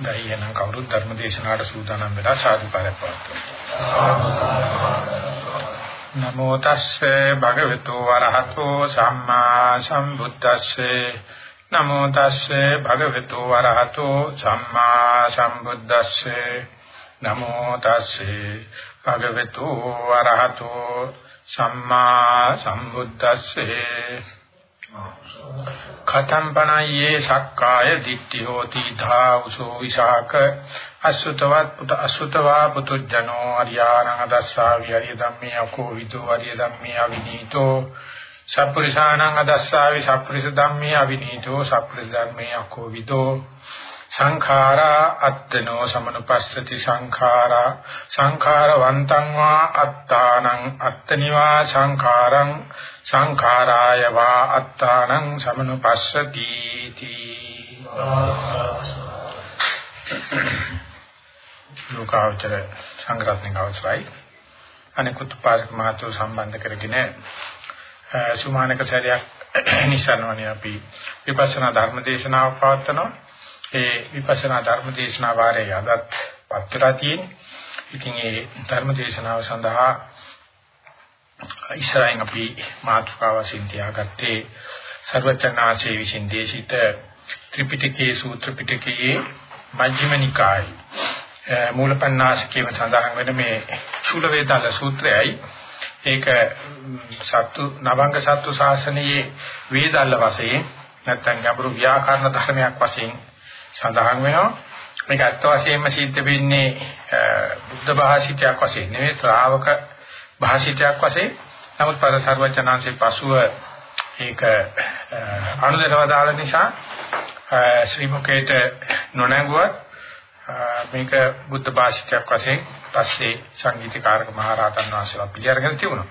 දෛයන කවුරුත් ධර්ම දේශනාවට සූදානම් වෙලා සාදුකාරයක් පවත්වනවා. නමෝ තස්සේ භගවතු වරහතෝ සම්මා සම්බුද්දස්සේ. නමෝ තස්සේ භගවතු වරහතෝ සම්මා සම්බුද්දස්සේ. නමෝ තස්සේ භගවතු වරහතෝ සම්මා සම්බුද්දස්සේ. කතම් පණයේ සක්කාය දිට්ඨි හෝති ධාවසෝ විසාක අසුතවත් පුත අසුතවා පුතුජනෝ අරියාණං අදස්සා විහරිය ධම්මේ අකෝ විදෝ අරිය ධම්මේ අවිනීතෝ සප්පරිසාණං අදස්සා වි සප්පරිස ධම්මේ අවිනීතෝ සප්පරිස ධම්මේ අකෝ විදෝ සංඛාරා අත්තනෝ සමනුපස්සති සංඛාරා සංඛාරවන්තං වා අත්තානං අත්තනිවා සංඛාරං සංඛාරාය වා අත්තානං සමනුපස්සති තී ලෝකාවචර සංග්‍රහණික අවසරයි. අනිකුත් පාරක මහත්ව සම්බන්ධ කරගෙන සුමානක සැරයක් නිසන්වනේ අපි විපස්සනා ධර්ම දේශනාවක් පවත්වනවා. ඒ විපස්සනා ධර්ම දේශනා වාරයේ අදත් පත්‍රා තියෙන්නේ. ඉතින් ඒ ධර්ම දේශනාව සඳහා ඉස්සරහින් අපි මාතෘකාව වශයෙන් තියාගත්තේ සර්වචනාචේ විසින් දේශිත ත්‍රිපිටකයේ සූත්‍ර පිටකයේ මජ්ක්‍ධිම නිකායේ මූලපණ්ණාසිකේම සඳහන් වෙන මේ චූල වේදාල සූත්‍රයයි ඒක සත්තු නවංග සත්තු ශාසනයේ වේදාල වශයෙන් නැත්නම් ගැඹුරු ව්‍යාකරණ ධර්මයක් වශයෙන් සඳහන් වෙනවා. මේක අත්ත වශයෙන්ම සිද්ධ වෙන්නේ බුද්ධ භාෂිතයක් වශයෙන් නෙවෙයි ශ්‍රාවක භාෂිතයක් වශයෙන්. නමුත් පර සර්වචනාංශේ පසුව ඒක අනුදේශව දාල නිසා ශ්‍රී මුකේට නොනැගුවත් මේක බුද්ධ භාෂිතයක් වශයෙන් පස්සේ සංගීතකාරක මහරහතන් වහන්සේලා පිළිඅරගෙන තිබුණා.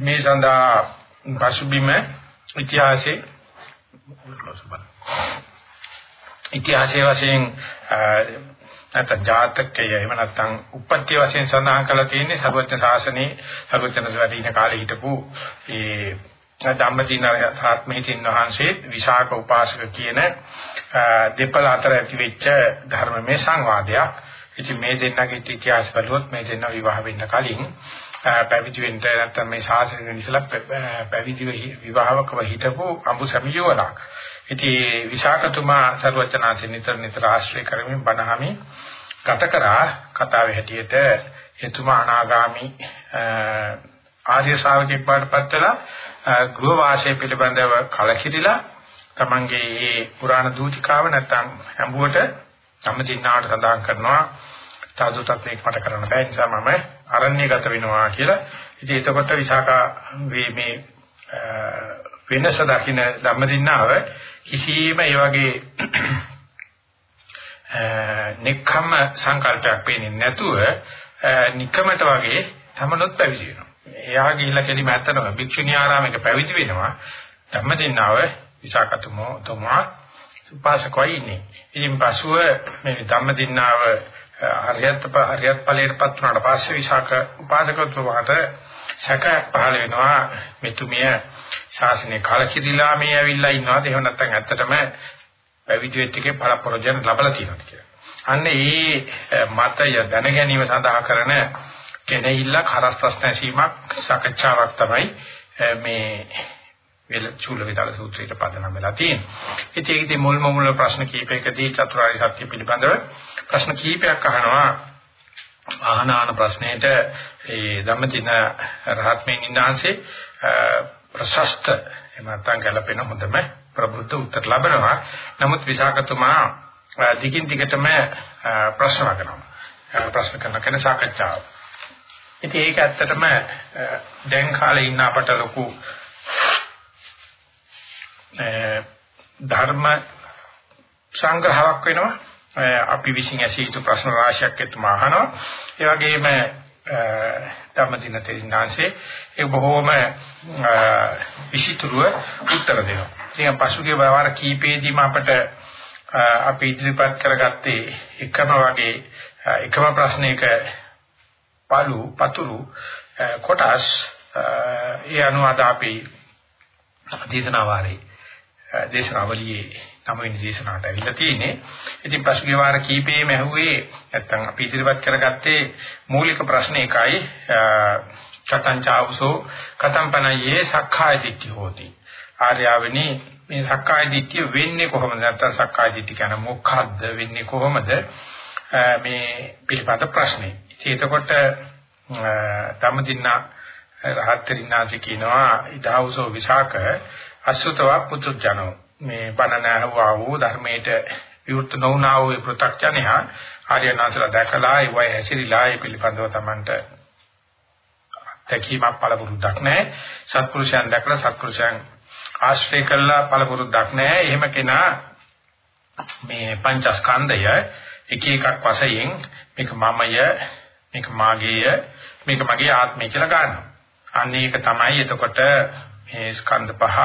මේ සඳහා පසුබිම ඉතිහාසයේ ඉතිහාසයේ වශයෙන් නැත්නම් ජාතකය එහෙම නැත්නම් උපත්ති වශයෙන් සඳහන් කරලා තියෙන්නේ සර්වඥ ශාසනයේ සර්වඥ වැඩින කාලේ හිටපු ඒ ධම්මදින ආත්මහිතින් වහන්සේ විශාක උපාසක කියන දෙපළ අතර ඇති වෙච්ච ධර්මමය සංවාදයක්. ඉතින් මේ දෙන්නගේ ඉතිහාස බලුවොත් මේ දෙන්න විවාහ වෙන්න කලින් පැවිදි වෙන්න නැත්නම් මේ ශාසනය නිසලා පැවිදි විවාහවකව හිටපු අඹු සමියෝලක්. ඉතින් විශාකතුමා සර්වචනාසි නිතර නිතර ආශ්‍රය කරමින් බණහමි. ගත කරා කතාවේ හැටියට එතුමා අනාගාමි ආර්ය ශ්‍රාවකෙක් වඩපත් වෙලා ගෘහ වාසය පිළිබඳව කලකිරිලා තමන්ගේ මේ පුරාණ දූතිකාව නැත්තම් හැඹුවට සම්මතින්නාට සඳහන් කරනවා. සාදුතත් මේක මට කරන්න බෑ. නිසා මම අරණ්‍යගත වෙනවා කියලා. ඉතින් එතකොට විසාකා මේ වෙනස දකින්න ධම්මදින්නාව කිසියම් ඒ වගේ නික්කම සංකල්පයක් පේන්නේ නැතුව නික්කමට වගේ තමනොත් පැවිදි වෙනවා. එයා ගිහිල්ලා කෙලිම ඇත්තටම භික්ෂුණී ආරාමයක පැවිදි වෙනවා. ධම්මදින්නාව විසාකතුමෝ තුමා උපාසකවයි ඉන්නේ. ඉතින් පසුව මේ ධම්මදින්නාව හරියත් හරියත් ඵලයටපත් වුණාට පස්සේ විසාක උපාසකතුමාට සැකයක් පහළ වෙනවා මෙතුමිය ශාසනය කලකිරීලා මේ ඇවිල්ලා ඉන්නවාද එහෙම නැත්නම් ඇත්තටම පැවිදි වෙච්ච එකේ ඵල ප්‍රයෝජන ලැබලා තියෙනවද කියලා. අන්න ඒ මතය දැන ගැනීම සඳහා කරන කෙනෙහිල්ල කරස් ප්‍රශ්න ඇසීමක් සාකච්ඡාවක් තමයි මේ වෙල චූල විදාල සූත්‍රයට පදනම් වෙලා තියෙන්නේ. ඉතින් ඒකදී මුල්ම මුල් ප්‍රශ්න කීපයකදී චතුරාර්ය සත්‍ය පිළිබඳව ප්‍රශ්න කීපයක් අහනවා. ආහන ආන ප්‍රශ්නෙට ඒ ධම්මදින රහත්මෙන් ඉන්නාන්සේ ප්‍රශස්ත එහෙම නැත්නම් ගැළපෙන හොඳම ප්‍රබුද්ධ උත්තර ලැබෙනවා. නමුත් විසාකතුමා දිගින් දිගටම ප්‍රශ්න කරනවා. ප්‍රශ්න කරන කෙන සාකච්ඡාව. ඉතින් ඒක ඇත්තටම දැන් කාලේ ඉන්න අපට ලොකු ධර්ම සංග්‍රහයක් වෙනවා. අපි විසින් ඇසිය යුතු ප්‍රශ්න රාශියක් එතුමා අහනවා. ඒ වගේම ධම්මදින තෙරින්නාංශේ ඒ බොහෝම විචිතුරුව උත්තර දෙනවා. ඉතින් පසුගිය වාර කීපෙදීම අපට අපි ඉදිරිපත් කරගත්තේ එකම වගේ එකම ප්‍රශ්නයක පළු පතුරු කොටස් ඒ අනුව අද අපි දේශනා වාරේ දේශනාවලියේ තමයි දේශනාවට ඇවිල්ලා තියෙන්නේ. ඉතින් පසුගිය වාර කීපෙම ඇහුවේ නැත්තම් අපි ඉදිරිපත් කරගත්තේ මූලික ප්‍රශ්න එකයි කතං චාවසෝ කතං පනයේ සක්කාය දිට්ඨි හෝති. ආර්යවනි මේ සක්කාය දිට්ඨිය වෙන්නේ කොහොමද? නැත්තම් සක්කාය දිට්ඨිය කියන්නේ මොකක්ද වෙන්නේ කොහොමද? මේ පිළිපද ප්‍රශ්නේ. ඉතින් එතකොට තමදින්න රහතරින්නාසි කියනවා ඊතාවසෝ විසාක අසුතව පුතුජනෝ. මේ බණ නැහුවා වූ ධර්මයට විවෘත නොවුනා වූ පෘථග්ජනය ආර්යනාසලා දැකලා ඒ වයි හැසිරීලා ඒ පිළිබඳව Tamanට තකීමක් පළපුරුද්දක් නැහැ. සත්පුරුෂයන් දැකලා සත්පුරුෂයන් ආශ්‍රය කළා පළපුරුද්දක් නැහැ. එහෙම කෙනා මේ පංචස්කන්ධය එක එකක් වශයෙන් මේක මමය මේක මාගේය මේක මගේ ආත්මය කියලා ගන්නවා. අන්න ඒක තමයි එතකොට මේ ස්කන්ධ පහ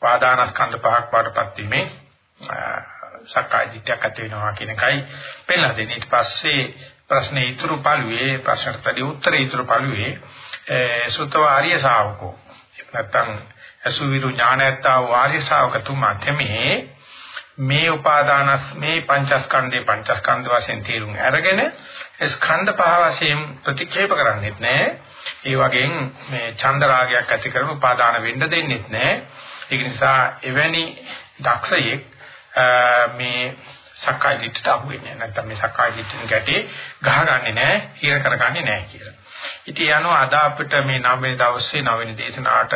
පාදානස්කන්ධ පහක් වඩපත් වීමේ සක්කාය දිට්ඨියක් ඇති වෙනවා කියන එකයි පෙන්නලා දෙන්නේ. ඊට පස්සේ ප්‍රශ්නේ ඉතුරු පළුවේ ප්‍රශ්නටදී උත්තරේ ඉතුරු පළුවේ සුතව ආර්ය ශාවකෝ. නැත්තම් අසුවිරු ඥානයත්තා ආර්ය ශාවක තුමා තෙමේ මේ උපාදානස් මේ පංචස්කන්ධේ පංචස්කන්ධ වශයෙන් තේරුම් අරගෙන ස්කන්ධ පහ වශයෙන් ප්‍රතික්ෂේප කරන්නේත් නැහැ. ඒ වගේම මේ චන්ද රාගයක් ඇති කරන උපාදාන වෙන්න දෙන්නෙත් නැහැ. ඒක නිසා එවැනි දක්ෂයෙක් මේ සක්කාය දිට්ඨියට අහු වෙන්නේ නැත්නම් මේ සක්කාය දිට්ඨියන් ගැටේ ගහගන්නේ නැහැ, හිර කරගන්නේ නැහැ කියලා. ඉතින් යනවා අද අපිට මේ 9 වෙනි දවසේ 9 වෙනි දේශනාවට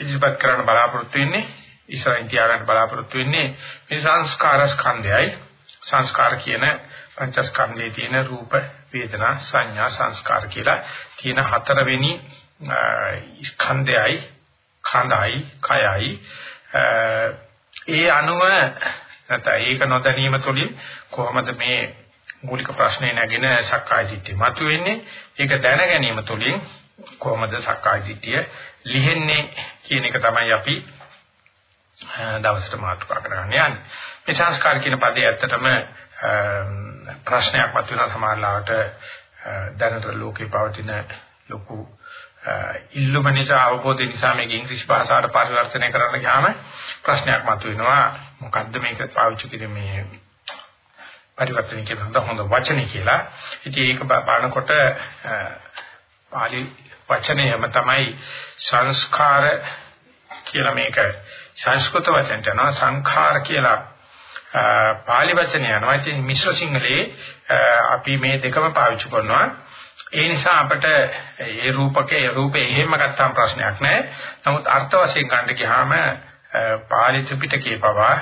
ඉදිරිපත් කරන්න බලාපොරොත්තු වෙන්නේ ඉස්සරහින් තියාගන්න බලාපොරොත්තු වෙන්නේ මේ සංස්කාර ස්කන්ධයයි සංස්කාර කියන පංචස්කන්ධයේ තියෙන රූප වේදනා සංඥා සංස්කාර කියලා තියෙන හතරවෙනි ස්කන්ධයයි කඳයි කයයි. ඒ අනුව නැත්නම් ඒක නොදැනීම තුළින් කොහොමද මේ මූලික ප්‍රශ්නේ නැගෙන සක්කාය දිට්ඨිය මතුවෙන්නේ? ඒක දැන ගැනීම තුළින් කොහොමද සක්කාය දිට්ඨිය ලිහෙන්නේ කියන එක තමයි අපි දවසට මාතෘකා කරගෙන යන්නේ මේ සංස්කාර කියන පදේ ඇත්තටම ප්‍රශ්නයක් මතුවෙන සමාජලාවට දැනට ලෝකේ පවතින ලොකු ඉල්ලුම නිසා අවබෝධය නිසා මේක ඉංග්‍රීසි භාෂාවට පරිවර්තනය කරන්න ගියාම ප්‍රශ්නයක් මතුවෙනවා මොකද්ද මේක පාවිච්චි කිරීමේ පරිවර්තන කියන හොඳ වචනේ කියලා. ඉතින් ඒක බලනකොට පාලි වචනයම තමයි සංස්කාර කියලා මේක සංස්කෘත වචනට යනවා සංඛාර කියලා පාලි වචනය යනවා. ඉතින් මිශ්‍ර සිංහලේ අපි මේ දෙකම පාවිච්චි කරනවා. ඒ නිසා අපිට ඒ රූපකේ රූපේ එහෙම ගත්තාම ප්‍රශ්නයක් නැහැ. නමුත් අර්ථ වශයෙන් ගන්න ගියාම පාලි ත්‍රිපිටකේ පවා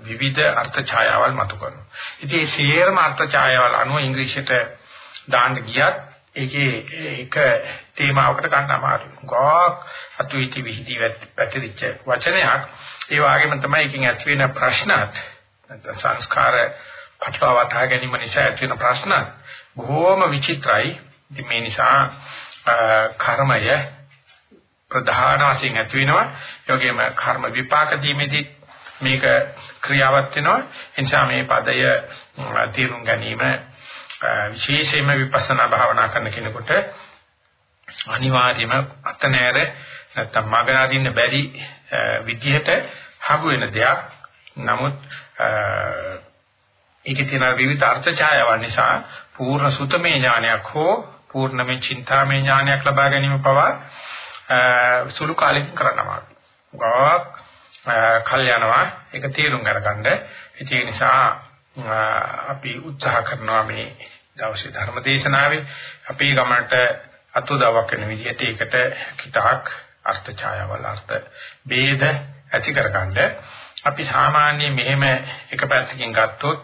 විවිධ අර්ථ ඡායාවල් මතු කරනවා. ඉතින් මේ සියරම අර්ථ ඡායාවල් අනුව ඉංග්‍රීසියට දාන්න ගියත් ඒකේ එක තේමාවකට ගන්න අමාරුයි. ගොක් අතුයිති විහිදි පැතිරිච්ච වචනයක්. ඒ වගේම තමයි එකකින් ඇති වෙන ප්‍රශ්නත් සංස්කාර පටලවා ගැනීම නිසා ඇති වෙන ප්‍රශ්නත් බොහෝම විචිත්‍රයි. ඉතින් මේ නිසා කර්මය ප්‍රධාන වශයෙන් ඇති වෙනවා. ඒ වගේම කර්ම විපාක දීමේදී මේක ක්‍රියාවත් වෙනවා. ඒ නිසා මේ පදය තේරුම් ගැනීම විශේෂයෙන්ම විපස්සනා භාවනා කරන කෙනෙකුට අනිවාර්යයෙන්ම අත නෑර නැත්තම් මග අදින්න බැරි විදිහට හගු වෙන දෙයක්. නමුත් ඒකේ තියෙන විවිධ අර්ථ ඡායාවන් නිසා පූර්ණ සුතමේ ඥානයක් හෝ පූර්ණමේ චින්තාමේ ඥානයක් ලබා ගැනීම පවා සුළු කාලෙකින් කරනවා. ගාක් කල් යනවා ඒක තේරුම් ගන්න. ඒ නිසා අපි උත්සාහ කරනවා මේ දවසේ ධර්ම දේශනාවේ අපේ ගමනට අතුදවක් වෙන විදිහට ඒකට කිතාක් අර්ථ ඡායාවල් අර්ථ ભેද ඇති කරගන්න අපි සාමාන්‍ය මෙහෙම එක පැත්තකින් ගත්තොත්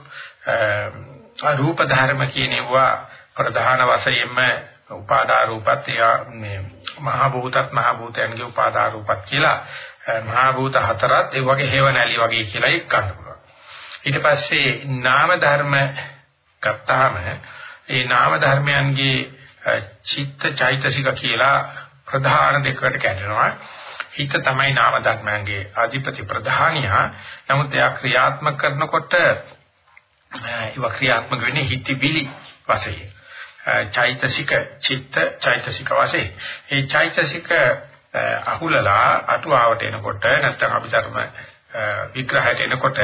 රූප ධර්ම කියනවා ප්‍රධාන වශයෙන්ම උපාදා රූපත් මේ මහ භූතත් මහ භූතයන්ගේ උපාදා රූපත් කියලා මහ භූත හතරත් ඒ වගේ හේව නැලි වගේ කියලා එක් ගන්න පුළුවන්. ඊට පස්සේ නාම ධර්ම ගත්තාම ඒ නාම ධර්මයන්ගේ චිත්ත චෛතසික කියලා ප්‍රධාන දෙකකට කැඩෙනවා. හිත තමයි නාම ධර්මයන්ගේ අධිපති ප්‍රධානියා. නමුත් එයා ක්‍රියාත්මක කරනකොට ඒවා ක්‍රියාත්මක වෙන්නේ හිතවිලි වශයෙන්. චෛතසික චිත්ත චෛතසික වශයෙන්. ඒ චෛතසික අහුලලා අටුවාවට එනකොට නැත්නම් අභිධර්ම විග්‍රහයට එනකොට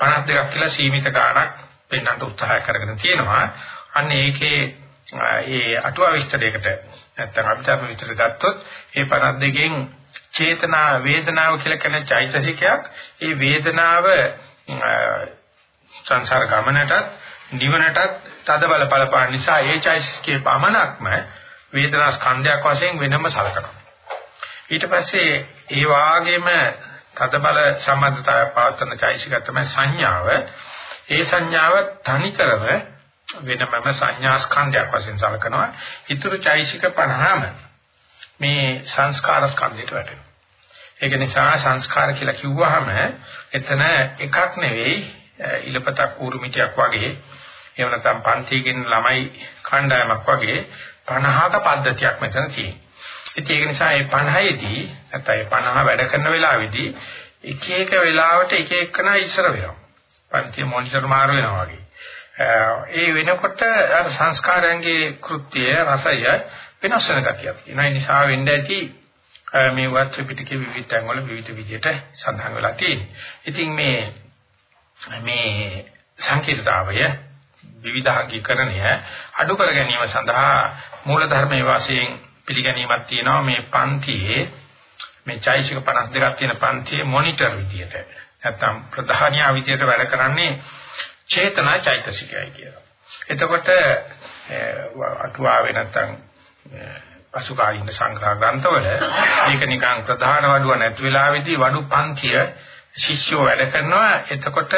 52ක් කියලා සීමිත ගාණක් පෙන්වන්න උත්සාහ කරගෙන තියෙනවා. අන්න ඒකේ ඒ අටුවා විස්තරයකට නැත්නම් අභිධර්ම විස්තර ගත්තොත් ඒ 52කින් චේතනා වේදනාව කියලා කියන චෛතසිකයක් ඒ වේදනාව සංසාර ගමනටත් නිවනටත් තද බල බලපාන නිසා ඒ චෛතසිකයේ පමණක්ම වේදනා ස්කන්ධයක් වශයෙන් වෙනම සලකනවා. ඊට පස්සේ ඒ වාගේම තද බල සම්බන්ධතාවය පවත්වන චෛතසික තමයි සංඥාව. ඒ සංඥාව තනිකරම වෙනමම සංඥා ස්කන්ධයක් වශයෙන් සලකනවා. ඊතුරු චෛතසික 50ම මේ සංස්කාර ස්කන්ධයට වැටෙනවා. ඒක නිසා සංස්කාර කියලා කිව්වහම එතන එකක් නෙවෙයි ඉලපතක් ඌරුමිටියක් වගේ එහෙම නැත්නම් පන්තියකින් ළමයි කණ්ඩායමක් වගේ 50ක පද්ධතියක් මෙතන තියෙනවා. ඉතින් ඒක නිසා මේ 50ේදී නැත්නම් 50 වැඩ කරන වෙලාවේදී එක එක වෙලාවට එක එකනා ඉස්සර වෙනවා. පන්තිය මොනිටර් මාරු වෙනවා වගේ. ඒ වෙනකොට අර සංස්කාරයන්ගේ කෘත්‍යය රසය වෙනස් වෙන ගතියක්. ඒ නිසා වෙන්න ඇති මේ වත් ත්‍රිපිටකයේ විවිධ තැන් වල විවිධ විදිහට සඳහන් වෙලා තියෙනවා. ඉතින් මේ මේ සංකීර්ණතාවය විවිධාංගීකරණය අඩු කර ගැනීම සඳහා මූල ධර්මයේ වශයෙන් පිළිගැනීමක් තියෙනවා මේ පන්තියේ මේ චෛසික 52ක් තියෙන පන්තියේ මොනිටර් විදියට. නැත්නම් ප්‍රධානියා විදියට වැඩ කරන්නේ චේතනා චෛතසිකයයි කියලා. එතකොට අටුවාවේ නැත්නම් පසුකාලීන සංග්‍රහ ග්‍රන්ථවල මේක නිකන් ප්‍රධාන වඩුව නැති වෙලාවේදී වඩු පන්තිය ශිෂ්‍යෝ වැඩ කරනවා. එතකොට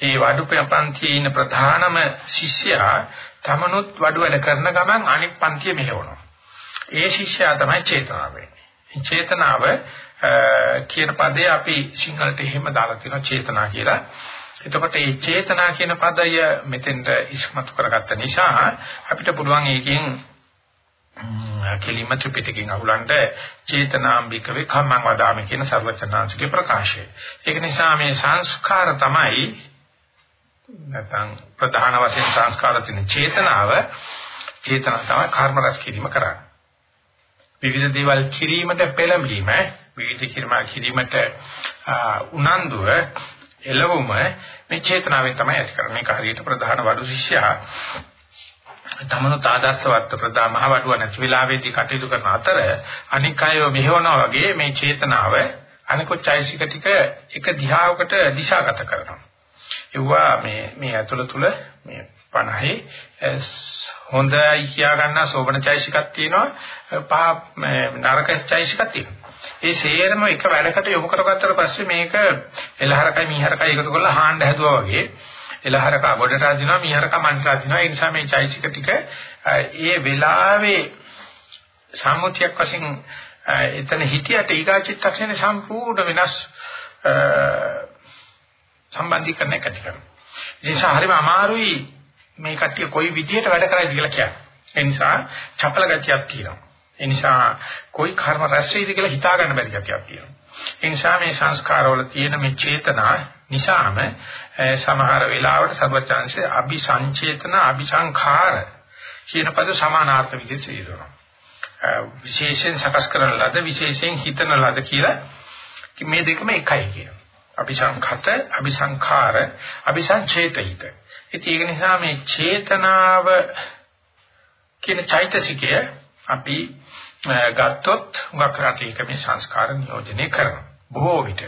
මේ වඩු පන්තියේ ඉන්න ප්‍රධානම ශිෂ්‍යයා තමනුත් වඩු වැඩ කරන ගමන් අනිත් පන්තිය මෙහෙවනවා. ඒ ශිෂ්‍යයා තමයි චේතනාව වෙන්නේ චේතනාව කියන පදේ අපි සිංහලට එහෙම දාලා තියෙනවා චේතනා කියලා එතකොට මේ චේතනා කියන පදය මෙතෙන්ට ඉස්මතු කරගත්ත නිසා අපිට පුළුවන් ඒකෙන් කෙලිම ත්‍රිපිටකයෙන් අහුලන්ට චේතනාම්බිකවේ කම්මං වදාමි කියන සර්වචනාංශිකේ ප්‍රකාශය. ඒක නිසා මේ සංස්කාර තමයි නැත්නම් ප්‍රධාන වශයෙන් සංස්කාර තියෙන චේතනාව චේතනාව තමයි කර්ම රස කිරීම කරන්නේ. විවිධ දේවල් කිරීමට පෙළඹීම විවිධ කිරීම කිරීමට උනන්දුව එළවුම මේ චේතනාවෙන් තමයි ඇති කරන්නේ. මේක හරියට ප්‍රධාන වඩු ශිෂ්‍යයා තමනුත් ආදර්ශවත් ප්‍රදා මහවඩුව නැති වෙලාවේදී කටයුතු කරන අතර අනික් අයව මෙහෙවනවා වගේ මේ චේතනාව අනිකුත් චෛසික ටික එක දිහාවකට දිශාගත කරනවා. ඒවා මේ මේ ඇතුළ තුල මේ 50 හොඳයි කියා ගන්න සෝබන චෛසිකක් තියෙනවා පහ නරක චෛසිකක් තියෙනවා. ඒ සේරම එක වැඩකට යොමු කරගත්තට පස්සේ මේක එලහරකයි මීහරකයි එකතු කරලා හාන්න හැදුවා වගේ එලහරක ගොඩට අදිනවා මීහරක මන්ට අදිනවා ඒ නිසා මේ චෛසික ටික ඒ වෙලාවේ සම්මුතියක් වශයෙන් එතන හිතියට ඊගාචිත්තක්ෂණේ සම්පූර්ණ වෙනස් සම්බන්ධීකරණයක් ඇති කරනවා. ඒ නිසා හරිම අමාරුයි මේ කට්ටිය කොයි විදිහට වැඩ කරයිද කියලා කියන්නේ. ඒ නිසා චපල ගතියක් තියෙනවා. ඒ නිසා કોઈ කර්ම රැස් වෙයිද කියලා හිතා ගන්න බැරි කතියක් තියෙනවා. ඒ නිසා මේ සංස්කාරවල තියෙන මේ චේතනා නිසාම සමහර වෙලාවට සර්වචාන්සේ අபிසංචේතන අபிසංඛාර කියන පද සමානාර්ථ විදිහට සිදුවනවා. විශේෂයෙන් සකස් කරන ලද විශේෂයෙන් හිතන ලද කියලා මේ දෙකම එකයි කියනවා. අபிසංඛත අபிසංඛාර අபிසංචේතිත. ඉතින් ඒක නිසා මේ චේතනාව කියන චෛතසිකය අපි ගත්තොත් උගක් රටේක මේ සංස්කාර නියෝජනය කරනවා. බොහෝ විට.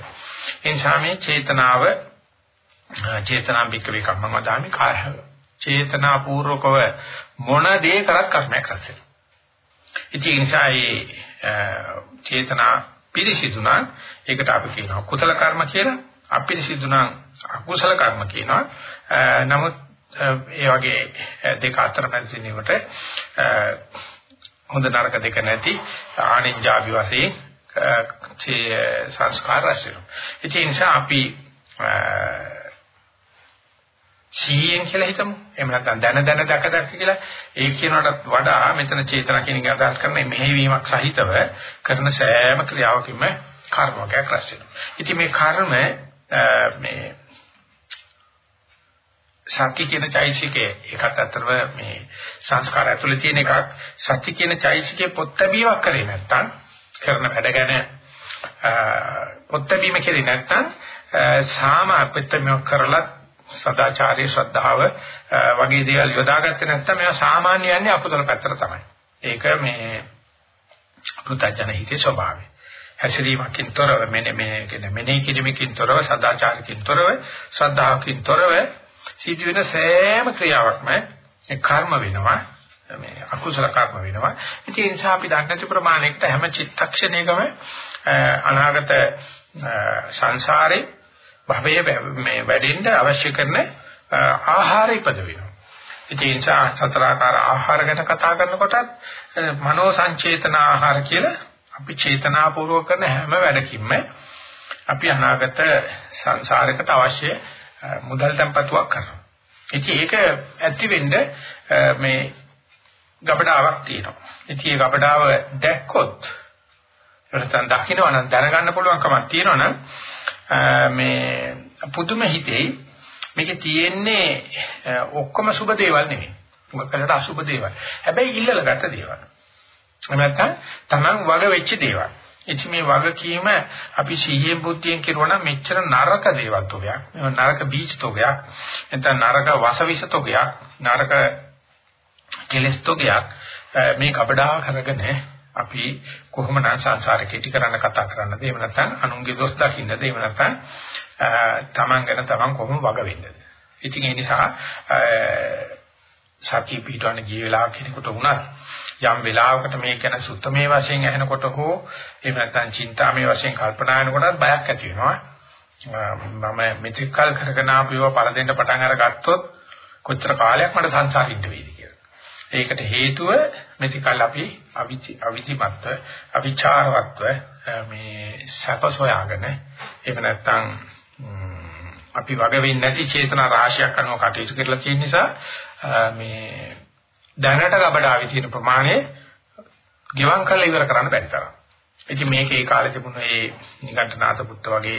ඒ නිසා මේ චේතනාව චේතනාම්බික වේ කම්මම දාමි කාය. චේතනා පූර්වකව මොන දේ කරත් කර්මයක් රැස් වෙනවා. ඉතින් ඒ නිසා මේ චේතනා පිරිසිදුනා ඒකට අපි කියනවා කුසල කර්ම කියලා. අපිරිසිදුනා අකුසල කර්ම කියනවා. නමුත් ඒ වගේ දෙක අතර මැදිනේකට හොඳ නරක දෙක නැති ආනින්ජාභි වශයෙන් සංස්කාර රැස් වෙනවා. ඒ නිසා අපි සීයෙන් කියලා හිතමු. එහෙම නැත්නම් දැන දැන දක දක කියලා ඒ කියනකට වඩා මෙතන චේතනා කියන එක අදහස් කරන්නේ මෙහෙවීමක් සහිතව කරන සෑම ක්‍රියාවකින්ම කර්මයක් රැස් වෙනවා. ඉතින් මේ කර්ම මේ සත්‍ය කියන චෛසිකේ එකත් අතරම මේ සංස්කාර ඇතුලේ තියෙන එකක් සත්‍ය කියන චෛසිකේ පොත් ලැබීමක් කරේ නැත්නම් කරන වැඩ ගැන පොත් බැීම කෙරේ නැත්නම් සාම අපිටම කරලා සදාචාරයේ ශ්‍රද්ධාව වගේ දේවල් යොදාගත්තේ නැත්නම් මේවා සාමාන්‍ය යන්නේ අකුසල පැත්තට තමයි. ඒක මේ පුතජන හිතේ ස්වභාවය. හැසිරීමකින් තොරව මෙන්න මේ කියන මෙනෙහි කිරීමකින් තොරව සදාචාරකින් තොරව ශ්‍රද්ධාවකින් තොරව සිදුවෙන සෑම ක්‍රියාවක්ම ඒ කර්ම වෙනවා මේ අකුසල කර්ම වෙනවා. ඉතින් ඒ නිසා අපි දන්නේ නැති ප්‍රමාණයකට හැම චිත්තක්ෂණයකම අනාගත සංසාරේ භවයේ මේ වැඩෙන්න අවශ්‍ය කරන ආහාර ඉපද වෙනවා. ඉතින් ඒ නිසා සතරාකාර ආහාර ගැන කතා කරනකොටත් මනෝ සංචේතන ආහාර කියලා අපි චේතනාපූර්වක කරන හැම වැඩකින්ම අපි අනාගත සංසාරයකට අවශ්‍ය මුදල් tempatuක් කරනවා. ඉතින් ඒක ඇති වෙන්න මේ ගබඩාවක් තියෙනවා. ඉතින් මේ ගබඩාව දැක්කොත් නැත්නම් දකින්න නම් දැනගන්න පුළුවන්කමක් තියෙනවා නම් මේ පුදුම හිතේ මේකේ තියෙන්නේ ඔක්කොම සුබ දේවල් නෙමෙයි. මොකක්ද අසුබ දේවල්. හැබැයි ඉල්ලලා ගත දේවල්. එහෙම නැත්නම් Taman වග වෙච්ච දේවල්. එච මේ වගකීම අපි සීයෙන් බුද්ධියෙන් කෙරුවා නම් මෙච්චර නරක දේවල් තෝගයක්. නරක බීජ තෝගයක්. නැත්නම් නරක වසවිස තෝගයක්. නරක කෙලස් තෝගයක් මේ කපඩාව කරගෙන අපි කොහොමද සංසාරේ කෙටි කරන්න කතා කරන්නද? එහෙම නැත්නම් අනුන්ගේ දොස් දකින්නද? එහෙම නැත්නම් Taman ගැන Taman කොහොම වග වෙන්නද? ඉතින් ඒ නිසා සතිය පිටවන්න ගිය වෙලාවක කෙනෙකුට වුණත් යම් වෙලාවකට මේ ගැන සුත්තමේ වශයෙන් ඇහෙනකොට හෝ එහෙම නැත්නම් චින්තාමේ වශයෙන් කල්පනා කරනකොටත් බයක් ඇති වෙනවා. මම මෙතික් කල් කරගෙන ආපුව පළ දෙන්න පටන් අරගත්තොත් කොච්චර කාලයක් මට සංසාරින්න වෙයිද කියලා. ඒකට හේතුව මෙතිකල් අපි අවිචිමත්ව අවිචාරවත්ව මේ සපස් හොයාගෙන එහෙම නැත්නම් අපි වග වෙන්නේ නැති චේතනා රාශියක් කරනවා කටයුතු කරලා තියෙන නිසා මේ දැනට ගබඩාවේ තියෙන ප්‍රමාණය ගෙවම් කරලා ඉවර කරන්න බැරි තරම්. ඉතින් මේකේ ඒ කාලේ තිබුණ ඒ නිගණ්ඨනාත පුත්ත වගේ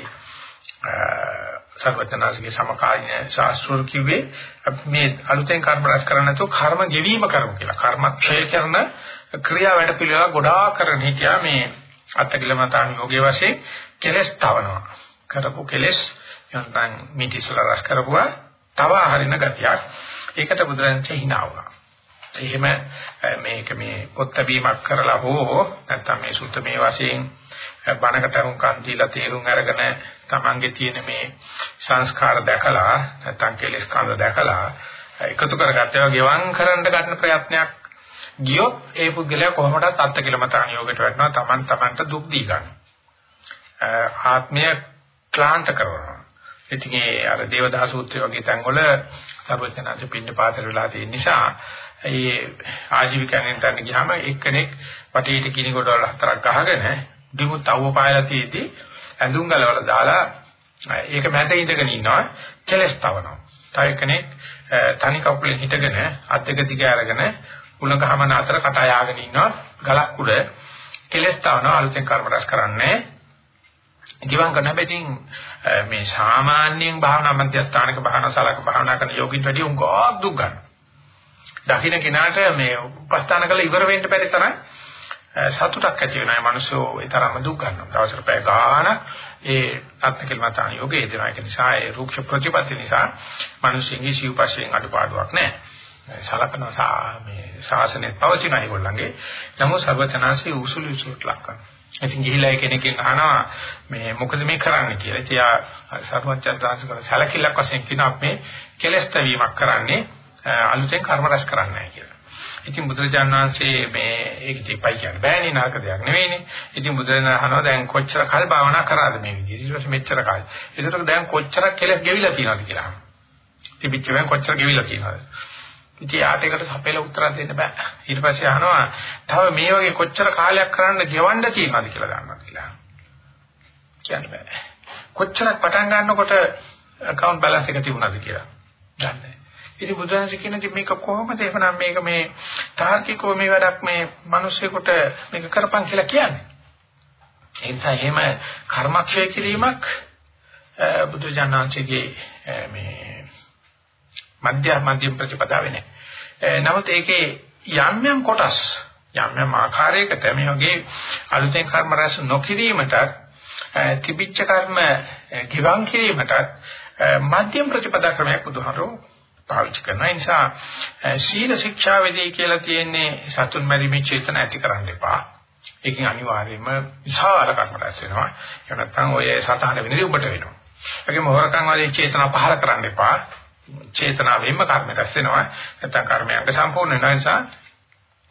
සර්වඥාන්සේගේ සමකාලීන ශාස්ත්‍රවල කිව්වේ මේ අලුතෙන් කර්ම රැස් කරන්න නැතුව කර්ම ගෙවීම කරමු කියලා. කර්මක්ෂය කරන ක්‍රියා වැඩ පිළිවෙල ගොඩාක් කරන හිටියා මේ අත්කලමතාන් යෝගයේ වශයෙන් කෙලස් තවනවා. කරපු කෙලස් යන්තම් මිටිසල රැස් කරපුවා තව හරින ගතියක්. ඒකට බුදුරජාණන් හිනා වුණා. එහෙම මේක මේ පොත් බැීමක් කරලා හෝ නැත්නම් මේ සුත්ත මේ වශයෙන් බණකට උන්කන් දීලා තේරුම් අරගෙන Tamange තියෙන මේ සංස්කාර දැකලා නැත්නම් කෙලෙස් කඳ දැකලා එකතු කරගත්තේ ගෙවම් කරන්න ගන්න ප්‍රයත්නයක් ගියොත් ඒ පුද්ගලයා කොහොමදත් අත්කලමත අනියෝගයට වැටෙනවා Taman Tamanට දුක් දී ගන්න. ආත්මය ක්ලාන්ත කරනවා. ඉතින් ඒ අර දේවදා සූත්‍රය වගේ තැන්වල සර්වඥාන්සේ පින්න පාතර වෙලා තියෙන නිසා ඒ ආජීවිකයන් තන ගියාම එක්කෙනෙක් වටේට කිනි ගොඩවල් හතරක් ගහගෙන දිමුත් අවුව පායලා තියදී ඇඳුම් ගලවලා දාලා ඒක මැද ඉඳගෙන ඉන්නවා කෙලස් තවනවා. තව කෙනෙක් තනි කකුලෙන් හිටගෙන අත් දෙක දිග අරගෙන උලඟහම අතර කට යාගෙන ඉන්නවා ගලක් උඩ කෙලස් තවනවා අලුතෙන් කර්ම රැස් කරන්නේ ජීවන් කරන හැබැයි මේ සාමාන්‍යයෙන් භාවනා මධ්‍යස්ථානක භාවනා ශාලාවක භාවනා කරන යෝගින් වැඩි උංගක් දුක් ගන්න. දකින්න කෙනාට මේ උපස්ථාන කළ ඉවර වෙන්න බැරි තරම් සතුටක් ඇති වෙනවා. මේ මිනිස්සු ඒ තරම්ම දුක් ගන්නවා. දවසට පැය ගාණක් ඒ අත්කල්මතාන යෝගයේ දෙනවා. ඒක නිසා ඒ රූක්ෂ ප්‍රතිපත්ති නිසා මිනිස්සුන්ගේ සිව්පස්යෙන් අඩුපාඩුවක් නැහැ. සලකන මේ ශාසනයේ පවතින ඒගොල්ලන්ගේ නමුත් සර්වතනාසී උසුළු උසුලට ලක් කරනවා. ඉතින් ගිහිලා කෙනෙක්ගෙන් අහනවා මේ මොකද මේ කරන්නේ කියලා. ඉතින් ආ සර්වඥාන් වහන්සේ කරන සැලකිල්ලක් වශයෙන් කියනවා මේ කෙලස්ත වීමක් කරන්නේ අලුතෙන් කර්ම රැස් කරන්නේ නැහැ කියලා. ඉතින් බුදුරජාණන් වහන්සේ මේ ඒක තිපයි කියන්නේ බෑනේ නරක දෙයක් නෙවෙයිනේ. ඉතින් බුදුරජාණන් අහනවා දැන් කොච්චර කල් භාවනා කරාද මේ විදිහට. ඊට පස්සේ මෙච්චර කාලෙ. ඒකට දැන් කොච්චර කෙලස් ගෙවිලා තියෙනවද කියලා අහනවා. තිබිච්ච කොච්චර ගෙවිලා තියෙනවද? ඉතින් යාට ඒකට සපේල උත්තර දෙන්න බෑ. ඊට පස්සේ අහනවා තව මේ වගේ කොච්චර කාලයක් කරන්න ගෙවන්න තියෙනවද කියලා ගන්නවා කියලා. කියන්න බෑ. කොච්චරක් පටන් ගන්නකොට account balance එක තිබුණාද කියලා. දන්නේ ඉතින් බුදුහන්සේ කියන ඉතින් මේක කොහොමද එහෙනම් මේක මේ තාර්කිකව මේ වැඩක් මේ මිනිස්සුෙකුට මේක කරපන් කියලා කියන්නේ. ඒ නිසා එහෙම කර්මක්ෂය කිරීමක් බුදුජානනාංශයේ මේ මධ්‍ය මධ්‍යම ප්‍රතිපදාවේ නෑ. නමුත් ඒකේ යම් යම් කොටස් යම් යම් ආකාරයකට මේ වගේ අලුතෙන් කර්ම රැස් නොකිරීමට තිබිච්ච කර්ම ගිවන් කිරීමට මධ්‍යම ප්‍රතිපදා ක්‍රමයක් බුදුහරෝ පාවිච්චි කරනවා. ඒ නිසා සීල ශික්ෂාවේදී කියලා තියෙන්නේ සතුන් මැරීමේ චේතන ඇති කරන්න එපා. ඒකෙන් අනිවාර්යයෙන්ම විශාල කර්ම රැස් වෙනවා. එහෙම නැත්නම් ඔය සතහන වෙනදී ඔබට වෙනවා. ඒකෙම හොරකම් වගේ චේතනා පහල කරන්න එපා. චේතනාවෙන්ම කර්ම රැස් වෙනවා. නැත්නම් කර්මයන්ක සම්පූර්ණ වෙන නිසා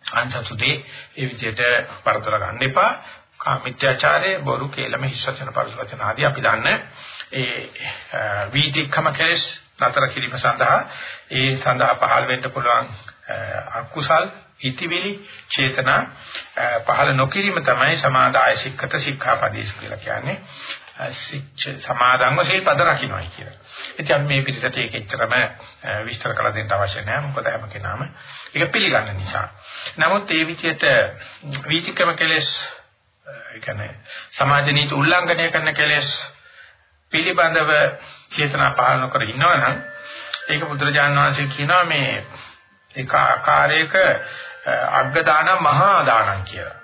අන්සතුදී ඒ විදිහට වරදොල ගන්න එපා. කාමිත්‍යාචාරය බොරු කේලම හිස්සචන පරිසවචන ආදී අපි දන්න ඒ වීතික්කම කෙලස් නතර කිරීම සඳහා ඒ සඳහා පහළ වෙන්න පුළුවන් අකුසල් ඉතිවිලි චේතනා පහළ නොකිරීම තමයි සමාදාය සික්කත සික්ඛාපදේශ කියලා කියන්නේ සිච්ච සමාදන්ව සිල්පද රකින්නයි කියලා. ඉතින් මේ පිළිසට ඒක එච්චරම විස්තර කළ දෙන්න අවශ්‍ය නැහැ. මොකද හැම කෙනාම ඒක පිළිගන්න නිසා. නමුත් මේ විදිහට වීතිකම කෙලස් ඒ කියන්නේ සමාජ නීති උල්ලංඝනය කරන කෙලෙස් පිළිබඳව චේතනා පාලන කර ඉන්නවනම් ඒක බුදුරජාණන් වහන්සේ කියනවා මේ එක ආකාරයක අග්ග දාන මහා දානං කියලා.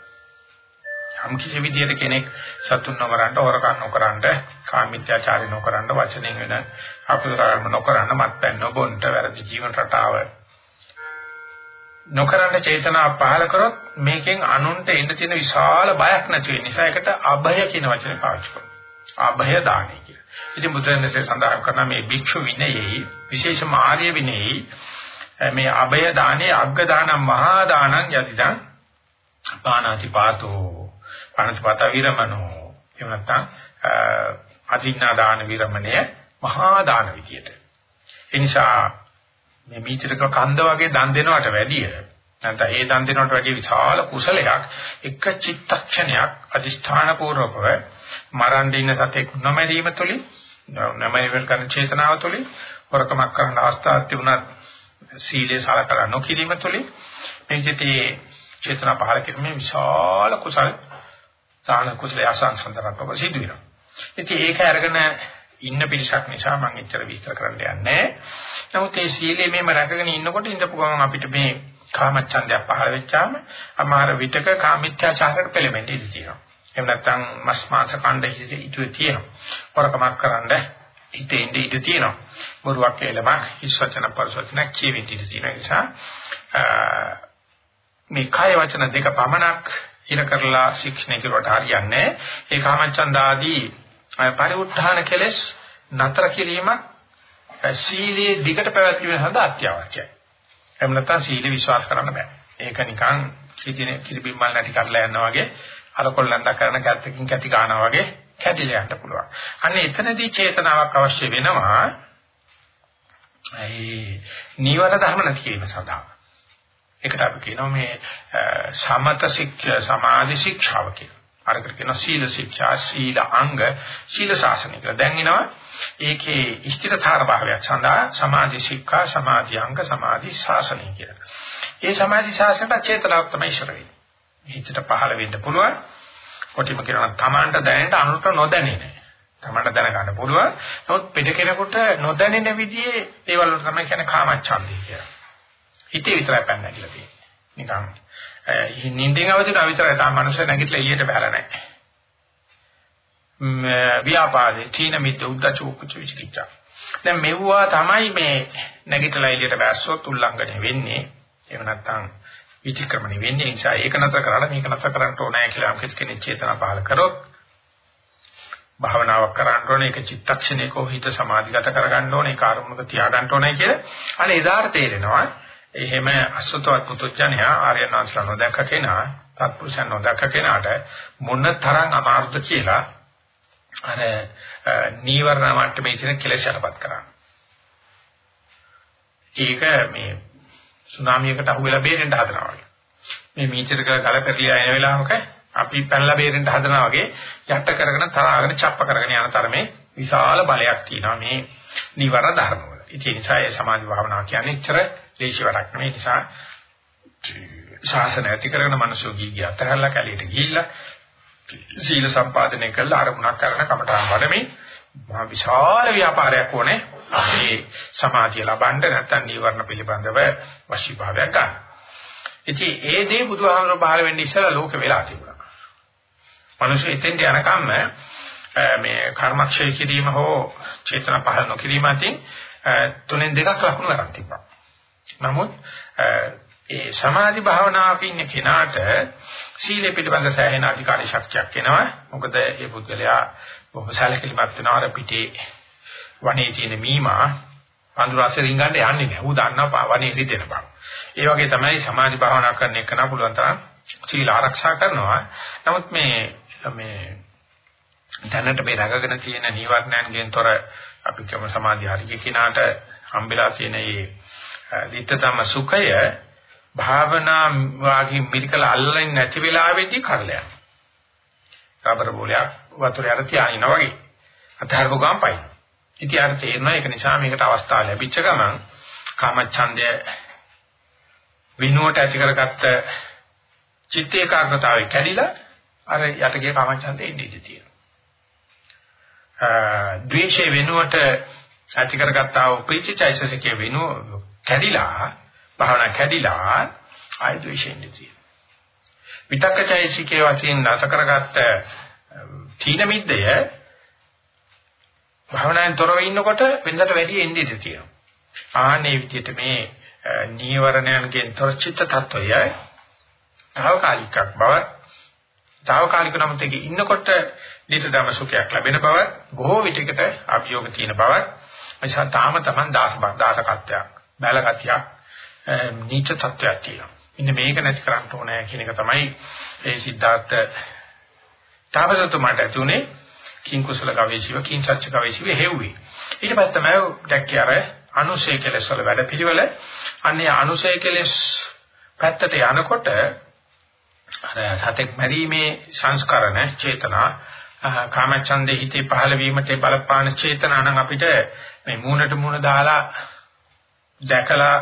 යම් කිසි විදියට කෙනෙක් සතුන් නොකරන්න, හොරකම් නොකරන්න, කාමීත්‍යාචාරය නොකරන්න, වචනෙන් වෙන අකුසල කර්ම නොකරන්න, මත්පැන් නොබොන්න, වැරදි ජීවන රටාව නොකරන්න චේතනා පහල කරොත් මේකෙන් අනුන්ට එන්න තියෙන විශාල බයක් නැති වෙන නිසා ඒකට අභය කියන වචනේ පාවිච්චි කරනවා. අභය දානයි කියලා. ඉතින් බුදුරජාණන්සේ සඳහන් කරන මේ භික්ෂු විනයෙහි විශේෂ මාර්ය විනයෙහි මේ අභය දානේ අග්ග දානම් මහා දානං යතිදං පානාති පාතෝ පානාති පාත විරමණෝ එහෙම නැත්නම් අදින්නා දාන විරමණය මහා දාන විදියට. ඒ නිසා මේ මීචරක කන්ද වගේ දන් දෙනවට වැඩිය නැත්නම් ඒ දන් දෙනවට වැඩිය විශාල කුසලයක් එක චිත්තක්ෂණයක් අදිෂ්ඨාන පූර්වකව මරන්න ඉන්න සතෙක් නොමැරීම තුළින් නොමැරීම කරන චේතනාව තුළින් වරකමක් කරන්න අවස්ථාවක් තිබුණත් සීලේ සලකලා නොකිරීම තුළින් මේ චිතේ චේතනා පහල කිරීමේ විශාල කුසල දාන කුසලයේ අසංසන්දරත්ව සිදු වෙනවා. ඉතින් ඒක අරගෙන ඉන්න පිරිසක් නිසා මම එච්චර විස්තර කරන්න යන්නේ නමුත් ඒ සීලය මෙහෙම රැකගෙන ඉන්නකොට ඉඳපු ගමන් අපිට මේ කාමච්ඡන්දයක් පහළ වෙච්චාම අමාර විතක කාමිත්‍යාචාරයට පෙළෙමින් ඉඳී තියෙනවා. එහෙම නැත්නම් මස් මාංශ කණ්ඩ ඉතු තියෙනවා. වරකමක් කරන්න හිතේ ඉඳී ඉඳී තියෙනවා. බොරුවක් කියලාම ඉස්වචන පරිසවචන කියවින් ඉඳී තියෙන නිසා මේ කාය වචන දෙක පමණක් ඉර කරලා ශික්ෂණය කරුවට හරියන්නේ ඒ කාමච්ඡන්ද ආදී පරිඋත්ථාන කෙලෙස් නතර කිරීමක් සීලයේ දිගට පැවැත්වීම සඳහා අත්‍යවශ්‍යයි. එහෙම නැත්නම් සීල විශ්වාස කරන්න බෑ. ඒක නිකන් කිදිනේ කිරිබිම්මල් නැටි කරලා යනවා වගේ අරකොල්ලන්ට කරන ගැත්තකින් කැටි ගන්නවා වගේ කැටිලා යන්න පුළුවන්. අන්න එතනදී චේතනාවක් අවශ්‍ය වෙනවා. ඒ නීවර ධර්ම නැති කිරීම සඳහා. ඒකට අපි කියනවා මේ සමත ශික්ෂා සමාධි ශික්ෂාව කියලා. අරකට කියන සීල ශික්ෂා සීල අංග සීල ශාසනය කියලා. දැන් එනවා ඒකේ ස්ථිරතර භාවයක් සඳහා සමාධි ශික්ෂා සමාධි අංග සමාධි ශාසනය කියලා. ඒ සමාධි ශාසනයට චේතනාවක් තමයි ඉස්සර වෙන්නේ. හිතට පහළ වෙන්න පුළුවන්. කොටිම කියනවා තමන්ට දැනෙන්න අනුන්ට නොදැනෙන. තමන්ට දැනගන්න පුළුවන්. නමුත් පිට කෙනෙකුට නොදැනෙන විදිහේ ඒවල තමයි කියන්නේ කාමච්ඡන්දය කියලා. හිතේ විතරයි පැන්න කියලා තියෙන්නේ. නිකන් නිින්දෙන් අවදින විතරයි තාම මනුෂ්‍ය නැගිටලා එළියට බහලා නැහැ. ව්‍යාපාදේ තීන මිද්ද උද්දච්ච කුච්ච විචිකිච්ඡා. දැන් මෙවුවා තමයි මේ නැගිටලා එළියට බැස්සොත් උල්ලංඝනය වෙන්නේ. එහෙම නැත්නම් විචක්‍රමණය වෙන්නේ. ඒ නිසා ඒක නතර කරලා මේක නතර කරන්න ඕනේ කියලා අපිට කෙනෙක් චේතනා පහල කරොත් භාවනාවක් කරන්න ඕනේ ඒක චිත්තක්ෂණයක හිත සමාධිගත කරගන්න ඕනේ ඒක ආරමුණක තියාගන්න ඕනේ කියලා. අනේ එදාට තේරෙනවා එහෙම අසුතවත් පුතුජණයා ආර්යනාථලා නොදැක කෙනා තත්පුරුෂයන් නොදැක කෙනාට මොන තරම් අමාරුද කියලා අර නීවරණ මට්ටමේ තියෙන කෙලෙස් යටපත් කරා. ඒක මේ සුනාමියකට අහු වෙලා බේරෙන්න හදනවා වගේ. මේ මීචරක ගලපැතිලා එන වෙලාවක අපි පැනලා බේරෙන්න හදනවා වගේ යට කරගෙන තරහාගෙන චප්ප කරගෙන යන තරමේ විශාල බලයක් තියෙනවා මේ නීවරණ ධර්ම වල. ඒ නිසා ඒ සමාධි භාවනාව කියන්නේ ඉතර ලේසි වැඩක් නෙවෙයි නිසා ශාසනය ඇති කරගෙන මිනිස්සු ගිහි ගිය අතහැරලා කැලියට ගිහිල්ලා සීල සම්පාදනය කළා අරමුණක් කරන කමඨාන් වඩමින් මහා විශාල ව්‍යාපාරයක් ඕනේ මේ සමාධිය ලබන්න නැත්නම් නීවරණ පිළිබඳව වශීභාවයක් ගන්න. ඉතින් ඒ දේ බුදුහාමර පහළ වෙන්නේ ඉස්සලා ලෝක වෙලා තිබුණා. මිනිස්සු එතෙන්ට යනකම් මේ කර්මක්ෂය කිරීම හෝ චේතනා පහළ නොකිරීම අතින් තුනෙන් දෙකක් ලකුණු කරක් තිබුණා. නමුත් ඒ සමාධි භාවනාවක ඉන්න කෙනාට සීලය පිළිබඳ සෑහෙන අධිකාරී ශක්තියක් එනවා. මොකද ඒ පුද්ගලයා බොහොම සැලකිලිමත් වෙනවා අර පිටේ වනේ තියෙන මීමා අඳුරase රින්ගන්න යන්නේ නැහැ. ඌ දන්නවා වනේ රිදෙන බව. ඒ වගේ තමයි සමාධි භාවනා කරන එක නා පුළුවන් තරම් සීල ආරක්ෂා කරනවා. නමුත් මේ මේ දැනට මේ රැකගෙන තියෙන නීවරණයන්ගෙන් තොර අපි කියමු සමාධි හරිය කිනාට හම්බෙලා තියෙන මේ දිත්තම සුඛය භාවනා වාගේ මිරිකල අල්ලන්නේ නැති වෙලාවෙදී කරලයක්. රබර් බෝලයක් වතුර යට තියාිනා වගේ. අතහරපු ගමන් පයි. ඉතින් අර තේරෙනවා ඒක නිසා මේකට අවස්ථාව ලැබිච්ච ගමන් කාමච්ඡන්දය විනුවට ඇති කරගත්ත චිත්ත ඒකාග්‍රතාවය කැඩිලා අර යටගේ කාමච්ඡන්දේ ඉඳී තියෙනවා. ද්වේෂය වෙනුවට ඇති කරගත්තා වූ ප්‍රීතිචෛතසිකයේ වෙනුව කැඩිලා භාවනා කැඩිලා ආය ද්වේෂයෙන් තියෙනවා. විතක්කචෛතසිකයේ වශයෙන් නැස කරගත්ත තීන මිද්දය භාවනාවෙන් තොරව ඉන්නකොට වෙනදට වැඩි එන්නේ තියෙනවා. ආන්නේ විදිහට මේ නීවරණයන්ගෙන් තොර චිත්ත tattවය තාවකාලිකක් බව తాවකාලික නමුත් ඒකේ ඉන්නකොට නිතරම සුඛයක් ලැබෙන බව බොහෝ විටකට අභියෝග තියෙන බව එනිසා තාම Taman දාස දාසකත්වයක් බැලගතියක් නීච තත්වයක් තියෙනවා. ඉන්න මේක නැති කරන්න ඕනේ කියන එක තමයි ඒ සිද්ධාර්ථ තාපසතුමාට ඇතුනේ කිං කුසල ගවේෂිව කිං සත්‍ය ගවේෂිව හෙව්වේ. ඊට පස්සේ තමයි දැක්කේ අර අනුසය කෙලස් වල වැඩ පිළිවෙල. අන්නේ අනුසය කෙලස් පැත්තට යනකොට අර සතෙක් මරීමේ සංස්කරණ චේතනා කාමච්ඡන්දේ හිතේ පහළ වීමට බලපාන චේතනා නම් අපිට මේ මූණට මූණ දාලා දැකලා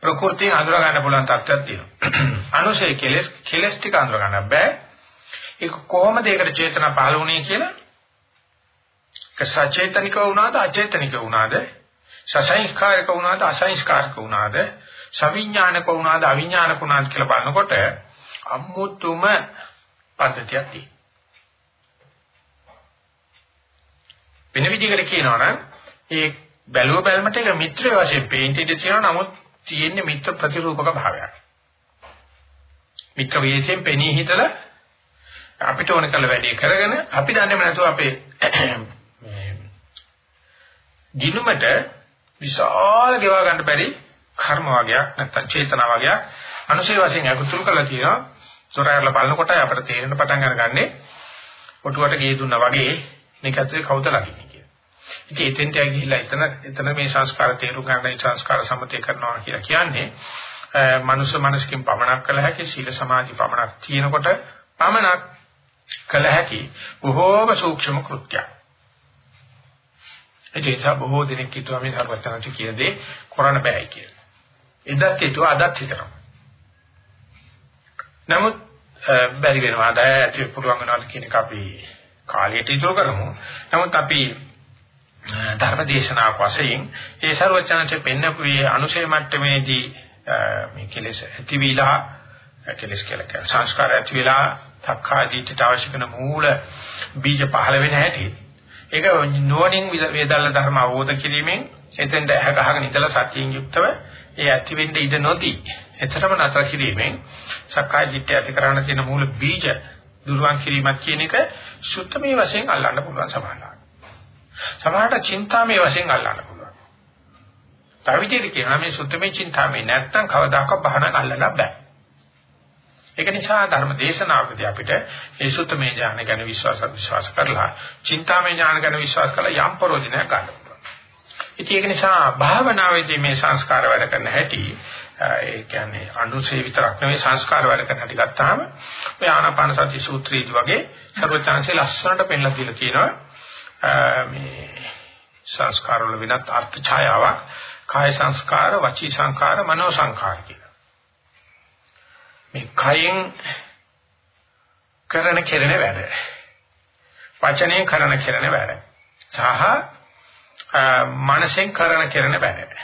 ප්‍රകൃතිය අඳුර ගන්න පුළුවන් තත්ත්වයක් තියෙනවා. අනුශය කෙලස් කෙලස් ටික අඳුර ගන්න බෑ. ඒක කොහොමද ඒකට චේතනා පහළ වුණේ කියලා? ඒක සචේතනික වුණාද අචේතනික වුණාද? සසංස්කාරක වුණාද අසංස්කාරක වුණාද? සවිඥානික වුණාද අවිඥානික වුණාද කියලා බලනකොට අමුතුම පද්ධතියක් තියෙනවා. වෙන විදිහකට කියනවා නම් ඒ බැලුව බැලමට ඒක මිත්‍ර වශයෙන් පේන්ට් ඉඳ තියෙනවා නමුත් තියෙන්නේ මිත්‍ර ප්‍රතිරූපක භාවයක්. මිත්‍ර වේශයෙන් පෙනී හිතලා අපිට ඕන කළ වැඩේ කරගෙන අපි දන්නේම නැතුව අපේ ගිනුමට විශාල ගෙවා ගන්න බැරි කර්ම වගයක් නැත්නම් චේතනා වගයක් අනුශේ වශයෙන් අකුතුරු කරලා තියෙනවා සොරායලා බලනකොට අපිට තේරෙන පටන් අරගන්නේ ඔටුවට ගේ දුන්නා වගේ මේක ඇතුලේ කවුද ලගින්නේ කියලා. ඉතින් එතෙන්ට ගිහිල්ලා එතන එතන මේ සංස්කාර තේරුම් ගන්න සංස්කාර සමතේ කරනවා කියලා කියන්නේ මනුෂ්‍ය මනසකින් පමණක් කළ හැකි සීල සමාධි පමණක් තියෙනකොට පමණක් කළ හැකි බොහෝම සූක්ෂම කෘත්‍යයක්. ඒ නිසා බොහෝ දෙනෙක් හිතුවා මේ ධර්මචර්යච කියන දේ කරන්න බෑයි කියලා. එදත් හිතුවා අදත් හිතනවා. නමුත් බැරි වෙනවා දැ ඇති පුළුවන් වෙනවා කියන එක අපි කාලයට ඉතුරු කරමු. නමුත් අපි ධර්ම දේශනාවක් වශයෙන් ඒ ਸਰවචනච පෙන්නපුවේ අනුශය මට්ටමේදී මේ කෙලෙස් ඇතිවිලා කෙලෙස් කියලා කියන සංස්කාර ඇතිවිලා තක්ඛාදීට අවශ්‍ය කරන මූල බීජ පහළ වෙන හැටි. ඒක නෝනින් වේදල්ල ධර්ම අවබෝධ කිරීමෙන් එතෙන්ද ඇහගහගෙන ඉඳලා සත්‍යයෙන් යුක්තව ඒ ඇති වෙන්න ඉඩ නොදී එතරම් නතර කිරීමෙන් සක්කාය දිට්ඨිය ඇති කරන්න තියෙන මූල බීජ දුරුවන් කිරීමක් කියන එක සුත්තමේ වශයෙන් අල්ලන්න පුළුවන් සමානයි. සමහරට චින්තාමේ වශයෙන් අල්ලන්න පුළුවන්. තව විදිහට කියනවා මේ සුත්තමේ චින්තාමේ නැත්තම් කවදාකවත් බහනක් අල්ලන්න බෑ. ඒක නිසා ධර්ම දේශනාවකදී අපිට ඒ සුත්තමේ ඥාන ගැන විශ්වාස විශ්වාස කරලා චින්තාමේ ඥාන ගැන විශ්වාස කරලා යම් ප්‍රෝජනයක් ගන්න පුළුවන්. ඉතින් ඒක නිසා භාවනාවේදී මේ සංස්කාර වැඩ කරන හැටි ඒ කියන්නේ අනුසේ විතරක් නෙවෙයි සංස්කාර වැඩ කරන හැටි ගත්තාම ඔය ආනාපාන සති සූත්‍රයේදී වගේ සර්වචාන්සේ ලස්සනට පෙන්ලා දීලා තියෙනවා මේ සංස්කාර වල වෙනත් අර්ථ ඡායාවක් කාය සංස්කාර වචී සංස්කාර මනෝ සංස්කාර කියලා. මේ කයෙන් කරන කෙරෙන වැඩ. වචනයෙන් කරන කෙරෙන වැඩ. සහ මනසෙන් කරන කෙරෙන වැඩ.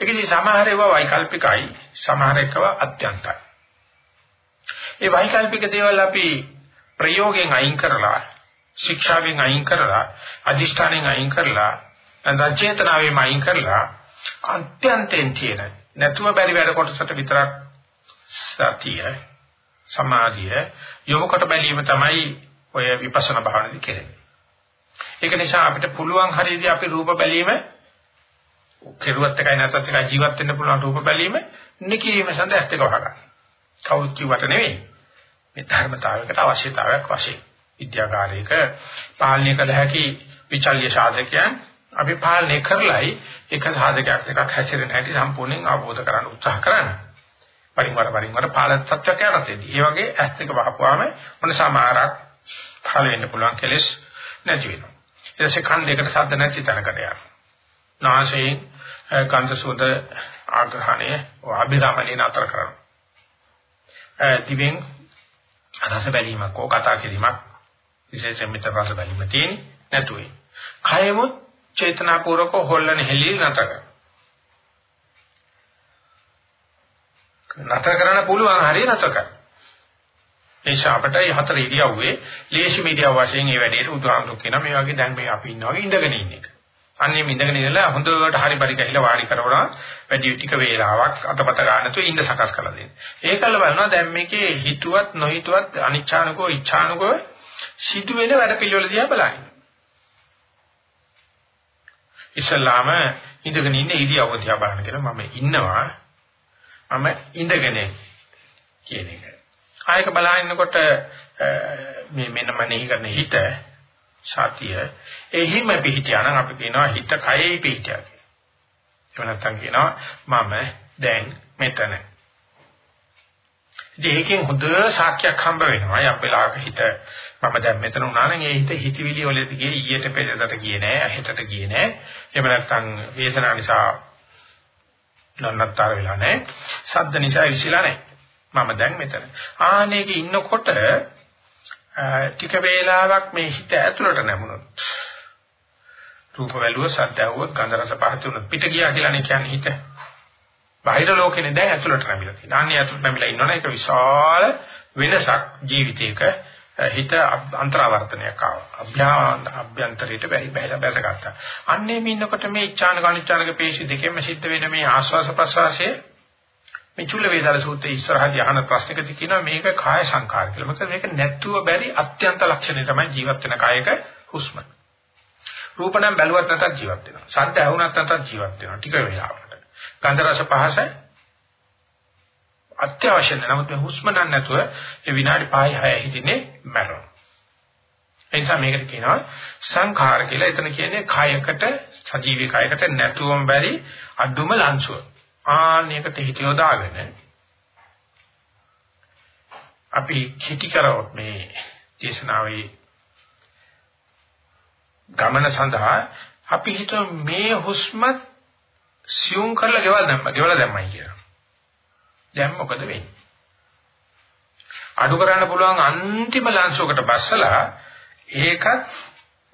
ඒක ඉතින් සමහර ඒවා වෛකල්පිකයි, සමහර ඒවා අත්‍යන්තයි. ඒ වෛකල්පික දේවල් අපි ප්‍රයෝගයෙන් අයින් කරලා, ශික්ෂාවෙන් අයින් කරලා, අදිෂ්ඨානෙන් අයින් කරලා, රචේතනාවෙන් අයින් කරලා අත්‍යන්තයෙන් තියෙන නැතුව බැරි වැඩ කොටසට විතරක් සතිය සමාධිය යොමුකට බැලීම තමයි ඔය විපස්සනා භාවනාවේ කෙරෙන්නේ. ඒක නිසා අපිට පුළුවන් හරියදී අපි රූප බැලීම කෙරුවත් එකයි නැත්නම් එකයි ජීවත් වෙන්න පුළුවන් රූප බැලීම නිකීම සඳහා ඇත්ත එක වහගන්න. කවුරුත් කිව්වට නෙවෙයි. මේ ධර්මතාවයකට අවශ්‍යතාවයක් වශයෙන් විද්‍යාකාරයක පාලනය කළ හැකි විචල්්‍ය සාධකයන් අපි පාලනය කරලයි එක සාධකයක් එකක් හැසිරෙන හැටි සම්පූර්ණයෙන් අවබෝධ කරගන්න උත්සාහ කරන්නේ. පරිවර පරිවර පාලන තත්ත්වයක් යටතේදී. ඒ වගේ ඇස් දෙක වහපුවාම මොන සමහරක් පහළ වෙන්න පුළුවන් කෙලෙස් නැති වෙනවා. ඊට පස්සේ කන් දෙකට ශබ්ද නැති තැනකට යනවා. නාසයෙන් ගන්ධ සුවඳ ආග්‍රහණය අභිරමණය නතර කරනවා. දිවෙන් රස බැලීමක් හෝ කතා කිරීමක් විශේෂයෙන් මෙතන රස බැලීම තියෙන්නේ නැතුවේ. කයමුත් චේතනාපූර්වක හොල්ලන හෙලිය නතර කරනවා. නතර කරන්න පුළුවන් හරිය නතර කරන්න. ඒ ශාපට මේ හතර ඉරියව්වේ ලේසි මීඩියා වශයෙන් මේ වැඩේට උදාහරණ කියනවා මේ වගේ දැන් මේ අපි ඉන්නවා වගේ ඉඳගෙන ඉන්න එක. අන්නේ ඉඳගෙන ඉඳලා හොඳට හරි පරි ගහලා වාඩි කරවලා වැඩි ටික වේලාවක් අතපත ගන්නතු ඉන්න සකස් කරලා දෙන්න. ඒකල බලනවා දැන් මේකේ හිතුවත් නොහිතුවත් අනිච්ඡානකෝ ඉච්ඡානකෝ සිදුවෙන වැඩ පිළිවෙල දිහා බලන්න. ඉස්ලාම ඉඳගෙන ඉන්න ඉරියව්ව දිහා බලන්න කියලා මම ඉන්නවා මම ඉඳගෙන කියන එක. ආයක බලහින්නකොට මේ මෙන්න මනෙහි කරන හිත සතිය එහිම පිහිටියා නම් අපි කියනවා හිත කයෙහි පිහිටියා කියලා. එහෙම නැත්නම් කියනවා මම දැන් මෙතන. ඉතින් ඒකෙන් හොඳ සාක්ෂියක් හම්බ වෙනවා. යම් වෙලාවක හිත මම දැන් මෙතන උනා නම් ඒ හිත හිතවිලි වලට ගියේ ඊයට පෙරදට ගියේ නෑ, හෙටට ගියේ නෑ. එහෙම නැත්නම් වේදනාව නිසා නන්නත්තර වෙලා නැහැ. ශබ්ද නිසා ඉසිලා නැහැ. මම දැන් මෙතන. ආනේක ඉන්නකොට ටික වේලාවක් මේ හිත ඇතුළට නැමුණොත් රූප වැළුව සද්දවුව ගන්ධ රස පහත උන පිට ගියා කියලා නේ කියන්නේ හිත. බාහිර ලෝකෙනේ දැන් ඇතුළට නැමිලා තියෙනවා. අනේ ඇතුළට නැමිලා ඉන්නවනේ ඒක විශාල වෙනසක් ජීවිතයක හිත අන්තරාවර්තනයක් ආවා. අභ්‍යාන අභ්‍යන්තරයට බැරි බැහැලා බැසගත්තා. අන්නේ මේ ඉන්නකොට මේ ඉච්ඡාන කනිච්ඡානක පේශි දෙකෙන්ම සිද්ධ වෙන මේ ආස්වාස ප්‍රසවාසයේ මේ චුල්ල වේදාල සූත්‍රයේ ඉස්සරහදී අහන ප්‍රශ්නකදී කියනවා මේක කාය සංකාර කියලා. මොකද මේක නැත්තුව බැරි අත්‍යන්ත ලක්ෂණය තමයි ජීවත් වෙන කායක හුස්ම. රූප නම් බැලුවත් නැතත් ජීවත් වෙනවා. ශබ්ද ඇහුණත් නැතත් ජීවත් වෙනවා. ටික වේලාවකට. ගන්ධ රස පහස අත්‍යවශ්‍ය නැහැ. නමුත් මේ හුස්ම ගන්න නැතුව ඒ විනාඩි 5 6 හිටින්නේ මැරෙනවා. ඒ නිසා මේකට කියනවා සංඛාර කියලා. එතන කියන්නේ කයකට සජීවී කයකට නැතුවම බැරි අඩුම ලංසුව. ආන්නයකට හිත යොදාගෙන අපි කිටි කරවොත් මේ දේශනාවේ ගමන සඳහා අපි හිතුව මේ හුස්මත් සියුම් කරලා ගෙවල් දැම්ම ගෙවලා දැම්මයි කියලා. දැන් මොකද වෙන්නේ? අඩු කරන්න පුළුවන් අන්තිම ලංශයකට බස්සලා ඒකත්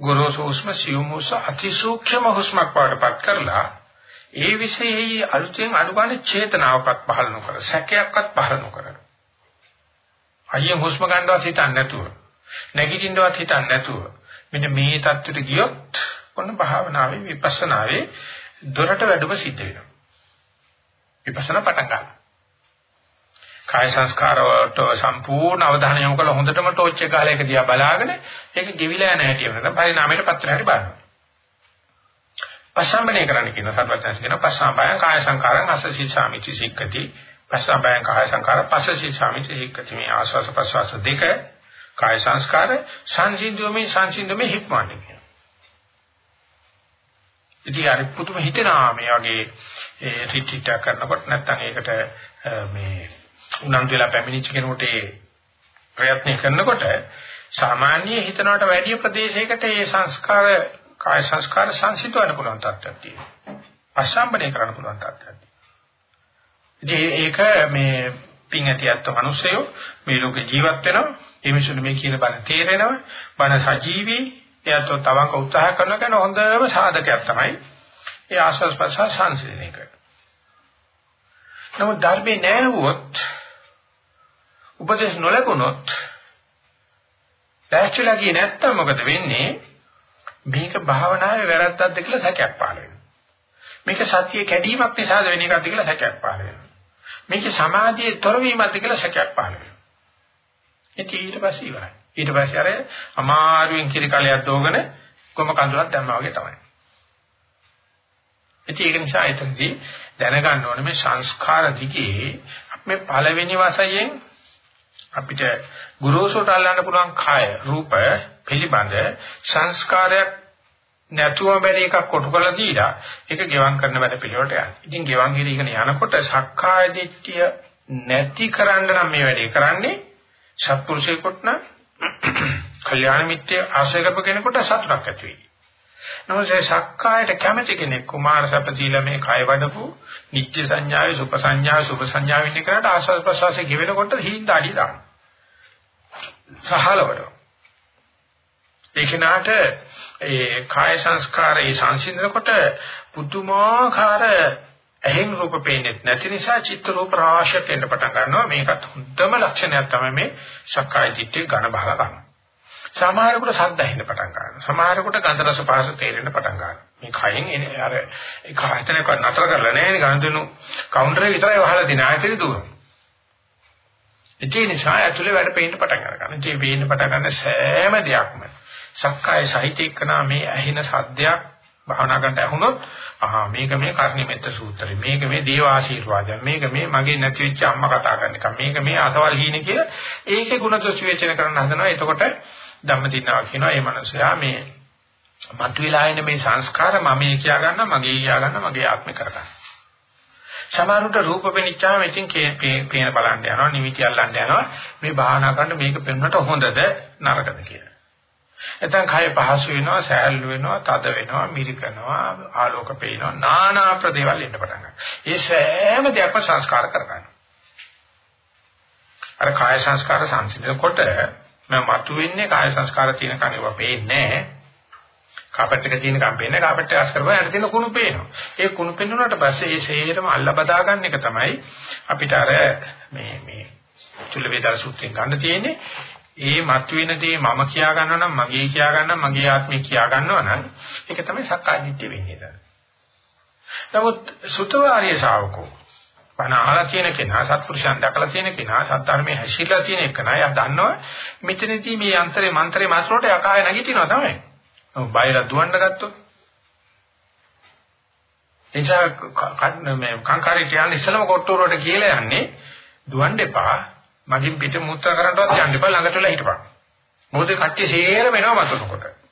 ගොරෝසු හුස්ම සියුම් හුස්ම අතිසූක්ෂම හුස්මක් වඩපත් කරලා ඒ විශේෂයි අලුතෙන් අනුගානේ චේතනාවක්වත් පහළ නොකර සැකයක්වත් පහළ නොකර අයියෙන් හුස්ම ගන්නවත් හිතන්නේ නැතුව නැගිටින්නවත් හිතන්නේ නැතුව මෙන්න මේ தත්ත්වයට ගියොත් ඔන්න භාවනාවේ විපස්සනාවේ දොරට වැඩම සිද්ධ වෙනවා විපස්සනා පටන් ගන්නවා කාය සංස්කාර වලට සම්පූර්ණ අවධානය යොමු කරලා හොඳටම ටෝච් එක ගහලා ඒක දිහා බලාගෙන ඒක ගෙවිලා යන හැටි වෙනවා. පරිණාමයට පත්‍ර හැටි බලනවා. පස්සම්බනේ කරන්න කියන සර්වඥාන්ස කියන පස්සම්බයං කාය සංකාරං අසසී සාමිති සික්කති. පස්සම්බයං කාය සංකාර පස්සසී සාමිති සික්කති. මේ ආස්වාස ප්‍රසවාස දෙක කාය සංස්කාර සංසිඳුමේ සංසිඳුමේ හික්මන්නේ කියන. ඉතින් අර පුදුම හිතෙනවා මේ වගේ ඒ රිට්‍රීට් කරනකොට නැත්නම් ඒකට මේ උනන්දු වෙලා පැමිණිච්ච කෙනෙකුට ඒ ප්‍රයත්න කරනකොට සාමාන්‍ය හිතනකට වැඩි ප්‍රදේශයකට ඒ සංස්කාර කාය සංස්කාර සංසිඳවන්න පුළුවන් තත්ත්වයක් තියෙනවා. අසම්බනේ කරන්න පුළුවන් තත්ත්වයක් තියෙනවා. ඒක මේ පින් ඇතියත් මිනිස්සයෝ මේ ලෝකේ ජීවත් වෙනවා. ඒ මිනිස්සුන්ට මේ කියන බණ තේරෙනවා. බණ සජීවී එයාට තවක උත්සාහ කරන කෙනා හොඳම සාධකයක් තමයි. ඒ ආස්වාස් ප්‍රසවාස සංසිඳන එක. නමුත් ධර්මේ නැහුවොත් උපදේශ නොලැබුණොත් දැක්චලා ගියේ නැත්තම් මොකද වෙන්නේ? මේක භාවනාවේ වැරද්දක්ද කියලා සැකයක් පහළ වෙනවා. මේක සත්‍ය කැඩීමක් නිසාද වෙන එකක්ද කියලා සැකයක් පහළ වෙනවා. මේක සමාධියේ තොරවීමක්ද කියලා සැකයක් පහළ වෙනවා. ඉතින් ඊට පස්සේ ඉවරයි. ඊට පස්සේ අර අමාරුවෙන් කිරි කලයක් දෝගෙන කොම කඳුලක් දැම්මා වගේ තමයි. ඉතින් ඒක නිසා එතනදී දැනගන්න ඕනේ මේ සංස්කාර දිගේ අපේ පළවෙනි වශයෙන් අපිට ගුරුසුට අල්ලන්න පුළුවන් කාය රූප පිළිබඳ සංස්කාරයක් නැතුව බැරි එකක් කොටු කරලා දීලා ඒක ගෙවම් කරන වැඩ පිළිවෙලට යනවා. ඉතින් ගෙවම් ගිරීගෙන යනකොට සක්කාය දිට්ඨිය නැති කරන්න නම් මේ වැඩේ කරන්නේ සත්පුරුෂයෙකුට නම් කල්යාණ මිත්‍ය ආශ්‍රය කරපු කෙනෙකුට සතුටක් ඇති වෙයි. නමුත් ඒ සක්කායට කැමැති කෙනෙක් කුමාර සපතිලා මේ කය වඩපු නිත්‍ය සංඥාවේ සුප සංඥාවේ සුප සංඥාවේ ඉන්න කරාට ආස්වාද ප්‍රසවාසයේ ගෙවෙනකොට හිඳ අඩි දාන. සහලවඩ. ඒ කෙනාට ඒ කාය සංස්කාරයේ සංසිඳනකොට පුදුමාකාර ඇහෙන් රූප පේන්නේ නැති නිසා චිත්ත රූප රාශියක් එන්න පටන් ගන්නවා මේකත් හොඳම ලක්ෂණයක් තමයි මේ සක්කාය දිට්ඨිය ඝන බහල ගන්න. සමහරකට ශබ්ද ඇහෙන්න පටන් ගන්නවා. සමහරකට ගන්ධ රස පහස තේරෙන්න පටන් ගන්නවා. මේ කයෙන් එන අර ඒක හිතනක නතර කරලා නැහැ නේ ගන්ධනු කවුන්ටරේ විතරයි වහලා තියෙන ආයතනෙ දුර. ඒ නිසා ඇතුලේ වැඩ පේන්න පටන් ගන්නවා. ඒ පේන්න පටන් ගන්න සෑම දෙයක්ම සක්කාය සහිතේකනා මේ ඇහෙන සද්දයක් භාවනා කරන්න ඇහුනොත් ආහා මේක මේ කර්ණිමෙත්ත සූත්‍රය මේක මේ දේව ආශිර්වාදය මේක මේ මගේ නැති වෙච්ච අම්මා කතා කරන එක මේක මේ අසවල් හීන කියලා ඒකේ ගුණ දොස් විචේචන කරන්න හදනවා එතකොට ධම්මදින්නවා කියනවා මේ මනුස්සයා මේ මතුවලා එන මේ සංස්කාර මම කියා ගන්න මගේ කියා ගන්න මගේ ආත්මය කරගන්න. සමහරුන්ට රූප පෙනිච්චාම ඉතින් පේන බලන්න යනවා නිමිති අල්ලන්න යනවා මේ භාවනා කරන්න මේක පෙන්වන්නට හොඳද නරකද කියලා. එතෙන් කය පහසු වෙනවා සෑහළු වෙනවා තද වෙනවා මිරිකනවා ආලෝක පේනවා নানা ප්‍රදේවල් එන්න පටන් ගන්නවා. ඒ සෑම දෙයක්ම සංස්කාර කරගන්නවා. අර කාය සංස්කාර සංසිඳනකොට මම මතුවෙන්නේ කාය සංස්කාර තියෙන කණේව පේන්නේ නැහැ. කාපට් එක තියෙන කම් පේන්නේ කාපට් එක අස් කරපුවා යට තියෙන කුණු පේනවා. ඒ කුණු පෙන්නුනට පස්සේ ඒ ශරීරෙම අල්ල බදා ගන්න එක තමයි අපිට අර මේ මේ චුල්ල වේදාර සූත්‍රයෙන් ගන්න තියෙන්නේ. ඒ මතුවෙන දේ මම කියා ගන්නවා නම් මගේ කියා ගන්නවා මගේ ආත්මය කියා ගන්නවා නම් ඒක තමයි සක්කාය දිට්ඨිය වෙන්නේ. නමුත් සුතවාරිය ශාවකෝ බණ අහලා තියෙන කෙනා සත්පුරුෂයන් දැකලා තියෙන කෙනා සත්ධර්මයේ හැසිරලා තියෙන කෙනා යා දන්නවා මෙතනදී මේ යන්ත්‍රේ මන්ත්‍රේ මාත්‍රෝට යකාය නැගිටිනවා තමයි. ඔව් බයලා දුවන්න ගත්තොත් එනිසා මේ කාංකාරී කියන්නේ ඉස්සලම කොට්ටුරට කියලා යන්නේ දුවන්න එපා මගින් පිට මුත්‍රා කරන්නවත් යන්න එපා ළඟට වෙලා හිටපන්. මොකද කට්ටිය සේරම එනවා මතනකොට.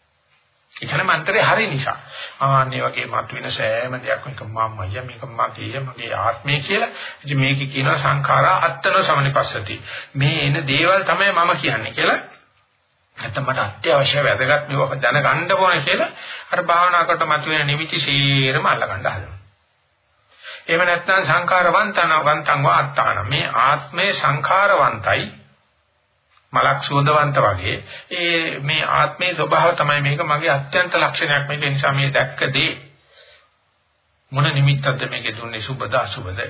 ඒ කියන්නේ මන්ත්‍රේ හරි නිසා. ආන්නේ වගේ මතුවෙන සෑම දෙයක් මේක මමය මේක මගේ මගේ ආත්මය කියලා. ඉතින් මේකේ කියනවා සංඛාරා අත්තන සමනිපස්සති. මේ එන දේවල් තමයි මම කියන්නේ කියලා. නැත්නම් මට අත්‍යවශ්‍ය වැදගත් මේක දැනගන්න ඕනේ කියලා අර භාවනා කරට මතුවෙන නිමිති සීරම අල්ලගන්න හදනවා. එහෙම නැත්නම් සංඛාරවන්තන වන්තං වාත්තාන මේ ආත්මේ සංඛාරවන්තයි මලක් සුවඳවන්ත වගේ. ඒ මේ ආත්මේ ස්වභාව තමයි මේක. මගේ අත්‍යන්ත ලක්ෂණයක් මේක. නිසා මේ දැක්කදී මොන නිමිත්තක්ද මේකේ දුන්නේ? සුබද අසුබද?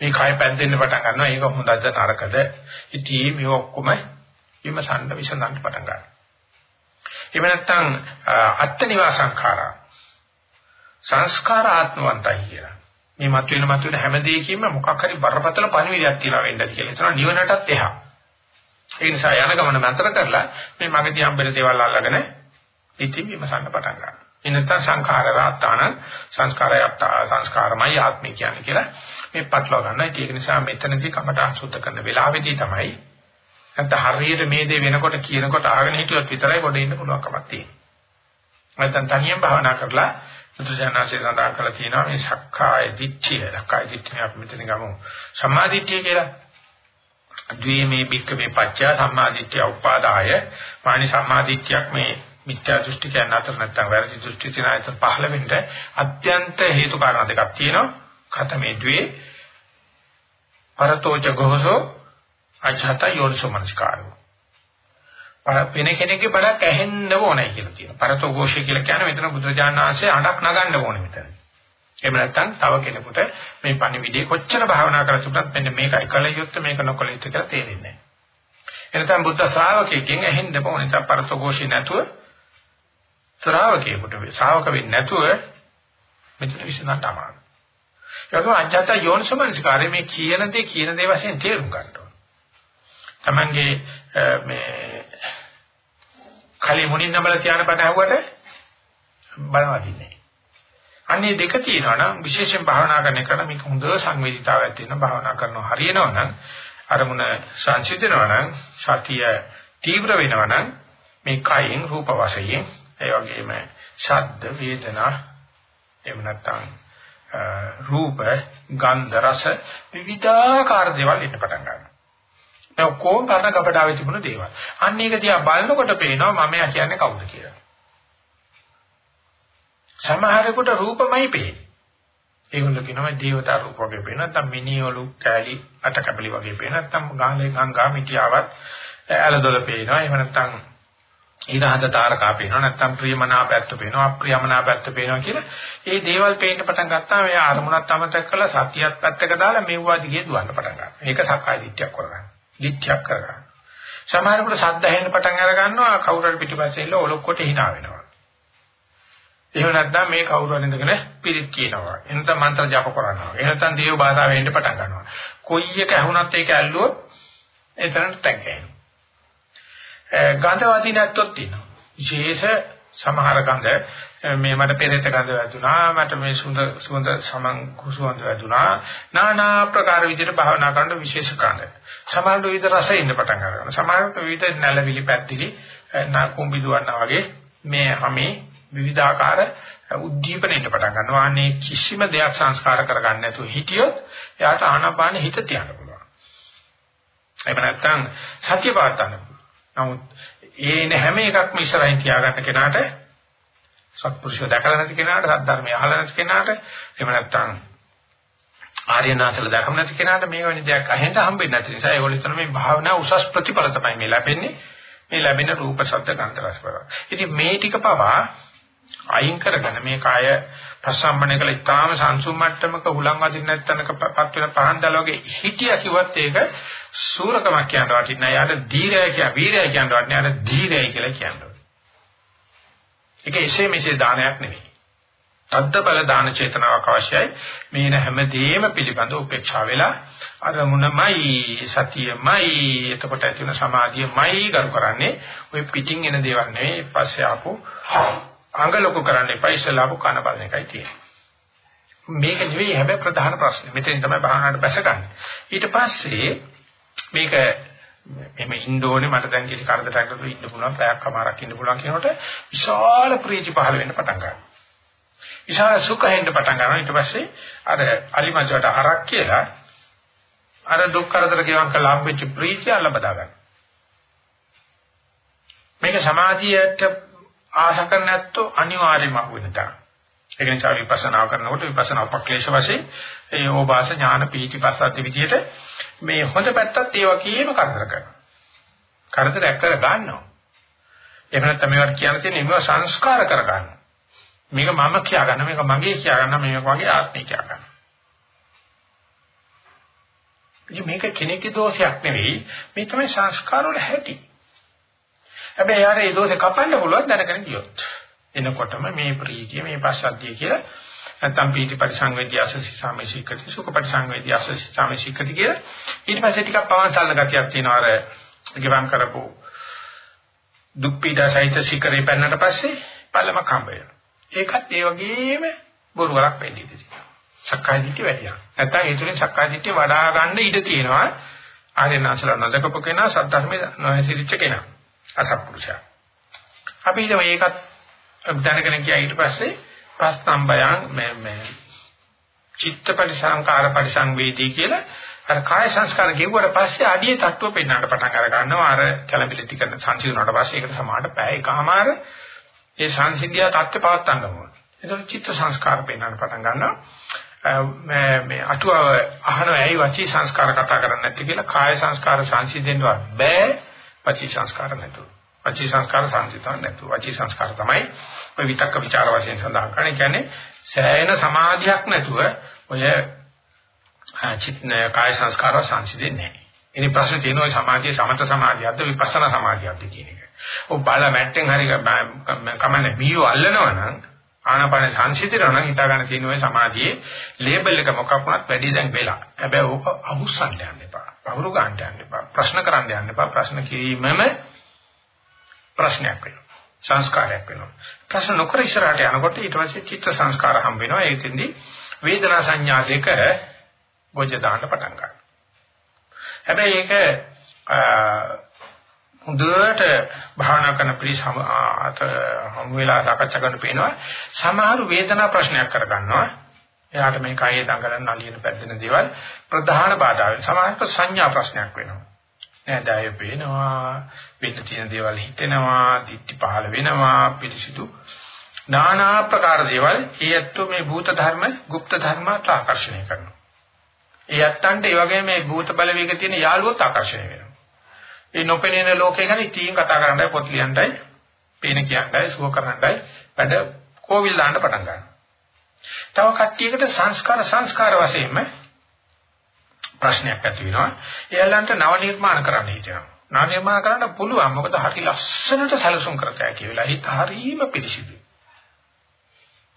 මේ කය පැද්දෙන්න පටන් ගන්නවා. ඒක හොඳද නරකද? ඉතින් මේ ඔක්කොම විමසන්න විසඳන්න පටන් ගන්නවා. එහෙම නැත්නම් අත්ත්‍ය සංඛාරා සංස්කාර ආත්මවන්තයි කියලා. මේ මතුවෙන මතුවෙන හැම දෙයකින්ම මොකක් හරි බරපතල පණිවිඩයක් තියලා වෙන්නද කියලා. ඒතන නිවනටත් එහා. ඒ නිසා යන ගමන නතර කරලා මේ මගදී හම්බෙන දේවල් අල්ලගෙන ඉතින් විමසන්න පටන් ගන්නවා. එනතර සංඛාර රාත්තාන සංස්කාරයත් සංස්කාරමයි ආත්මය කියන්නේ කියලා මේ පටලවා ගන්න. ඒක නිසා මෙතනදී කමට සුද්ධ කරන වෙලාවේදී තමයි නැත්නම් හරියට මේ දේ වෙනකොට කියනකොට අහගෙන හිටියොත් විතරයි ගොඩ ඉන්න පුළුවන්කමක් තියෙන්නේ. නැත්නම් තනියෙන් භාවනා කරලා බුදුසසුනාසේ සඳහන් කරලා තියෙනවා මේ සක්කාය දිට්ඨිය, සක්කාය දිට්ඨිය අපි මෙතන ගමු. සම්මා දිට්ඨිය කියලා ද්වේමේ භික්කවේ පච්චා සම්මාදිට්ඨිය උපාදාය මානි සම්මාදිට්ඨියක් මේ මිත්‍යා දෘෂ්ටි කියන අතර නැත්තම් වැරදි දෘෂ්ටි තියෙන අතර පහළ වෙන්න අත්‍යන්ත හේතු කාරණා දෙකක් තියෙනවා ඛතමේ ද්වේ පරතෝච ගෝසෝ අජහත යෝනිසෝ මනස්කාරෝ වෙන කෙනෙක්ගේ බඩක් ඇහෙන්න ඕනේ කියලා තියෙනවා. පරතෝ ഘോഷය කියලා කියන්නේ මෙතන බුදුරජාණන් වහන්සේ අඬක් නගන්න ඕනේ මෙතන. එහෙම නැත්නම් තව කෙනෙකුට මේ පණිවිඩේ කොච්චර භාවනා කරලා තිබුණත් මෙන්න මේකයි කල යුත්තේ මේක නොකල යුත්තේ කියලා තේරෙන්නේ නැහැ. එනසම් බුද්ධ ශ්‍රාවකයෙක්ගෙන් ඇහෙන්න ඕනේ නැත්නම් පරතෝഘോഷී නැතුව ශ්‍රාවකයෙකුට ශ්‍රාවක වෙන්නේ නැතුව මෙතන විසඳන්න අමාරුයි. ඒක අජාත යෝනිසමනස්කාරය මේ කියන දේ කියන දේ වශයෙන් තේරුම් ගන්න ඕනේ. Tamange මේ කලී මුණින් නමල තියාන බණ ඇහුවට බලවදින්නේ. අන්නේ දෙක තියෙනවා නම් විශේෂයෙන් භාවනා කරන එකට මේක හොඳ සංවේදීතාවයක් තියෙන භාවනා කරනවා හරියනවා නම් අරමුණ සංසිඳනවා නම් සතිය තීව්‍ර වෙනවා නම් මේ කයින් රූප වශයෙන් ඒ වගේම ශබ්ද වේදනා එහෙම නැත්නම් රූප ගන්ධ රස විවිධාකාර දේවල් ඉන්න පටන් ගන්නවා. ඒ ඔක්කොම කරන කපඩාවේ තිබුණු දේවල්. අන්න ඒක දිහා බලනකොට පේනවා මම කියන්නේ කවුද කියලා. සමහරෙකුට රූපමයි පේන්නේ. ඒගොල්ලෝ කියනවා දේවතා රූප වගේ පේන නැත්නම් මිනිඔලු කැලි අටකපලි වගේ පේන නැත්නම් ගාලේ ගංගා මිටියාවත් ඇලදොල පේනවා. එහෙම නැත්නම් ඊරහත තාරකා පේනවා නැත්නම් ප්‍රියමනාපැත්ත පේනවා අප්‍රියමනාපැත්ත පේනවා කියලා ඒ දේවල් පේන්න පටන් ගත්තාම එයා අරමුණක් අමතක කරලා සතියත් පැත්තක දාලා මෙව්වා දිගේ දුවන්න පටන් ගන්නවා. ඒක සක්කාය දිට්ඨියක් කරගන්න. දිට්ඨියක් කරගන්න. සමහරකට සද්ද ඇහෙන්න පටන් අර ගන්නවා කවුරු හරි පිටිපස්සේ ඉන්න ඔලොක්කොට hina වෙනවා. එහෙම නැත්නම් මේ කවුරු හරි ඉඳගෙන පිරිත් කියනවා. එනතම් මන්ත්‍ර ජප කරනවා. එනතම් දේව භාෂාව වෙන්න පටන් ගන්නවා. කොයි එක ඇහුණත් ඒක ඇල්ලුවොත් එතරම් ටැග් ගන්නවා. ගන්ධවාදී නැත්තොත් තියෙනවා. විශේෂ සමහර ගඳ මේ මට පෙරේත ගඳ වැදුනා මට මේ සුඳ සුඳ සමන් කුසුඳ වැදුනා নানা ආකාර විදිහට භාවනා කරන විශේෂ ගඳ සමහරට විවිධ රස ඉන්න පටන් ගන්නවා සමහරට විවිධ නැලවිලි පැද්දිලි නා කුඹි දුවන්නා වගේ මේ හැමේ විවිධාකාර උද්දීපන ඉන්න පටන් ගන්නවා. අනේ කිසිම දෙයක් සංස්කාර කරගන්න නැතුව හිටියොත් එයාට ආනාපාන හිත තියන්න පුළුවන්. එහෙම නැත්නම් සත්‍ය පාත්තන්න නමුත් ඒන හැම එකක්ම ඉස්සරහින් තියාගන්න කෙනාට සත්පුරුෂය දැකලා නැති කෙනාට සද්ධර්මය අහලා නැති කෙනාට එහෙම නැත්නම් ආර්යනාථල දැකම නැති කෙනාට මේ වෙන දෙයක් අහෙන්න හම්බෙන්නේ නැති නිසා ඒගොල්ලෝ හිතන මේ භාවනා උසස් ප්‍රතිඵල තමයි මේ ලැබෙන්නේ. මේ ලැබෙන රූප ශබ්ද ගන්ධ රස බව. ඉතින් මේ ටික පවා අයින් කරගෙන මේ කාය ප්‍රසම්මණය කළ ඉතාම සංසුම් මට්ටමක හුලං වදින්න නැත්නම්කපත් වෙන පහන් දල වගේ හිටියා කිව්වත් ඒක සූරකමක් කියන්න වටින්නේ නැහැ. යාට ධීරය කිය වීරය කියන්න වටින්නේ යාට ධීරය කියලා කියනවා. ඒක එසේ මෙසේ දානයක් නෙවෙයි. තද්ද බල දාන චේතනාවක් අවශ්‍යයි. මේන හැමදේම පිළිබඳ උපේක්ෂා වෙලා අරමුණමයි සතියමයි එතකොට ඇති වෙන සමාධියමයි කරු කරන්නේ. ওই පිටින් එන දේවල් නෙවෙයි පස්සේ ආපු අඟ ලොකු කරන්න එපා ඉස්සලාපු කන බලන එකයි තියෙන්නේ. මේක නෙවෙයි හැබැයි ප්‍රධාන ප්‍රශ්නේ. මෙතෙන් තමයි භාවනාවට බැසගන්නේ. ඊට පස්සේ මේක එමෙ ඉන්න ඕනේ මට දැන් කිසි කරදරයක් නැතුව ඉන්න පුළුවන් පැයක් කමාරක් ඉන්න පුළුවන් කියනකොට විශාල ප්‍රීති පහළ වෙන්න පටන් ගන්නවා. විශාල සුඛ හෙන්න පටන් ගන්නවා. ඊට පස්සේ අර අලිමංජවට හරක් කියලා අර දුක් කරදර ගෙවන් කළ හම්බෙච්ච ප්‍රීතිය අල්ල බදා ගන්න. මේක සමාධියට ආශා කර නැත්තෝ අනිවාර්යයෙන්ම අහුවෙන තරම්. ඒක නිසා විපස්සනා කරනකොට විපස්සනා උපක්ලේශ වශයෙන් ඒ ඕපාස ඥාන පීති පස්සද්ධි විදියට මේ හොඳ පැත්තත් ඒ වගේම කරදර කරනවා. කරදරයක් කර ගන්නවා. එහෙම නැත්නම් මේවට කියන්න තියෙන්නේ මේවා සංස්කාර කර ගන්නවා. මේක මම කියා ගන්න මේක මගේ කියා ගන්න මේක වගේ ආත්මය කියා ගන්න. මේක කෙනෙක්ගේ දෝෂයක් නෙවෙයි මේ තමයි සංස්කාර වල හැටි. හැබැයි යාර ඒ දෝෂේ කපන්න පුළුවන් දැනගෙන ගියොත්. එනකොටම මේ ප්‍රීතිය මේ පස්සද්ධිය කියලා නැත්නම් පීති පරිසංවේදී අසසි සාමේශිකති සුඛ පරිසංවේදී අසසි සාමේශිකති කියලා ඊට පස්සේ ටිකක් පවන්සල්න ගතියක් තියෙනවා අර ගිවන් කරපු දුක් පීඩා සහිත සිකරේ පැන්නට පස්සේ පළමක් හම්බ වෙනවා. ඒකත් ඒ වගේම බොරු වලක් වෙන්නේ ඉතින්. සක්කාය දිට්ඨිය වැඩියා. නැත්නම් ඒ තුලින් සක්කාය දිට්ඨිය වඩා ගන්න ඉඩ තියෙනවා. ආර්යනාසල නොදකපු කෙනා සද්ධර්මයේ නොහැසිරිච්ච කෙනා. අසත්පුරුෂයා. අපි ඊට මේකත් දැනගෙන ගියා ඊට පස්සේ පස්තම්බයන් මේ මේ චිත්ත පරිසංකාර පරිසංවේදී කියලා අර කාය සංස්කාර ගෙවුවට පස්සේ අඩියේ තට්ටුව පෙන්වන්න පටන් අර ගන්නවා අර කැළඹිලි කරන සංසිඳුණාට පස්සේ ඒකට සමානට පැය එකමාර ඒ සංසිද්ධිය තත්ත්ව පවත් ගන්න ඕනේ. ඒකට චිත්ත සංස්කාර පෙන්වන්න පටන් ගන්නවා. මේ මේ අටුව අහන ඇයි වචී සංස්කාර කතා කරන්නේ නැති කියලා කාය සංස්කාර සංසිඳෙන්නවත් බෑ වචී සංස්කාර නැතුව. වචී සංස්කාර සංසිතන නැතුව. වචී සංස්කාර තමයි ඔය විතක්ක ਵਿਚාර වශයෙන් සඳහන් කරන්නේ. කියන්නේ සෑයන සමාධියක් නැතුව ඔය චිත්ත කාය සංස්කාර සංසිඳෙන්නේ නැහැ. ඉතින් ප්‍රශ්නේ තියෙනවා සමාධිය සමත සමාධියක්ද විපස්සනා සමාධියක්ද කියන එක. ඔය බල මැට්ටෙන් හරි කමන්නේ බීව අල්ලනවා නම් ආනාපාන සංසිඳනවා නම් හිතා ගන්න තියෙන ඔය සමාධියේ ලේබල් එක මොකක් වුණත් වැඩි දැන් වෙලා. හැබැයි ඕක අහුස්සන්න යන්න එපා. පවුරු ගන්න යන්න එපා. ප්‍රශ්න කරන්න යන්න එපා. ප්‍රශ්න කිරීමම ප්‍රශ්නයක් වෙනවා. සංස්කාරයක් වෙනවා. ප්‍රශ්න නොකර ඉස්සරහට යනකොට ඊට පස්සේ චිත්ත සංස්කාර හම්බ වෙනවා. ඒකෙන්දී වේදනා සංඥා දෙක ගොජ දාන්න පටන් ගන්නවා. හැබැයි ඒක හොඳට භාවනා කරන පිළිස හම් වෙලා සාකච්ඡා කරන පේනවා. සමහර වේදනා ප්‍රශ්නයක් කරගන්නවා. එයාට මේ කයේ දඟලන අලියන පැද්දෙන දේවල් ප්‍රධාන බාධාවෙන් සමහරට සංඥා ප්‍රශ්නයක් වෙනවා. නේද අය පේනවා පිට තියෙන දේවල් හිතෙනවා දිට්ටි පහළ වෙනවා පිළිසිතු নানা ආකාර දේවල් ඒත්තු මේ භූත ධර්ම গুপ্ত ධර්මට ආකර්ෂණය කරනවා. ඒත්තන්ට ඒ වගේ මේ භූත බලවේග තියෙන යාළුවෝත් ආකර්ෂණය වෙනවා. ඒ නොපෙනෙන ලෝකේ ගැන ඉතින් කතා කරන්නයි පොත් ලියන්නයි පේන කියන්නයි සුව කරන්නයි වැඩ කෝවිල් දාන්න පටන් ගන්නවා. තව කට්ටියකට සංස්කාර සංස්කාර වශයෙන්ම ප්‍රශ්නයක් ඇති වෙනවා. එයාලන්ට නව නිර්මාණ කරන්න හිතෙනවා. නව නිර්මාණ කරන්න පුළුවන්. මොකද හරි ලස්සනට සැලසුම් කරතයි කියලා. හිත හරීම පිළිසිදුයි.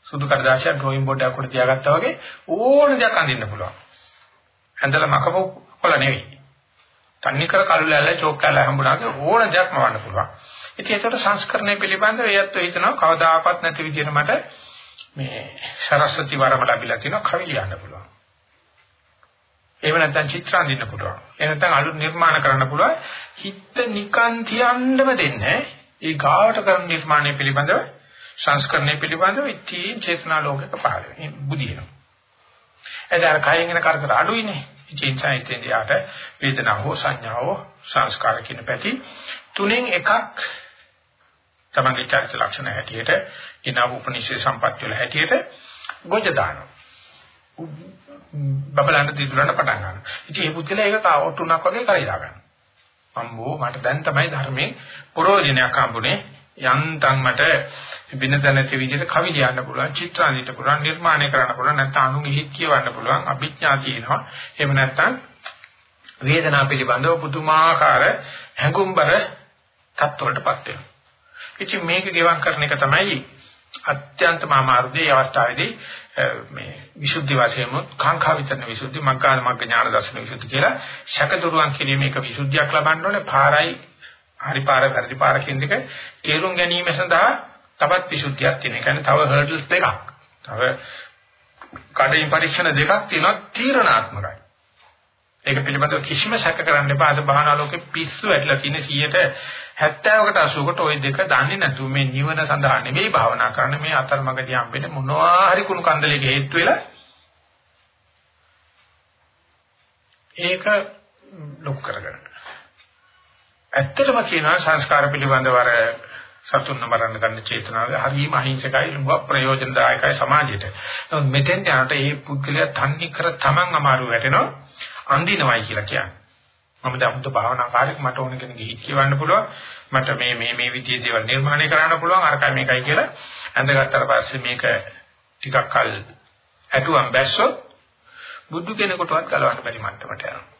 සුදු කඩදාසියක් ඩ්‍රොයින් බෝඩ් එකක් උඩ තියාගත්තා වගේ ඕන දෙයක් අඳින්න පුළුවන්. ඇඳලා මකපො කොළ නෙවෙයි. තන්නේ කර කළු ලැල්ල චෝක් කැල්ල හම්බුනාගේ ඕන දෙයක් මවන්න පුළුවන්. ඉතින් ඒකට සංස්කරණය පිළිබඳව එයත් හිතනවා කවදාකවත් නැති විදිහට මට මේ සරස්වති වරම ලැබිලා තිනවා කවි ලියන්න පුළුවන්. එහෙම නැත්නම් චිත්‍ර අඳින්න පුළුවන්. එහෙම නැත්නම් අලුත් නිර්මාණ කරන්න පුළුවන්. හිත නිකන් තියන්නම දෙන්නේ. ඒ ගාවට කරන නිර්මාණය පිළිබඳව සංස්කරණය පිළිබඳව ඉතින් චේතනා ලෝකයක පහළ වෙන බුදිනවා. එදාර කයෙන් එන කරදර අඩුයිනේ. චින්තයිතෙන් යාට වේදනාව හෝ සංඥාව සංස්කාර කියන පැති තුනෙන් එකක් තමන්ගේ චරිත ලක්ෂණ හැටියට ඉනාව උපනිෂේ සම්පත් වල හැටියට ගොජ දානවා. බබලන්න දිදුරන්න පටන් ගන්නවා. ඉතින් මේ පුද්ගලයා ඒක කවටුණක් වගේ කරලා ගන්නවා. අම්බෝ මට දැන් තමයි ධර්මයේ ප්‍රෝජනයක් හම්බුනේ යන්තම් මට බිනත නැති විදිහට කවි ලියන්න පුළුවන් චිත්‍ර අඳින්න පුළුවන් නිර්මාණය කරන්න පුළුවන් නැත්නම් අනුන්ගේ හිත් කියවන්න පුළුවන් අභිඥා තියෙනවා. එහෙම නැත්නම් වේදනාව පිළිබඳව පුදුමාකාර හැඟුම්බර තත්ත්වයකටපත් වෙනවා. ඉතින් මේක ගෙවම් කරන එක තමයි අත්‍යන්තම අමාරුදී අවස්ථාවේදී මේ විසුද්ධි වශයෙන්ම කාංකා විතරන විසුද්ධි මග්ගා මග්ග ඥාන දර්ශන විසුද්ධි කියලා ශකදුරුවන් කිරීමේක විසුද්ධියක් ලබන්න ඕනේ. පාරයි හරි පාර වැරදි පාර කියන දෙක තේරුම් ගැනීම සඳහා තවත් විසුද්ධියක් තියෙනවා. ඒ කියන්නේ තව හර්ඩල්ස් දෙකක්. තව කඩින් පරීක්ෂණ දෙකක් තියෙනවා තීරණාත්මකයි. ඒක පිළිබඳව කිසිම සැක කරන්න එපා. අද බහනා ලෝකෙ පිස්සු ඇටලා තියෙන 70කට 80කට ওই දෙක දන්නේ නැතු මේ නිවන සඳහා නෙමෙයි භාවනා කරන්න මේ අතරමඟදී හම්බෙන මොනවා හරි කුණු කන්දලයක හේතු වෙලා ඒක ලොක් කරගන්න. ඇත්තටම කියනවා සංස්කාර පිළිබඳව අර සතුන් මරන්න ගන්න චේතනාව හරිම අහිංසකයි ලුඟ ප්‍රයෝජනදායකයි සමාජයට. නමුත් මෙතෙන් යනට මේ පුද්ගලයා තන්නේ කර තමන් අමාරු වැටෙනවා අඳිනවයි කියලා කියන්නේ. මම දැන් හුදු භාවනා කාර්යයක් මට ඕන කෙනෙක් හිත කියවන්න පුළුවන්. මට මේ මේ මේ විදිහේ දේවල් නිර්මාණය කරන්න පුළුවන් අරකයි මේකයි කියලා ඇඳගත්තට පස්සේ මේක ටිකක් කල් ඇතුම් බැස්සොත් බුදු කෙනෙකුටවත් ගලවන්න බැරි මට්ටමට යනවා.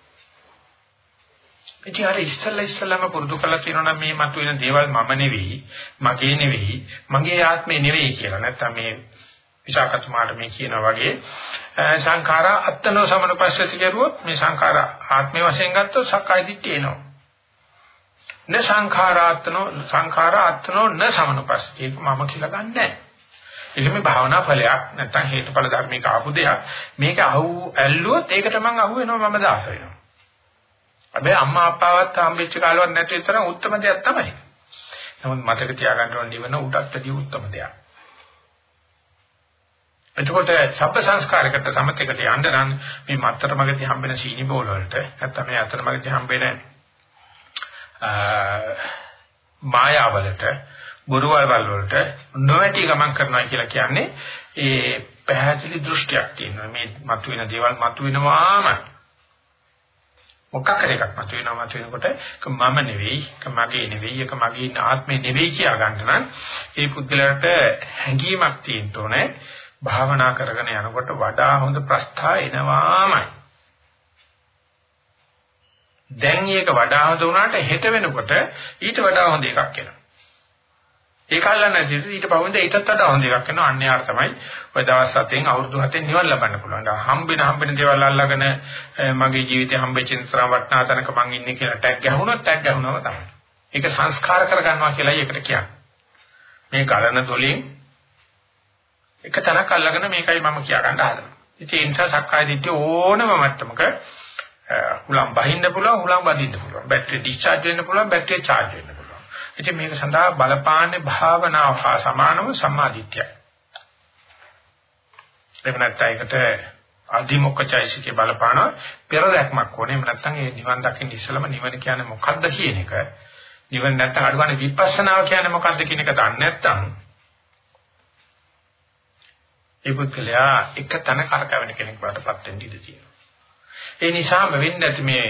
ඉතින් අර ඉස්සල්ලා ඉස්සල්ලාම පුරුදු කළා කියනවා නම් මේ මතුවෙන දේවල් මම නෙවෙයි, මගේ නෙවෙයි, මගේ ආත්මේ නෙවෙයි කියලා. නැත්තම් මේ විසාකතුමාට මේ කියනා වගේ සංඛාරා අත්තනෝ සමනපස්සති කරුවොත් මේ සංඛාරා ආත්මේ වශයෙන් ගත්තොත් සක්කාය දිට්ඨිය එනවා. න සංඛාරාත්නෝ සංඛාරාත්නෝ න සමනපස්සති ඒක මම කියලා ගන්නෑ. ඒක මේ භාවනා ඵලයක් නැත්තම් හේතුඵල ධර්මික ආපු දෙයක්. මේක අහු ඇල්ලුවොත් ඒකට මම අහු වෙනවා මම දාස වෙනවා. හැබැයි අම්මා අප්පාවත් හම්බෙච්ච කාලවත් නැති තරම් උත්තරම දෙයක් තමයි. නමුත් මතක තියාගන්න ඕන නිවන උටත් වැඩි උත්තරම දෙයක්. එතකොට සබ්බ සංස්කාරයකට සමතේකට යන්න නම් මේ මත්තරමගදී හම්බෙන සීනි බෝල වලට නැත්නම් මේ අතරමගදී හම්බෙන මායාවලට ගුරුවල්වල වලට නොවැටි ගමන් කරනවා කියලා කියන්නේ ඒ පැහැදිලි දෘෂ්ටියක් තියෙනවා මේ මතුවෙන දේවල් මතුවෙනවාමයි මොකක් හරි එකක් මතුවෙනවා මතුවෙනකොට ඒක මම නෙවෙයි, ඒක මගේ නෙවෙයි, ඒක මගේ ආත්මේ නෙවෙයි කියා ගන්න නම් ඒ පුද්ගලයාට හැඟීමක් තියෙන්න ඕනේ. භාවනා කරගෙන යනකොට වඩා හොඳ ප්‍රස්ථා එනවාමයි. දැන් මේක වඩා හොඳ වුණාට හෙට වෙනකොට ඊට වඩා හොඳ එකක් එනවා. ඒක අල්ලන්නේ ඊට පහුවෙන්ද ඊටත් වඩා හොඳ එකක් වෙනවා අන්‍යයාර තමයි ඔය දවස් හතෙන් අවුරුදු හතෙන් නිවන් ලබන්න පුළුවන්. දැන් හම්බෙන හම්බෙන දේවල් අල්ලගෙන මගේ ජීවිතේ හම්බෙච්ච තරම් වටිනා තැනක මං ඉන්නේ කියලා ටැග් ගැහුණොත් ටැග් ගැහුණාම තමයි. ඒක සංස්කාර කරගන්නවා කියලායි ඒකට කියන්නේ. මේ කලන දොලින් එක තැනක් අල්ලගෙන මේකයි මම කියා ගන්න හදනවා. ඉතින් ඒ නිසා සක්කාය දිට්ඨිය ඕනම මට්ටමක හුලම් බහින්න පුළුවන් හුලම් බදින්න පුළුවන්. බැටරි ඩිස්චාර්ජ් වෙන්න පුළුවන් බැටරිය charge වෙන්න ඉතින් මේක සඳහා බලපාන්නේ භාවනාව හා සමානව සම්මාදිට්ඨියයි. එහෙම නැත්නම් ඒකට අධිමොක්ඛචෛසිකේ බලපාන පෙර දැක්මක් ඕනේ. එහෙම නැත්නම් ඒ නිවන් දකින්න ඉස්සලම නිවන කියන්නේ මොකක්ද කියන එක. නිවන නැත්නම් අඩුවනේ විපස්සනාව කියන්නේ මොකක්ද කියන එක දන්නේ නැත්නම් ඒ පුද්ගලයා එක තැන කරකවෙන කෙනෙක් වඩපත් වෙන්න ඉඩ තියෙනවා. ඒ නිසාම වෙන්නේ නැති මේ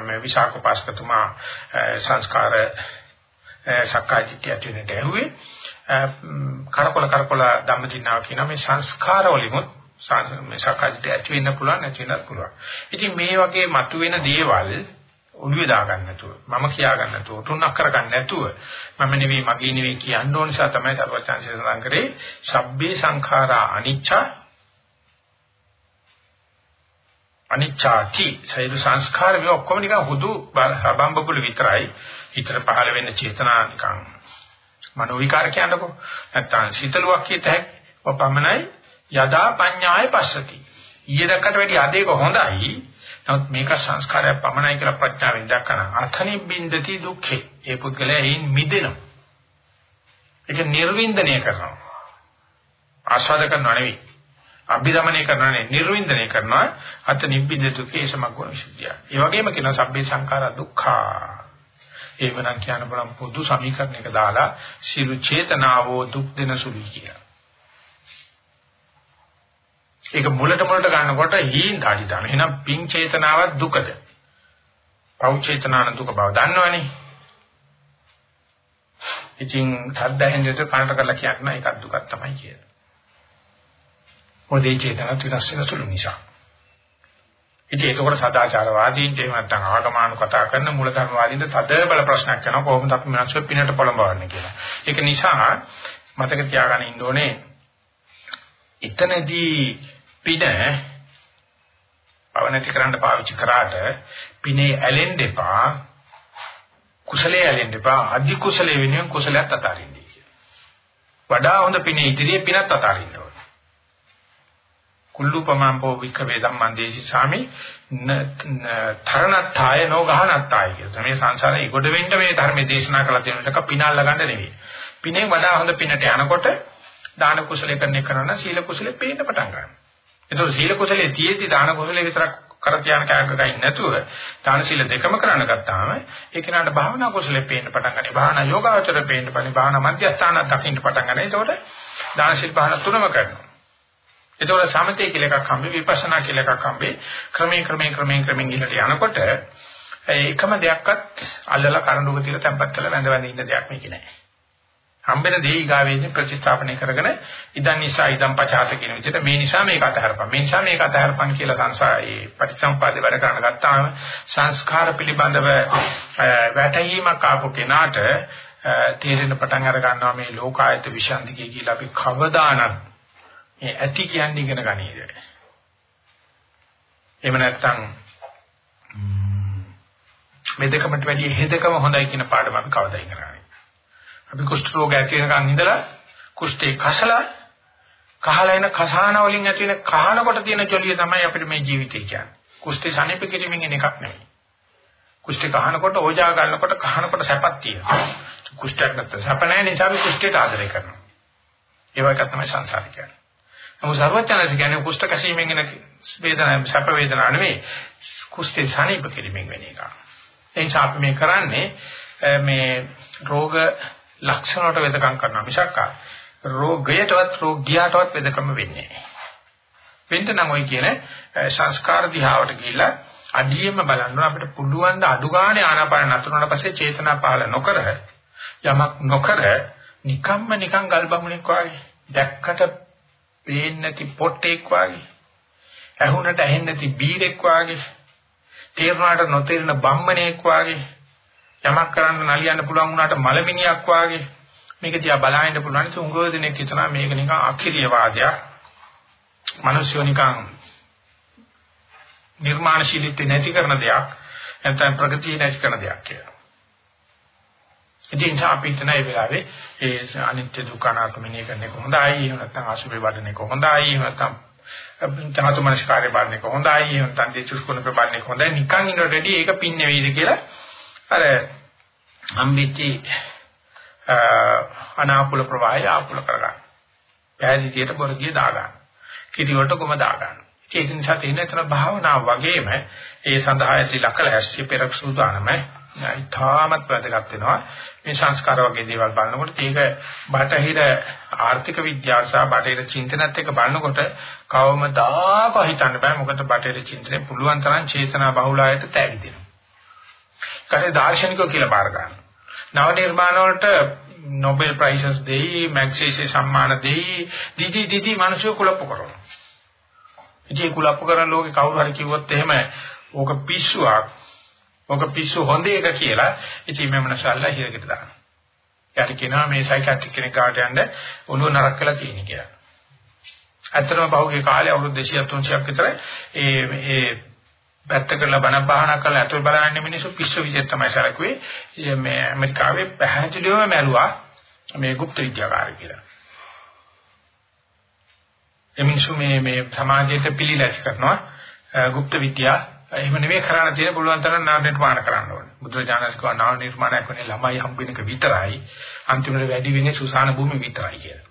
මේ විසාකෝපාසකතුමා සංස්කාර සක්කාය දිට්ඨිය ඇති වෙනට ඇහුවේ. කරකොල කරකොල ධම්මචින්නාව කියන මේ සංස්කාර වලිමුත් මේ සක්කාය දිට්ඨිය ඇති වෙන්න පුළුවන් නැති වෙන්නත් පුළුවන්. ඉතින් මේ වගේ මතුවෙන දේවල් ඔළුවේ දාගන්න නැතුව මම කියා ගන්න නැතුව තුනක් කරගන්න නැතුව මම නෙවෙයි මගේ නෙවෙයි කියන්න ඕන නිසා තමයි සර්වචන්සිය සඳහන් කරේ සබ්බේ සංඛාරා අනිච්චා අනිච්චාති. සයිදු සංස්කාර මේ ඔක්කොම නිකන් හුදු බම්බපුල විතරයි. හිතට පහළ වෙන්න චේතනා නිකන්. මනෝ විකාර කියන්නකෝ. නැත්තම් සීතලුවක් කියත හැකි පමණයි යදා පඤ්ඤාය පස්සති. ඊයේ දැක්කට වැඩි අද ඒක හොඳයි. නමුත් මේක සංස්කාරයක් පමණයි කියලා ප්‍රඥාවෙන් දැක්කම අතනි බින්දති දුක්ඛේ. ඒ පුද්ගලයා එයින් මිදෙනවා. ඒක නිර්වින්දනය කරනවා. ආස්වාද කරනව නෙවෙයි. අභිරමණය කරනවා නෙවෙයි. නිර්වින්දනය කරනවා. අත නිබ්බින්දතු කේසමග්ගෝ විසුද්ධිය. ඒ වගේම කියන සබ්බේ සංඛාරා දුක්ඛා. එහෙමනම් කියන්න බලම් පොදු සමීකරණයක දාලා සියලු චේතනාවෝ දුක් දෙන සුළුයි කියලා. ඒක මුලට මුලට ගන්නකොට හීන් කාටි දාන. එහෙනම් පින් චේතනාවක් දුකද? පෞ චේතනාන දුක බව දන්නවනේ. ඉතින් සද්දහෙන් දෙත කනට කරලා කියන්න එකක් දුකක් තමයි කියන්නේ. මොදේ චේතනාව විනාශ වෙන සුළු නිසා. ඉතින් ඒකෝට සදාචාරවාදීන්ට එහෙම නැත්නම් ආගමානු කතා කරන මූලධර්මවාදීන්ට තද බල ප්‍රශ්නයක් කරනවා කොහොමද අපි මනස පිනට පොළඹවන්නේ කියලා. ඒක නිසා මතක තියාගන්න ඉන්න ඕනේ එතනදී පින පවනති කරන්න පාවිච්චි කරාට පිනේ ඇලෙන්න එපා කුසලයේ ඇලෙන්න එපා අධි කුසලයේ වෙනුවෙන් කුසලයක් අතාරින්න වඩා හොඳ පිනේ ඉදිරියේ පිනත් අතාරින්න කුල්ලුපමං පෝ වික්ඛවේ ධම්මං දේසි සාමි තරණත්තාය නෝගහනත්තාය කියන මේ සංසාරේ ඉගොඩ වෙන්න මේ ධර්මයේ දේශනා කළ තියෙන එක පිනල්ල ගන්න නෙවෙයි. පිනේ වඩා හොඳ පිනට යනකොට දාන කුසලයේ කරන්නේ කරන සීල කුසලයේ පේන්න පටන් ගන්නවා. ඒතකොට සීල කුසලයේ තියෙද්දි දාන කුසලයේ විතරක් කර තියන කයකයි නැතුව දාන සීල දෙකම කරන්න ගත්තාම ඒ කෙනාට භාවනා කුසලයේ පේන්න පටන් ගන්නවා. භාවනා යෝගාචර පේන්න පටන් භාවනා මධ්‍යස්ථාන දකින්න පටන් ගන්නවා. ඒතකොට දාන සීල භාවනා තුනම කරනවා. ඒතකොට සමතේ කියලා එකක් හම්බෙ විපස්සනා කියලා එකක් හම්බෙ ක්‍රමයෙන් ක්‍රමයෙන් ක්‍රමයෙන් ක්‍රමයෙන් ඉහළට යනකොට ඒකම දෙයක්වත් අල්ලලා කරඬුක තියලා තැම්පත් කරලා වැඳ වැඳ ඉන්න දෙයක් මේක නෑ. හම්බෙන දේ ඊගාවේදී ප්‍රතිස්ථාපනය කරගෙන ඉදන් නිසා ඉදන් පචාත කියන විදිහට මේ නිසා මේක අතහැරපන්. මේ නිසා මේක අතහැරපන් කියලා සංසාරේ පටිච්චසමුපාදේ වැඩ කරන ගත්තාම සංස්කාර පිළිබඳව වැටහීමක් ආපු කෙනාට තේරෙන පටන් අර ගන්නවා මේ ලෝකායත විසන්දිකේ කියලා අපි කවදානම් මේ ඇති කියන්නේ ඉගෙන ගනීද? එහෙම නැත්නම් මේ දෙකමට වැඩිය හෙදකම හොඳයි කියන පාඩම අපි කවදා ඉගෙන ගන්නේ? අපි කුෂ්ඨ රෝග ඇති වෙනකන් ඉඳලා කුෂ්ඨේ කසලා කහලා එන කසාන වලින් ඇති වෙන කහනකොට තියෙන ජොලිය තමයි අපිට මේ ජීවිතය කියන්නේ. කුෂ්ඨේ සනීප කිරීමෙන් එන එකක් නෙවෙයි. කුෂ්ඨේ කහනකොට ඕජා ගන්නකොට කහනකොට සැපක් තියෙනවා. කුෂ්ඨයක් නැත්නම් සැප නැහැ නිසා අපි කුෂ්ඨයට ආදරය කරනවා. ඒ වගේ තමයි සංසාරය කියන්නේ. නමුත් සර්වඥාන්ස කියන්නේ කුෂ්ඨ කැසීමෙන් එන වේදනාව සැප වේදනාව නෙවෙයි කුෂ්ඨේ සනීප කිරීමෙන් වෙන එක. ඒ නිසා අපි මේ කරන්නේ මේ රෝග ලක්ෂණ වලට වෙදකම් කරනවා මිසක් රෝගයටවත් රෝගියාටවත් වෙදකම වෙන්නේ නැහැ. වෙන්න නම් ওই කියන සංස්කාර දිහාවට ගිහිල්ලා අඩියෙම බලන්න අපිට පුළුවන් ද අඩු ගානේ ආනාපාන නතරුනට පස්සේ චේතනා පහළ නොකර යමක් නොකර නිකම්ම නිකං ගල්බමුණෙක් වගේ දැක්කට පේන්නේ නැති පොට්ටෙක් වගේ. ඇහුනට ඇහෙන්නේ නැති බීරෙක් වගේ. තේරුණාට නොතේරෙන බම්මණෙක් වගේ. යමක් කරන්න නලියන්න පුළුවන් වුණාට මලමිනියක් වගේ. මේක දිහා බලහින්න පුළුවන්. තුංගෝ දිනෙක හිතනවා මේක නිකන් අක්‍රීය වාදයක්. මිනිස්සු නිකන් නිර්මාණශීලීත්වය නැති කරන දෙයක්. නැත්නම් ප්‍රගතිය නැති කරන දෙයක් කියලා. ඉතින් අපි හිතන ඒ වෙලාවේ ඒ අනිත්‍ය දුක්ඛ අනාත්ම මෙනෙහි කරන්නේ කොහොමදයි එහෙම නැත්නම් ආසුභේ වඩන්නේ කොහොමදයි එහෙම නැත්නම් ධාතු මනස්කාරය බලන්නේ කොහොමදයි එහෙම නැත්නම් දේචුස්කුණ ප්‍රබන්නේ කොහොමදයි නිකන් ඉන්නටදී ඒක පින් නෙවෙයිද කියලා අර අම්බිච්චි අනාකුල ප්‍රවාහය ආකුල කරගන්න. පැහැදිලියට බොරදිය දාගන්න. කිරි වලට ගොම දාගන්න. ඒක නිසා තියෙන එතන භාවනාව වගේම ඒ සඳහා ඇති ලකල හැස්සි පෙරක් සූදානම ඉතාමත් වැදගත් වෙනවා මේ සංස්කාර වගේ දේවල් බලනකොට ඒක බටහිර ආර්ථික විද්‍යාව සහ බටහිර චින්තනත් එක්ක බලනකොට කවමදාක හිතන්න බෑ මොකද බටහිර චින්තනය පුළුවන් තරම් චේතනා බහුලයට තෑගි දෙනවා. කනේ දාර්ශනිකෝ කියලා බාර ගන්න. නව නිර්මාණ වලට Nobel prizes දෙයි, Magsaysay සම්මාන දෙයි, දිදි දිදි මිනිස්සු කුලප්පු කරනවා. ඉතින් කුලප්පු කරන ලෝකේ කවුරු හරි කිව්වොත් එහෙම ඕක පිස්සුවක් මොක පිස්සු හොඳ එක කියලා ඉතින් මම නැසල්ලා හිරකට දානවා. යාට කියනවා මේ සයිකියාට්‍රික් කෙනෙක් කාට යන්න ඔළුව නරක් කරලා තියෙන කියලා. ඇත්තටම පහුගිය කාලේ අවුරුදු 200 300ක් විතර ඒ ඒ පැත්ත කරලා බණ භාවනා කරලා අතල් බලන්නේ මිනිස්සු පිස්සු විදිහට තමයි සැලකුවේ මේ ඇමරිකාවේ පැහැදිලිවම මැරුවා මේ গুপ্ত විද්‍යාකාරය කියලා. එමිනිසු මේ මේ සමාජයට පිළිලැස් කරනවා গুপ্ত විද්‍යාව එහෙම නෙවෙයි කරන්න තියෙන පුළුවන් තරම් නාම නිර්මාණ කරන්න ඕනේ. බුදුරජාණන් කව නාම නිර්මාණයක් වෙන්නේ ළමයි හම්බෙන එක විතරයි. අන්තිමට වැඩි වෙන්නේ සුසාන භූමි විතරයි කියලා.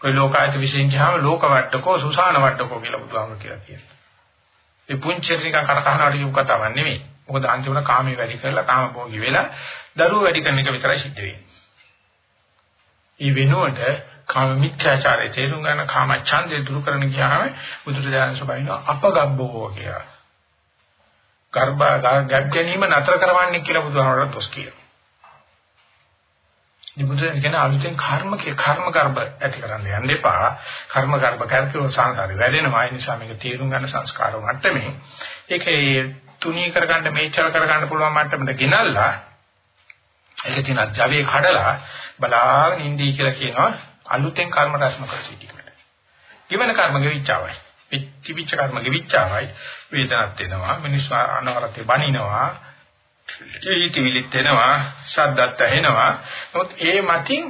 ඔය ලෝකායත විශ්ෙන් ගියාම ලෝක වට්ටකෝ සුසාන වට්ටකෝ කියලා බුදුහාමුදුරුවෝ කියලා කියනවා. ඒ පුංචි නිකන් කරකහනට කියු කතාවක් නෙවෙයි. මොකද අන්තිමට කාමයේ වැඩි කරලා කාම භෝගී වෙලා දරුවෝ වැඩි කරන එක විතරයි සිද්ධ වෙන්නේ. ඒ වෙනුවට කාම මිත්‍යාචාරයේ තේරුම් ගන්න කාම ඡන්දේ දුරු කරන ගියාම බුදුරජාණන් සබයින අපගබ්බෝ කියලා. ගර්භ ගැබ් ගැනීම නතර කරවන්නේ කියලා බුදුහාමරට තොස් කියනවා. නිබුදුන් කියන අලුතෙන් කර්ම කර්ම ගර්භ ඇති කරන්න යන්න එපා. කර්ම ගර්භ කරකියෝ සංසාරේ වැඩෙනවා. ඒ නිසා මේක තේරුම් ගන්න සංස්කාර මට්ටමේ ඒකේ තුනී කරගන්න මේචල් කරගන්න පුළුවන් මට්ටමට ගෙනල්ලා ඒක තියෙන ජවයේ කඩලා බලාගෙන ඉඳී කියලා කියනවා අලුතෙන් කර්ම රැස්ම කර සිටීමට. ජීවන කර්ම ගෙවිච්චාවයි. පිච්චිච්ච කර්ම ගෙවිච්චාවයි වේදනක් එනවා මිනිස්සු අනවරතේ බනිනවා ඊටිවිලිත් එනවා ශබ්දත් ඇහෙනවා නමුත් ඒ මතින්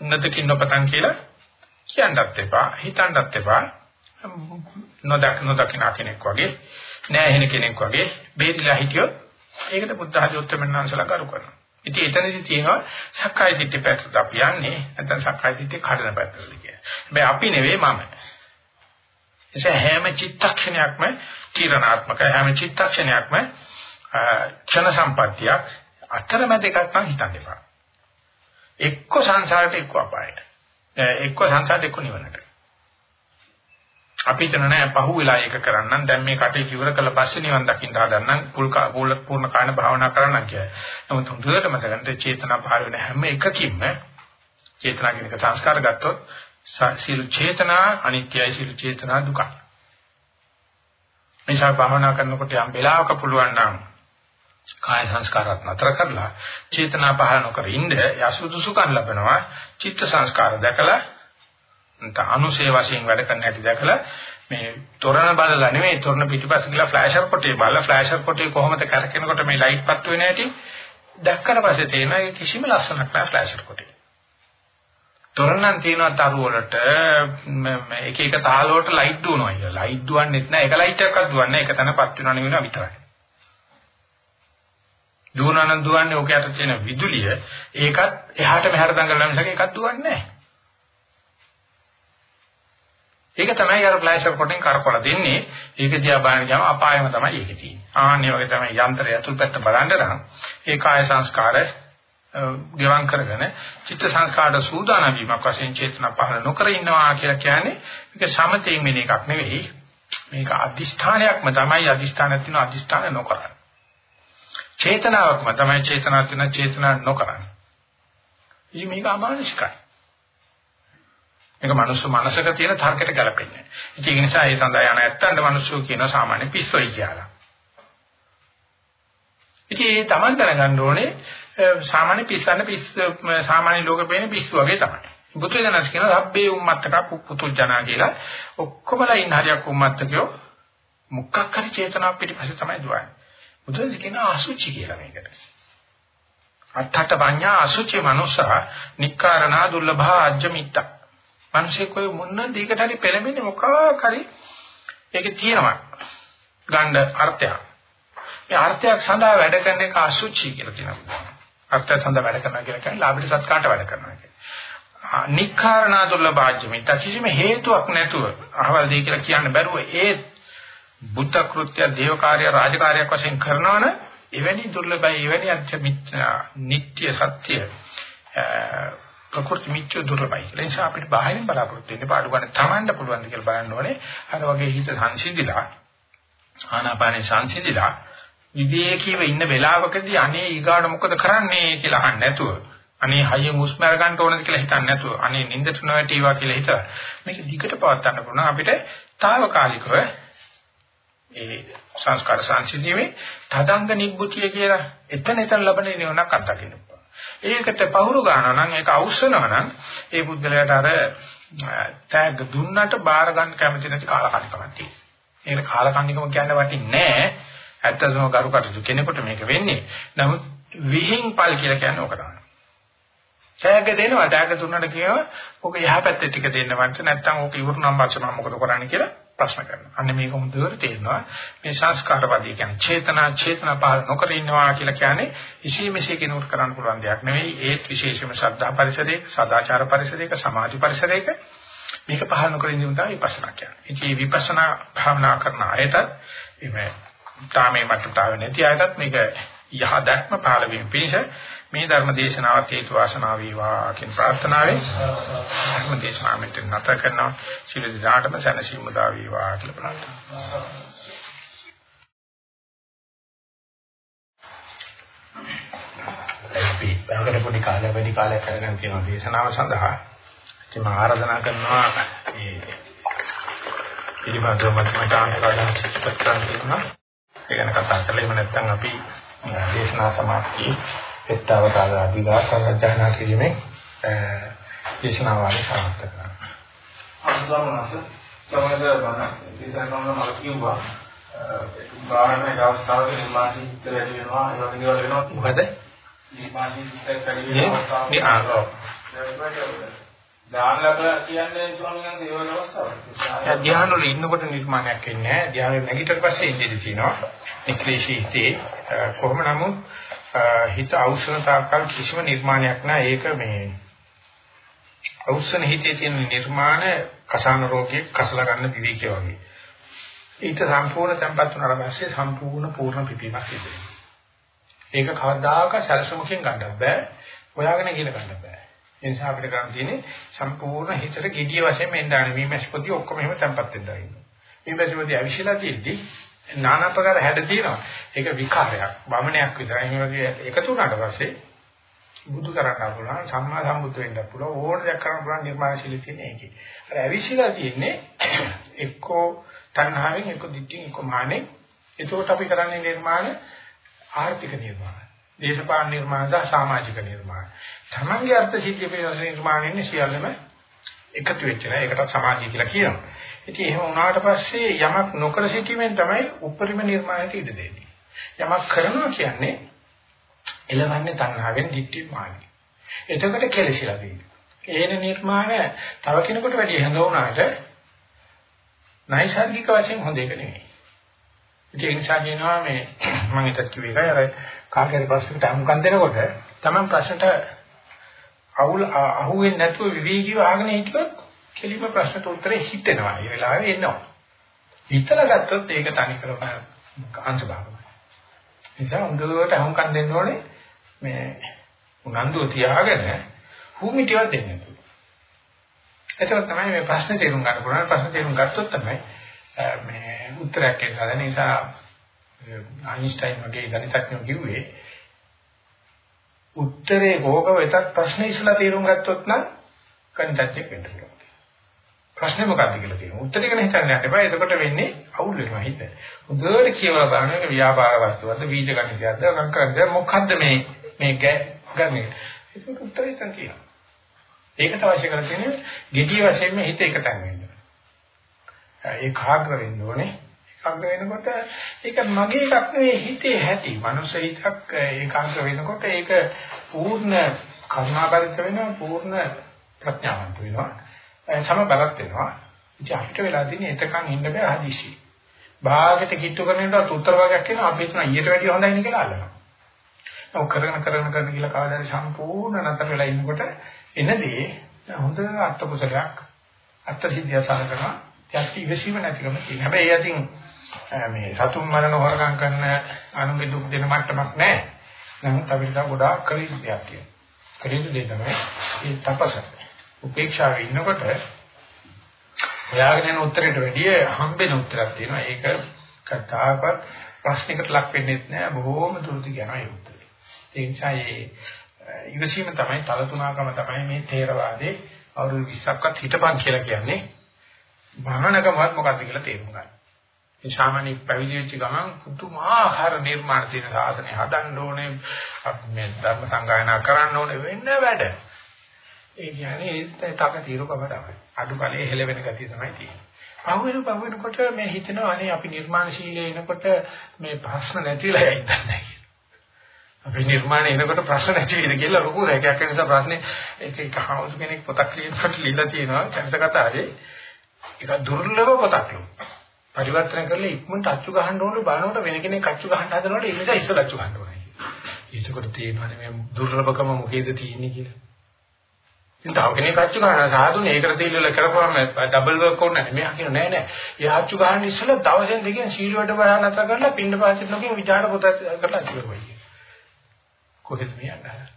නදකින් නොපතන් කියලා කියන්නත් එපා හිතන්නත් එපා නොදක් නොදකින කෙනෙක් වගේ නෑ එහෙන කෙනෙක් වගේ බේරිලා හිටියොත් ඒකට බුද්ධ ආදී උත්තරමන්වන්සලා කරු කරනවා ඉතින් එතනදී තියෙනවා සක්කාය දිට්ඨි පැත්තට අපි යන්නේ නැත්නම් සක්කාය දිට්ඨි කඩන පැත්තට කියන්නේ. හැබැයි අපි නෙවෙයි මම. එසේ හැම චිත්තක්ෂණයක්ම තීරණාත්මක හැම චිත්තක්ෂණයක්ම ක්ෂණ සම්පත්තියක් අතරමැද එකක් නම් හිතන්න එපා. එක්ක සංසාරට එක්ක අපායට. එක්ක සංසාරට එක්ක නිවනට. අපි හිතන නෑ පහුවෙලා ඒක කරන්නම් දැන් මේ කටේ ඉවර කළ පස්සේ නිවන් දකින්න හදන්නම් පුල් පූර්ණ කාණ භාවනා කරන්නම් කියලා. නමුත් හොඳට මතකන්ට චේතනා පහළ වෙන හැම එකකින්ම චේතනා කියන එක සංස්කාර ගත්තොත් සීල චේතනා අනිත්‍යයි සීල චේතනා දුකයි. නිසා භාවනා කරනකොට යම් වෙලාවක පුළුවන් නම් කාය සංස්කාරات නතර කරලා චේතනා පහළ නොකර ඉන්න යසුදුසුකම් ලැබෙනවා චිත්ත සංස්කාර දැකලා නැත්නම් අනුසේ වශයෙන් වැඩ කරන්න හැටි දැකලා මේ තොරණ බලලා නෙමෙයි තොරණ පිටිපස්ස ගිහලා ෆ්ලෑෂර් කොටේ බලලා ෆ්ලෑෂර් කොටේ කොහොමද කරකිනකොට මේ ලයිට් පත්තු වෙන හැටි දැක්කට පස්සේ තේරෙනවා කිසිම ලස්සනක් නැහැ ෆ්ලෑෂර් කොටේ. තොරණන් තියෙනවා තරු වලට එක එක තාල වලට ලයිට් දුවනවා කියලා. ලයිට් දුවන්නේත් නැහැ. එක ලයිට් එකක්වත් දුවන්නේ නැහැ. එක තැනපත් වෙනව නෙවෙයි විතරයි. දුවනනම් දුවන්නේ ඔක යට තියෙන විදුලිය ඒකත් එහාට මෙහාට දඟලන මිසක එකක් දුවන්නේ නැහැ. ඒක තමයි අර ෆ්ලෑෂර් කොටින් කරකවලා දෙන්නේ. ඒක දිහා බලන ගමන් අපායම තමයි ඒකේ තියෙන්නේ. ආන්නේ වගේ තමයි යන්ත්‍රය අතුල් පැත්ත බලන්න නම් ඒ කාය සංස්කාර ගෙවම් කරගෙන චිත්ත සංස්කාරට සූදානම් වීමක් වශයෙන් චේතනා පහළ නොකර ඉන්නවා කියලා කියන්නේ මේක සමතේන් වෙන එකක් නෙවෙයි. මේක අදිෂ්ඨානයක්ම තමයි අදිෂ්ඨානයක් තියෙන අදිෂ්ඨාන නොකරන. චේතනාවක්ම තමයි චේතනාවක් තියෙන චේතනා නොකරන. ඉතින් මේක අමානුෂිකයි. මේක මනුස්ස මනසක තියෙන තර්කයට ගැලපෙන්නේ නැහැ. ඒ නිසා ඒ සඳහා යන ඇත්තන්ට මිනිස්සු කියන සාමාන්‍ය පිස්සොයි කියලා. ඉතින් ඒ Taman දැනගන්න ඕනේ සාමාන්‍ය පිස්සන්න පිස්ස සාමාන්‍ය ලෝකෙ පේන පිස්සු වගේ තමයි. බුදුදහම කියන රබ්බේ උම්මත්තක පුතුල් ජනා කියලා ඔක්කොමලා ඉන්න හරියක් උම්මත්තකයෝ මුක්කක් හරි චේතනාවක් පිටිපස්සේ තමයි දුවන්නේ. බුදුදහම කියන අසුචි කියලා මේකට. අත්තට පඤ්ඤා අසුචි මනුස්සා නික්කාරණා දුර්ලභා අජ්ජමිත්ත. මිනිස්සේ કોઈ මොන දෙයකට හරි පෙළඹෙන්නේ මොකක් හරි ඒකේ තියෙනවා. ගන්න අර්ථයක්. ඒ අර්ථයක් සඳහා වැඩ කරන එක අසුචි කියලා කියනවා. අර්ථය සඳහා වැඩ කරනවා කියලා කියන්නේ ලාභිත සත්කාරට වැඩ කරනවා කියන්නේ. නික්ඛාරණා දුර්ලභාජ්‍යමි. කිසිම හේතුවක් නැතුව අහවල් දෙය කියලා කියන්න බැරුව ඒ බුද්ධ කෘත්‍ය, දේව කාර්ය, රාජ කාර්යයක් වශයෙන් කරනවන එවැනි දුර්ලභයි එවැනි අත්‍යමිත් නිට්ටය සත්‍ය ප්‍රකෘති මිච්ඡ දුර්ලභයි. ඒ නිසා අපිට බාහිරින් බලාපොරොත්තු වෙන්න පාඩු ගන්න තමන්ට පුළුවන් ද කියලා බලන්න ඕනේ. අර වගේ හිත සංසිඳිලා ආනාපානේ සංසිඳිලා විවේකීව ඉන්න වෙලාවකදී අනේ ඊගාට මොකද කරන්නේ කියලා අහන්න නැතුව අනේ හයියෙන් හුස්ම අරගන්න ඕනද කියලා හිතන්නේ නැතුව අනේ නිින්දට නොවැටීවා කියලා හිතලා මේක දිගට පවත් ගන්න පුළුවන් අපිට తాවකාලිකව ඒ සංස්කාර සංසිද්ධියේ තදංග නිබ්බුතිය කියලා එතන එතන ලබන නිවනක් අත්දකින්න ඒකට පහුරු ගන්නවා නම් ඒක අවශ්‍යනවා නම් ඒ බුද්ධලයට අර තෑග්ග දුන්නට බාර ගන්න කැමති නැති කාලකන්නිකමක් තියෙනවා. ඒකට කාලකන්නිකම කියන්න වටින්නේ නැහැ. ඇත්තටම ගරු කටයුතු කෙනෙකුට මේක වෙන්නේ. නමුත් විහිංපල් කියලා කියන්නේ ඕක තමයි. ඡායක දෙනවා ඡායක තුනට කියනවා ඕක යහපැත්තේ ටික දෙන්න වන්ට නැත්නම් ඕක ඉවරුනම් පස්සේ මම මොකද කරන්නේ කියලා ප්‍රශ්න කරනවා. අන්න මේක හොඳට තේරෙනවා. මේ සංස්කාරවාදී කියන්නේ චේතනා චේතනා පහල නොකර ඉන්නවා කියලා කියන්නේ ඉසීමසේ කෙනෙකුට කරන්න පුළුවන් දෙයක් නෙවෙයි. ඒත් විශේෂයෙන්ම ශ්‍රද්ධා පරිසරයක, සදාචාර පරිසරයක, සමාධි පරිසරයක මේක පහල නොකර ඉඳීම තමයි විපස්සනා කියන්නේ. ඉතින් විපස්සනා භාවනා කරන අයට මේ තාමේ මට්ටමට ආවේ නැති අයටත් මේක යහ දැක්ම පහළ වීම පිණිස මේ ධර්ම දේශනාවත් හේතු වාසනා වේවා කියන ප්‍රාර්ථනාවෙන් ධර්ම දේශනාව මෙතන නැත කරනවා. සියලු දිනාටම සැනසීම උදා වේවා කියලා ප්‍රාර්ථනා කරනවා. අපි බාගට පොඩි කාලයක් වැඩි කාලයක් කරගෙන තියෙන දේශනාව සඳහා. ඉතින් මම ආරාධනා කරනවා මේ පිළිබඳව මට ආන්තරාජ පත්‍රයන් තියෙනවා ඒ ගැන කතා කරලා එහෙම නැත්නම් අපි දේශනා සමාප්තියේ එත්තවතාව අධිගා සංජානනා කිරීමේ දේශනාව ආරම්භ කරනවා. අසවනස සමහර බණ දේශනා කරන මම කිව්වා බාහන අවස්ථාවක නිර්මාණීත් වැඩි වෙනවා ඒ වගේ දේවල් වෙනවා මොකද? නිර්මාණීත් වැඩි වෙන අවස්ථාවක්. ධානලක කියන්නේ ස්වාමීන් වහන්සේ ඒ වගේ අවස්ථාවක්. ධ්‍යාන වල ඉන්නකොට නිර්මාණයක් වෙන්නේ නැහැ. ධ්‍යාන නැගිටට පස්සේ ඉඳී තියෙනවා. නික්ලේශී හිතේ කොහොම නමුත් හිත අවසන තාක්කල් කිසිම නිර්මාණයක් නැහැ. ඒක මේ අවසන හිතේ තියෙන නිර්මාණ කසාන රෝගයේ කසල ගන්න විවේකී වගේ. ඊට සම්පූර්ණ tempat උනාට පස්සේ සම්පූර්ණ පූර්ණ පිපීමක් සිදු වෙනවා. ඒක කවදාක සැලසුමකින් ගන්න බෑ. හොයාගෙන ඉගෙන ගන්න බෑ. ඒ නිසා අපිට ගන්න තියෙන්නේ සම්පූර්ණ හිතට gediy වශයෙන් මෙන්න ආන මේමස්පති ඔක්කොම එහෙම තැම්පත් වෙලා ඉන්නවා. මේමස්පති අවිශලා තියෙද්දි নানা ප්‍රකාර හැඩ තියෙනවා. ඒක විකාරයක්, වමනයක් විතරයි. මේ වගේ එකතු වුණාට පස්සේ බුදු කරන්න පුළුවන්, සම්මා සම්බුද්ධ වෙන්න පුළුවන්, ඕන දෙයක් කරන්න පුළුවන් නිර්මාණශීලී තියෙන එකේ. අර අවිශලා තියෙන්නේ එක්කෝ තණ්හාවෙන්, එක්කෝ දික්කෙන්, එක්කෝ මානෙන්. ඒකෝට අපි කරන්නේ නිර්මාණ ආර්ථික නිර්මාණ. දේශපාලන නිර්මාණ සහ සමාජික නිර්මාණ. තමන්ගේ අර්ථ සිද්ධිය පිළිබඳ නිර්මාණයන්නේ සියල්ලම එකතු වෙච්ච නෑ. ඒකට සමාජය කියලා කියනවා. ඉතින් එහෙම වුණාට පස්සේ යමක් නොකර සිටීමෙන් තමයි උපරිම නිර්මාණයට ඉඩ දෙන්නේ. යමක් කරනවා කියන්නේ එළවන්නේ තණ්හාවෙන් දික්ටි මානයි. එතකොට කෙලසිලා තියෙනවා. ඒන නිර්මාණ තව කෙනෙකුට වැඩි හඳ වුණාට නයිසાર્ගික වශයෙන් හොඳ එක නෙමෙයි. ඒ නිසා කියනවා මේ මම හිතත් කිව්වේ එකයි අර කාගේ ප්‍රශ්නකට අහුම්කම් දෙනකොට තමයි ප්‍රශ්නට අවුල් අහුවෙන්නේ නැතුව විවේකීව අහගෙන හිටියොත් කෙලිම ප්‍රශ්නට උත්තරේ හිතෙනවා. ඒ වෙලාවේ එනවා. හිතලා ගත්තොත් ඒක තනි කරම අංශ භාගමයි. නිසා හොඳට අහුම්කම් දෙන්න ඕනේ මේ උනන්දුව තියාගෙන භූමිටියක් දෙන්නේ නැතුව. ඒක තමයි මේ ප්‍රශ්නේ තේරුම් ගන්න පුළුවන්. ප්‍රශ්නේ තේරුම් ගත්තොත් තමයි මේ උත්තරයක් එන්නේ. ඒ නිසා අයින්ස්ටයින් වගේ ගණිතඥයෝ කිව්වේ උත්තරේ කෝක වෙතත් ප්‍රශ්නේ ඉස්සලා තේරුම් ගත්තොත් නම් ගණිතඥයෙක් වෙන්න පුළුවන්. ප්‍රශ්නේ මොකක්ද කියලා තියෙනවා. උත්තරේ ගැන හිතන්න යන්න එපා. එතකොට වෙන්නේ අවුල් වෙනවා හිත. හොඳට කියවලා බලන්න එක ව්‍යාපාර වස්තුවක්ද, බීජ ගණිතයක්ද, ලංකාවද මොකද්ද මේ මේ ගන්නේ. ඒක උත්තරේ තන කියනවා. ඒකට අවශ්‍ය කරලා තියෙන්නේ ගෙඩි වශයෙන්ම හිත එකතෙන් වෙන්න. ඒකාග්‍ර වෙන්න ඕනේ. ඒකාග්‍ර වෙනකොට ඒක මගේ එකක් නෙවෙයි හිතේ ඇති. මනුස්ස හිතක් ඒකාග්‍ර වෙනකොට ඒක පූර්ණ කරුණාබරිත වෙනවා, පූර්ණ ප්‍රඥාවන්ත වෙනවා. සමබරත් වෙනවා. ඉතින් අපිට වෙලා තියෙන්නේ එතකන් ඉන්න බෑ හදිසි. භාගයට කිට්ටු කරනකොට උත්තර භාගයක් කියනවා අපි හිතන ඊට වැඩිය හොඳයි නේ කියලා අල්ලනවා. ඔව් කරගෙන කරගෙන කරගෙන කියලා කවදාද සම්පූර්ණ නතර වෙලා ඉන්නකොට එනදී හොඳ අර්ථ කුසලයක් අර්ථ සිද්ධිය සාකරනවා. යටි ඉවසීම නැතිකම තියෙනවා. හැබැයි ඒ අතින් මේ සතුන් මරණ හොරගම් කරන අනුගේ දුක් දෙන මට්ටමක් නැහැ. නමුත් අපිට ගොඩාක් කලින් දෙයක් තියෙනවා. කලින් දෙය තමයි මේ තපස. උපේක්ෂාවේ ඉන්නකොට හොයාගෙන යන උත්තරයට වැඩිය හම්බෙන උත්තරයක් තියෙනවා. ඒක කතාවක ප්‍රශ්නයකට ලක් වෙන්නේ නැහැ. බොහෝම දුරදි යනවා ඒ උත්තරේ. ඒ නිසා මේ ඉවසීම තමයි තලතුණකම තමයි මේ තේරවාදේ අවුරුදු 20ක්වත් හිටපන් කියලා කියන්නේ. මහානකමවත් මොකක්ද කියලා තේරුම් ගන්න. මේ සාමාන්‍ය පැවිදි වෙච්ච ගමන් පුදුමාකාර නිර්මාණ තියෙන සාසනය හදන්න ඕනේ. මේ ධර්ම සංගායනා කරන්න ඕනේ වෙන්න වැඩ. ඒ කියන්නේ ඒ තක తీරුකම තමයි. අඩු කලේ හෙලවෙන ගතිය තමයි තියෙන්නේ. පහුවෙන පහුවෙනකොට මේ හිතනවා අනේ අපි නිර්මාණශීලී වෙනකොට මේ ප්‍රශ්න නැතිලා යයිද නැහැ අපි නිර්මාණය එනකොට ප්‍රශ්න නැති වෙයිද කියලා ලොකු රැකයක් වෙන නිසා ප්‍රශ්නේ එක එක හවුස් කෙනෙක් පොතක් ලියනකොට ලියලා තියෙනවා චරිත කතාවේ ඒක දුර්ලභ පොතක් ලු. පරිවර්තන කරලා ඉක්මනට අච්චු ගහන්න ඕනේ බලනකොට වෙන කෙනෙක් අච්චු ගහන්න හදනකොට ඒ නිසා ඉස්සෙල්ලා අච්චු ගහන්න ඕනේ. ඒකකොට තේරෙනවානේ මේ දුර්ලභකම මොකේද තියෙන්නේ කියලා. ඉතින් තව කෙනෙක් අච්චු ගන්න සාදුනේ ඒකට තීල් වල කරපුවාම ඩබල් වර්ක් ඕනේ නැහැ. මෙයා කියන නෑ නෑ. ඒ අච්චු ගන්න ඉස්සෙල්ලා දවසෙන් දෙකෙන් සීල වලට බහන නැතර කරලා පින්න පාසිට නොකින් විචාර පොත කරලා අච්චු කරුවා. කොහෙද මේ යන්නේ?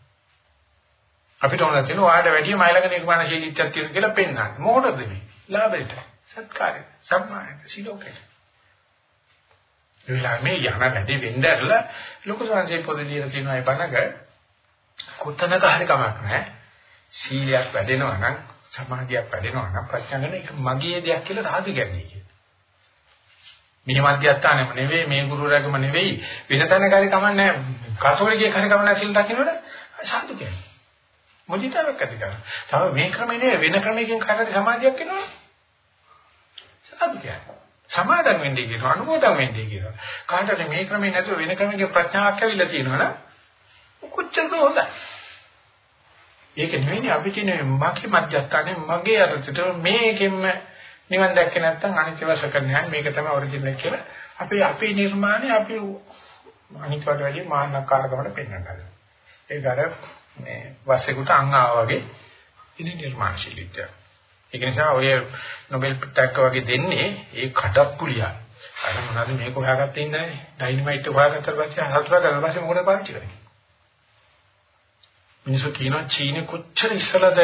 අපිට ඕන තියෙන ඔයාලට වැඩිය මයිලක නිර්මාණශීලීත්වයක් තියෙන කියලා පෙන්වන්න. මොකටද මේ? ලාභයට, සත්කාරයට, සම්මානයට, සිලෝකයට. ඒ වෙලාවේ මේ යන වැඩි වෙන්න ඇරලා ලොකු සංජේ පොත දීලා තියෙනවා ඒ බණක කොතනක හරි කමක් නැහැ. සීලයක් වැඩෙනවා නම් සමාධියක් වැඩෙනවා නම් ප්‍රඥාගෙන ඒක මගේ දෙයක් කියලා සාදු කියන්නේ කියන. මේ මධ්‍යස්ථානෙම නෙවෙයි මේ ගුරුවරයාගම නෙවෙයි වෙන තැනක හරි කමන්නේ කතෝලිකයෙක් හරි කමන්නේ සීල දකින්නවනේ සාදු කියන්නේ. මොදිතාවක් ඇති කරනවා. තව මේ ක්‍රමේ නෙවෙයි වෙන ක්‍රමයකින් කාටද සමාධියක් වෙනවා. සාදු කියන්නේ. සමාදම් වෙන්නේ කියනවා අනුමෝදම් වෙන්නේ කියනවා. කාටද මේ ක්‍රමේ නැතුව වෙන ක්‍රමයකින් ප්‍රඥාවක් ඇවිල්ලා තියෙනවනම් කොච්චරද හොඳයි. ඒක නෙවෙයි අපි කියන්නේ මගේ මධ්‍යස්ථානේ මගේ අරචට මේකෙන්ම නිවන් දැක්කේ නැත්නම් අනිත්‍ය වශ කරන්නේ මේක තමයි ඔරිජිනල් කියලා අපේ අපේ නිර්මාණය අපි අනිත්වට වැඩිය මාන්නකාරකමකට පෙන්වන්න හදනවා. ඒක අර මේ වශයෙකුට අං ආවා වගේ ඉනි නිර්මාණශීලීත්වය. ඒක නිසා ඔය නොබෙල් පිටක්ක වගේ දෙන්නේ ඒ කඩප්පුලිය. අර මොනවද මේක හොයාගත්තේ ඉන්නේ ඩයිනමයිට් හොයාගත්තා පස්සේ හතුරා ගන්න පස්සේ මොකද පාවිච්චි කරන්නේ? මිනිස්සු කියනවා චීනේ කොච්චර ඉස්සලද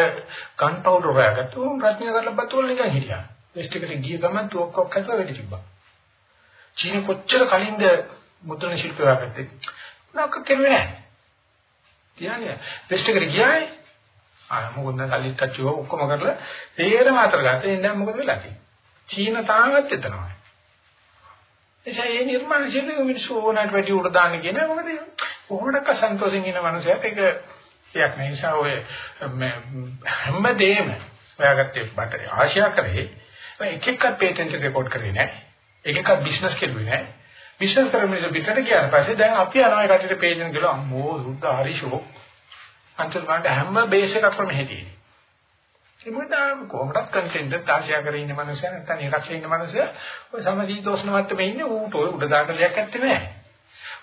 ගන් පවුඩර් හොයාගත්තා. උන් ප්‍රඥා කරලා බතුල් නිකන් හිටියා. වෙස්ට් එකට ගිය ගමන් තුවක්කක් හදලා වෙඩි තිබ්බා. චීනේ කොච්චර කලින්ද මුද්‍රණ ශිල්ප හොයාගත්තේ. මොනක් කරුවේ නැහැ. කියන්නේ වෙස්ට් එකට ගියානේ. ආ මොකද කලින් කච්චුව ඔක්කොම කරලා තේරම අතර ගත්තා. එන්න මොකද වෙලා තියෙන්නේ? චීන තාමත් එතනවා. එසේ මේ නිර්මාණ ශිල්පෙ මිනිස්සු ඕනකට වැඩි උඩ දාන්න කියන මොකද කොහොමඩක්ක සන්තෝෂෙන් ඉන්න මනුස්සයෙක් ඒක දෙයක් නෑ නිසා ඔය හැමදේම ඔයාගත්තේ බට ආශා කරේ එක එකක් පේටන්ට් රෙකෝඩ් කරේ නෑ එක එකක් බිස්නස් කෙරුවේ නෑ බිස්නස් කරමින් පිටට ගියාට පස්සේ දැන් අපි යනවා ඒ කටට පේටන්ට් ගිහලා අම්මෝ සුද්ධ හරිෂෝ අන්තිමට හැම බේස් එකක්ම මෙහෙදී ඒ මොකද කොහොමද කන්ටෙන්ට් ආශා කරේ ඉන්න මනුස්සය නැත්නම් ඒකක් ඉන්න මනුස්සය ඔය සමජීතෝෂ්ණ මට්ටමේ ඉන්නේ ඌට ඔය උඩ දාන්න දෙයක් නැත්තේ නෑ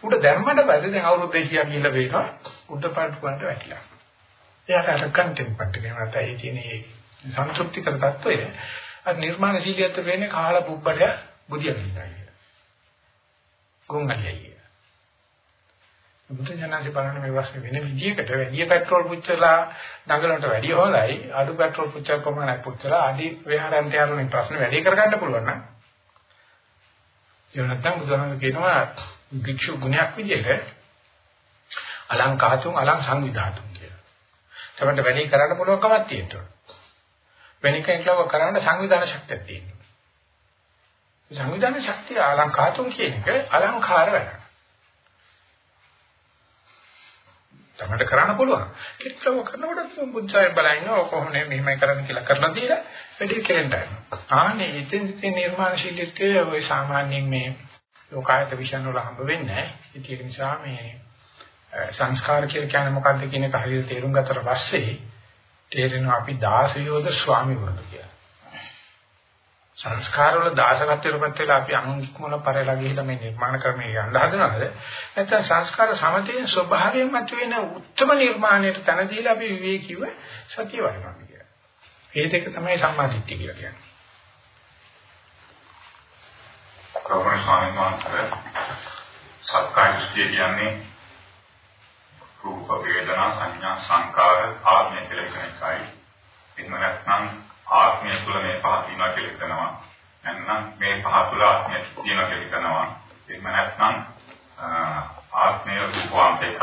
උඩ දැම්මට පස්සේ දැන් අවුරුදු 200ක් ගිහිල්ලා වෙනවා උඩ පාට වලට වැටිලා. එයාට අර කන්ටෙන්ට් පන්ට කියනකට ඒ කියන්නේ සන්තුෂ්ටිකර තත්වය අර නිර්මාණශීලීත්වය වෙන්නේ කාලා පුබ්බට බුදිය වෙනවා. ගොංගලියයි. බුදු ජානසි බලන්න මේ ප්‍රශ්නේ වෙන විදියකට වැඩි පෙට්‍රල් පුච්චලා දඟලනට වැඩි හොඳයි අඩු පෙට්‍රල් පුච්චලා කොහොමද පුච්චලා අඩි විහාරන්ට යන ප්‍රශ්න වැඩි කරගන්න පුළුවන් නම් ඒ නැත්නම් බුදුහාම කියනවා භික්ෂු ගුණයක් විදිහට අලංකාතුන් අලං සංවිධාතුන් කියලා. තමයි වැඩි කරන්න පුළුවන් කමක් තියෙනවා. වෙන කෙනෙක්ව කරන්න සංවිධාන ශක්තියක් තියෙනවා. සංවිධාන ශක්තිය අලංකාතුන් කියන එක අලංකාර වැඩක්. තමන්ට කරන්න පුළුවන්. කිට්ටව කරනකොට පුංචාය බලන්න කොහොමද මෙහෙමයි කරන්න කියලා කරලා දීලා වැඩි කෙරෙන්න. ආනේ ඉතින් ඉතින් නිර්මාණශීලීත්වයේ ওই සාමාන්‍යයෙන් මේ ලෝකායත විෂණ වල හම්බ වෙන්නේ නැහැ. ඒක නිසා මේ සංස්කාර කියලා කියන්නේ මොකක්ද කියන එක හරියට තේරුම් ගත්තට පස්සේ තේරෙනවා අපි දාසයෝද ස්වාමිවරුද කියලා. සංස්කාර වල දාසකත්වයටපත් වෙලා අපි අනුක්මල පරලා ගිහිල්ලා මේ නිර්මාණ ක්‍රමයේ යන්න හදනවද නැත්නම් සංස්කාර සමතේ ස්වභාවයෙන් මතුවෙන උත්තරම නිර්මාණයට තන දීලා අපි විවේකීව සතිය වඩනවා කියලා. මේ දෙක තමයි සම්මාදිට්ඨිය කියලා කියන්නේ. කවුරුන් ස්වාමීන් වහන්සේ සත්කාර දෘෂ්ටිය කියන්නේ රූප වේදනා සංඥා සංකාර ආත්මය කියලා කියන එකයි. එහෙම නැත්නම් ආත්මය තුළ මේ පහ තියෙනවා කියලා හිතනවා. නැත්නම් මේ පහ තුළ ආත්මය තියෙනවා කියලා හිතනවා. එහෙම නැත්නම් ආත්මය රූපවන්ත එකක්,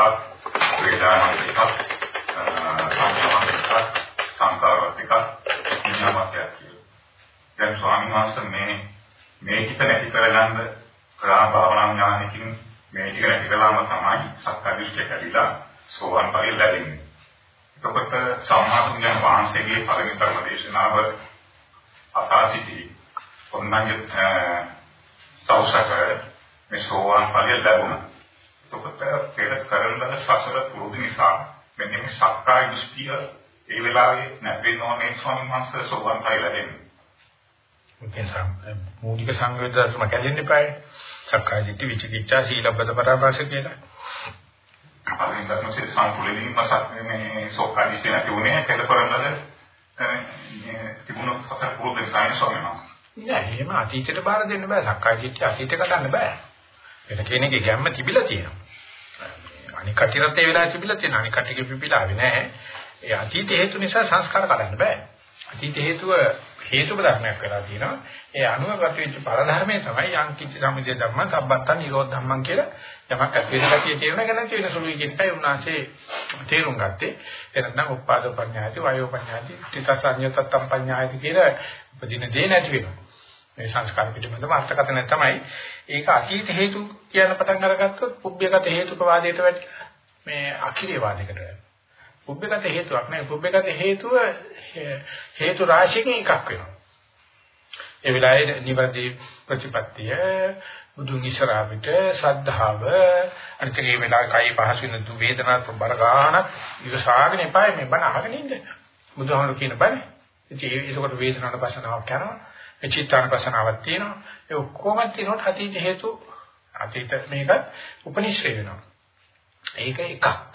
වේදනාවන්ත එකක්, සංඥාවන්ත එකක්, සංකාරවන්ත එකක්, විඤ්ඤාණවන්ත එකක් කියලා. දැන් ස්වාමීන් වහන්සේ මේ මේ ටික නැති කරගන්න කරා භාවනා ඥානකින් මේ ටික නැති කළාම තමයි සත්‍යදිෂ්ඨ කැඩිලා සෝවන් ඵලෙ ලැබෙන්නේ. එතකොට සම්මාතුන්යන් වහන්සේගේ පළවෙනි ධර්ම දේශනාව අපාසිටි ඔන්නන්ගේ තවසක මේ සෝවන් ඵලෙ ලැබුණා. එතකොට පෙර කරන ලද සසර පුරුදු නිසා මෙන්න මේ සක්කාය දෘෂ්ටිය ඒ වෙලාවේ නැති වෙනෝනේ ස්වාමීන් වහන්සේ සෝවන් ඵලෙ ලැබෙන්නේ. උපේසම් මූලික සංවේදනම කැලෙන්න එපායි. සක්කාය දිට්ඨි විචිකිච්ඡා සීලබ්බත පරාපාස කියලා. අපේ ධර්මයේ සම්පූර්ණයෙන්ම මසක් මේ සෝකාදීසේ නැති උනේ කෙලපරනද තිබුණු සසර පුරුදු සායන සොයනවා. නෑ එහෙම අතීතයට බාර දෙන්න බෑ. සක්කාය දිට්ඨිය අතීතයට ගන්න බෑ. වෙන කෙනෙක්ගේ ගැම්ම තිබිලා තියෙනවා. අනික කටිරත් ඒ වෙලාවේ තිබිලා තියෙනවා. අනික කටිගේ පිපිලාවේ නෑ. ඒ අතීත හේතු නිසා සංස්කාර කඩන්න බෑ. අතීත හේතුව හේතුක ධර්මයක් වෙලා තියෙනවා. ඒ අනුව ප්‍රතිවිච්ච ඵල ධර්මයේ තමයි යම් කිසි සමුදය ධර්ම, සම්බත්ත නිරෝධ ධර්මං කියලා යමක් ඇති වෙන කතිය තේරුණ ගැන තියෙන සුළුයි කියන එකයි උන්වහන්සේ තේරුම් ගත්තේ. එතනනම් උපාද පඤ්ඤායති, වයෝ පඤ්ඤායති, තිතසඤ්ඤතත්තම් පඤ්ඤායති කියලා උපදින දේ නැති වෙනවා. මේ සංස්කාර පිටමදම අර්ථකථනය තමයි ඒක අතීත හේතු කියන පටන් අරගත්තොත් පුබ්බයගත හේතුක වාදයට වැටිලා මේ අකිරිය වාදයකට වැටෙනවා. පුබ්බගත හේතුවක් නෙවෙයි පුබ්බගත හේතුව හේතු රාශියකින් එකක් වෙනවා. ඒ වෙලාවේ නිවර්දී ප්‍රතිපත්තිය බුදුන් ඉස්සරහට ශ්‍රද්ධාව අනිත් ඒ වෙලාවේ කයි පහසු වෙන දු වේදනාත් බර ගන්නත් ඉවසාගෙන එපා මේ බණ අහගෙන ඉන්න. බුදුහාමුදුරු කියන බණ. ඉතින් ඒකට වේදනාවට පස්සනාවක් කරනවා. ඒ චිත්තාන පස්සනාවක් තියෙනවා. ඒ ඔක්කොම තියෙනකොට අතීත හේතු අතීත මේක උපනිශ්‍රේ වෙනවා. ඒක එකක්.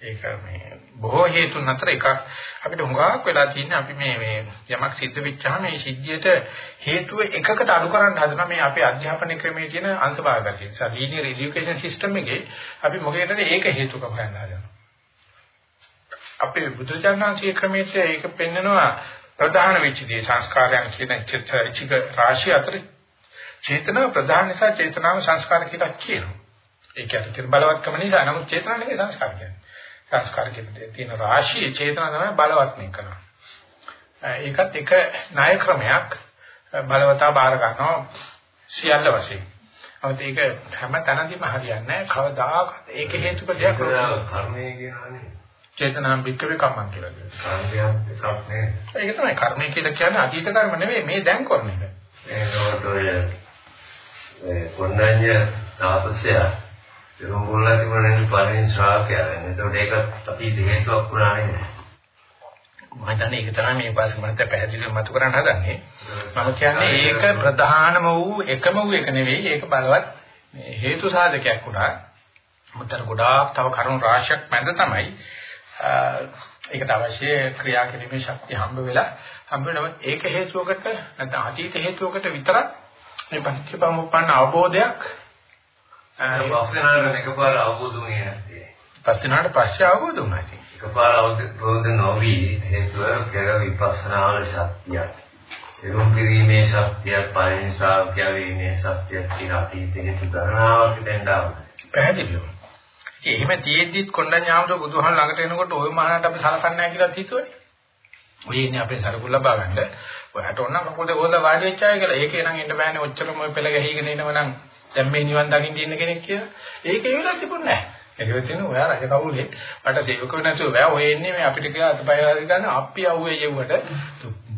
ඒක මේ බොහෝ හේතුන් අතර එකක් අපිට හුඟක් වෙලා තියෙන්නේ අපි මේ මේ යමක් සිද්ධ වෙච්චාම මේ සිද්ධියට හේතුව එකකට අඩු කරන්න හදනවා මේ අපේ අධ්‍යාපන ක්‍රමයේ තියෙන අංශභාගයක්. ඒ නිසා linear education system එකේ අපි මොකේදද ඒක හේතුක හොයන්න හදනවා. අපේ බුදුචානන්සේ ක්‍රමයේ ඒක පෙන්නනවා ප්‍රධාන වෙච්ච දේ සංස්කාරයන් කියන චිත්ත රාශිය අතර චේතනාව ප්‍රධාන නිසා චේතනාව සංස්කාර කියලා කියනවා. ඒක ඇත්තට බලවත්කම නිසා නමුත් චේතනාව නෙවෙයි සංස්කාර කියන්නේ. සංස්කාර කියන තියෙන රාශිය චේතනා තමයි බලවත් මේ කරනවා. ඒකත් එක ණය ක්‍රමයක් බලවතා බාර ගන්නවා සියල්ල වශයෙන්. අවුත් ඒක හැම තැනදීම හරියන්නේ නැහැ. කවදාකවත් ඒක හේතුක දෙයක් කර්මය කියනවානේ. චේතනාම් වික්කවේ කම්මං කියලා කියනවා. කර්මයක් නේ. ඒක තමයි කර්මය කියලා කියන්නේ අතීත කර්ම නෙවෙයි මේ දැන් කරන එක. ඒකෝට ඔය ඒ කොණ්ණඤ්ඤ තාපසයා ඒගොල්ලෝ තිබුණේ පළවෙනි ශ්‍රාවකයා. එතකොට ඒක අපි හේතුවක් වුණා නේද? මම හිතන්නේ ඒක තමයි මේ පාස්ක මනත පැහැදිලිව මතු කරන්න හදන්නේ. මම කියන්නේ ඒක ප්‍රධානම වූ එකම වූ එක නෙවෙයි. ඒක බලවත් හේතු සාධකයක් උනා. මුතර ගොඩාක් තව කරුණු රාශියක් මැද තමයි ඒකට අවශ්‍ය ක්‍රියා කිරීමේ ශක්තිය හම්බ වෙලා හම්බ වෙනම ඒක හේතුවකට නැත්නම් අතීත හේතුවකට විතරක් මේ පටිච්චසමුප්පන්න අවබෝධයක් පස්සෙනාට එකපාර අවබෝධ වුණේ නැත්තේ. පස්සෙනාට පස්සේ අවබෝධ වුණා ඉතින්. එකපාර අවබෝධ නොවි හේතුව පෙර විපස්සනාවල ශක්තියක්. එරුම් කිරීමේ ශක්තිය, පරිණ ශ්‍රාවකය වීමේ ශක්තිය කියන අතීතයේ සුධරණාවක් දෙන්නා. පැහැදිලිව. ඉතින් එහෙම තියෙද්දිත් කොණ්ඩඤ්ඤාමර බුදුහාම ළඟට එනකොට ওই මහානට අපි සලකන්නේ නැහැ කියලා හිතුවනේ. ඔය ඉන්නේ අපේ සරකුල් ලබා ගන්න. ඔයාට ඕන කකුල් දෙක හොද වාඩි වෙච්ච අය කියලා. ඒකේ නම් එන්න බෑනේ ඔච්චරම ඔය පෙළ ගැහිගෙන එනවනම් දැන් මේ නිවන් දකින්න ඉන්න කෙනෙක් කියලා. ඒකේ වෙලා තිබුණේ නැහැ. ඒක වෙන ඔයා රජ කවුලේ මට සේවකව නැතුව බෑ ඔය එන්නේ මේ අපිට කියලා අතපය හරි ගන්න අපි ආවේ යෙව්වට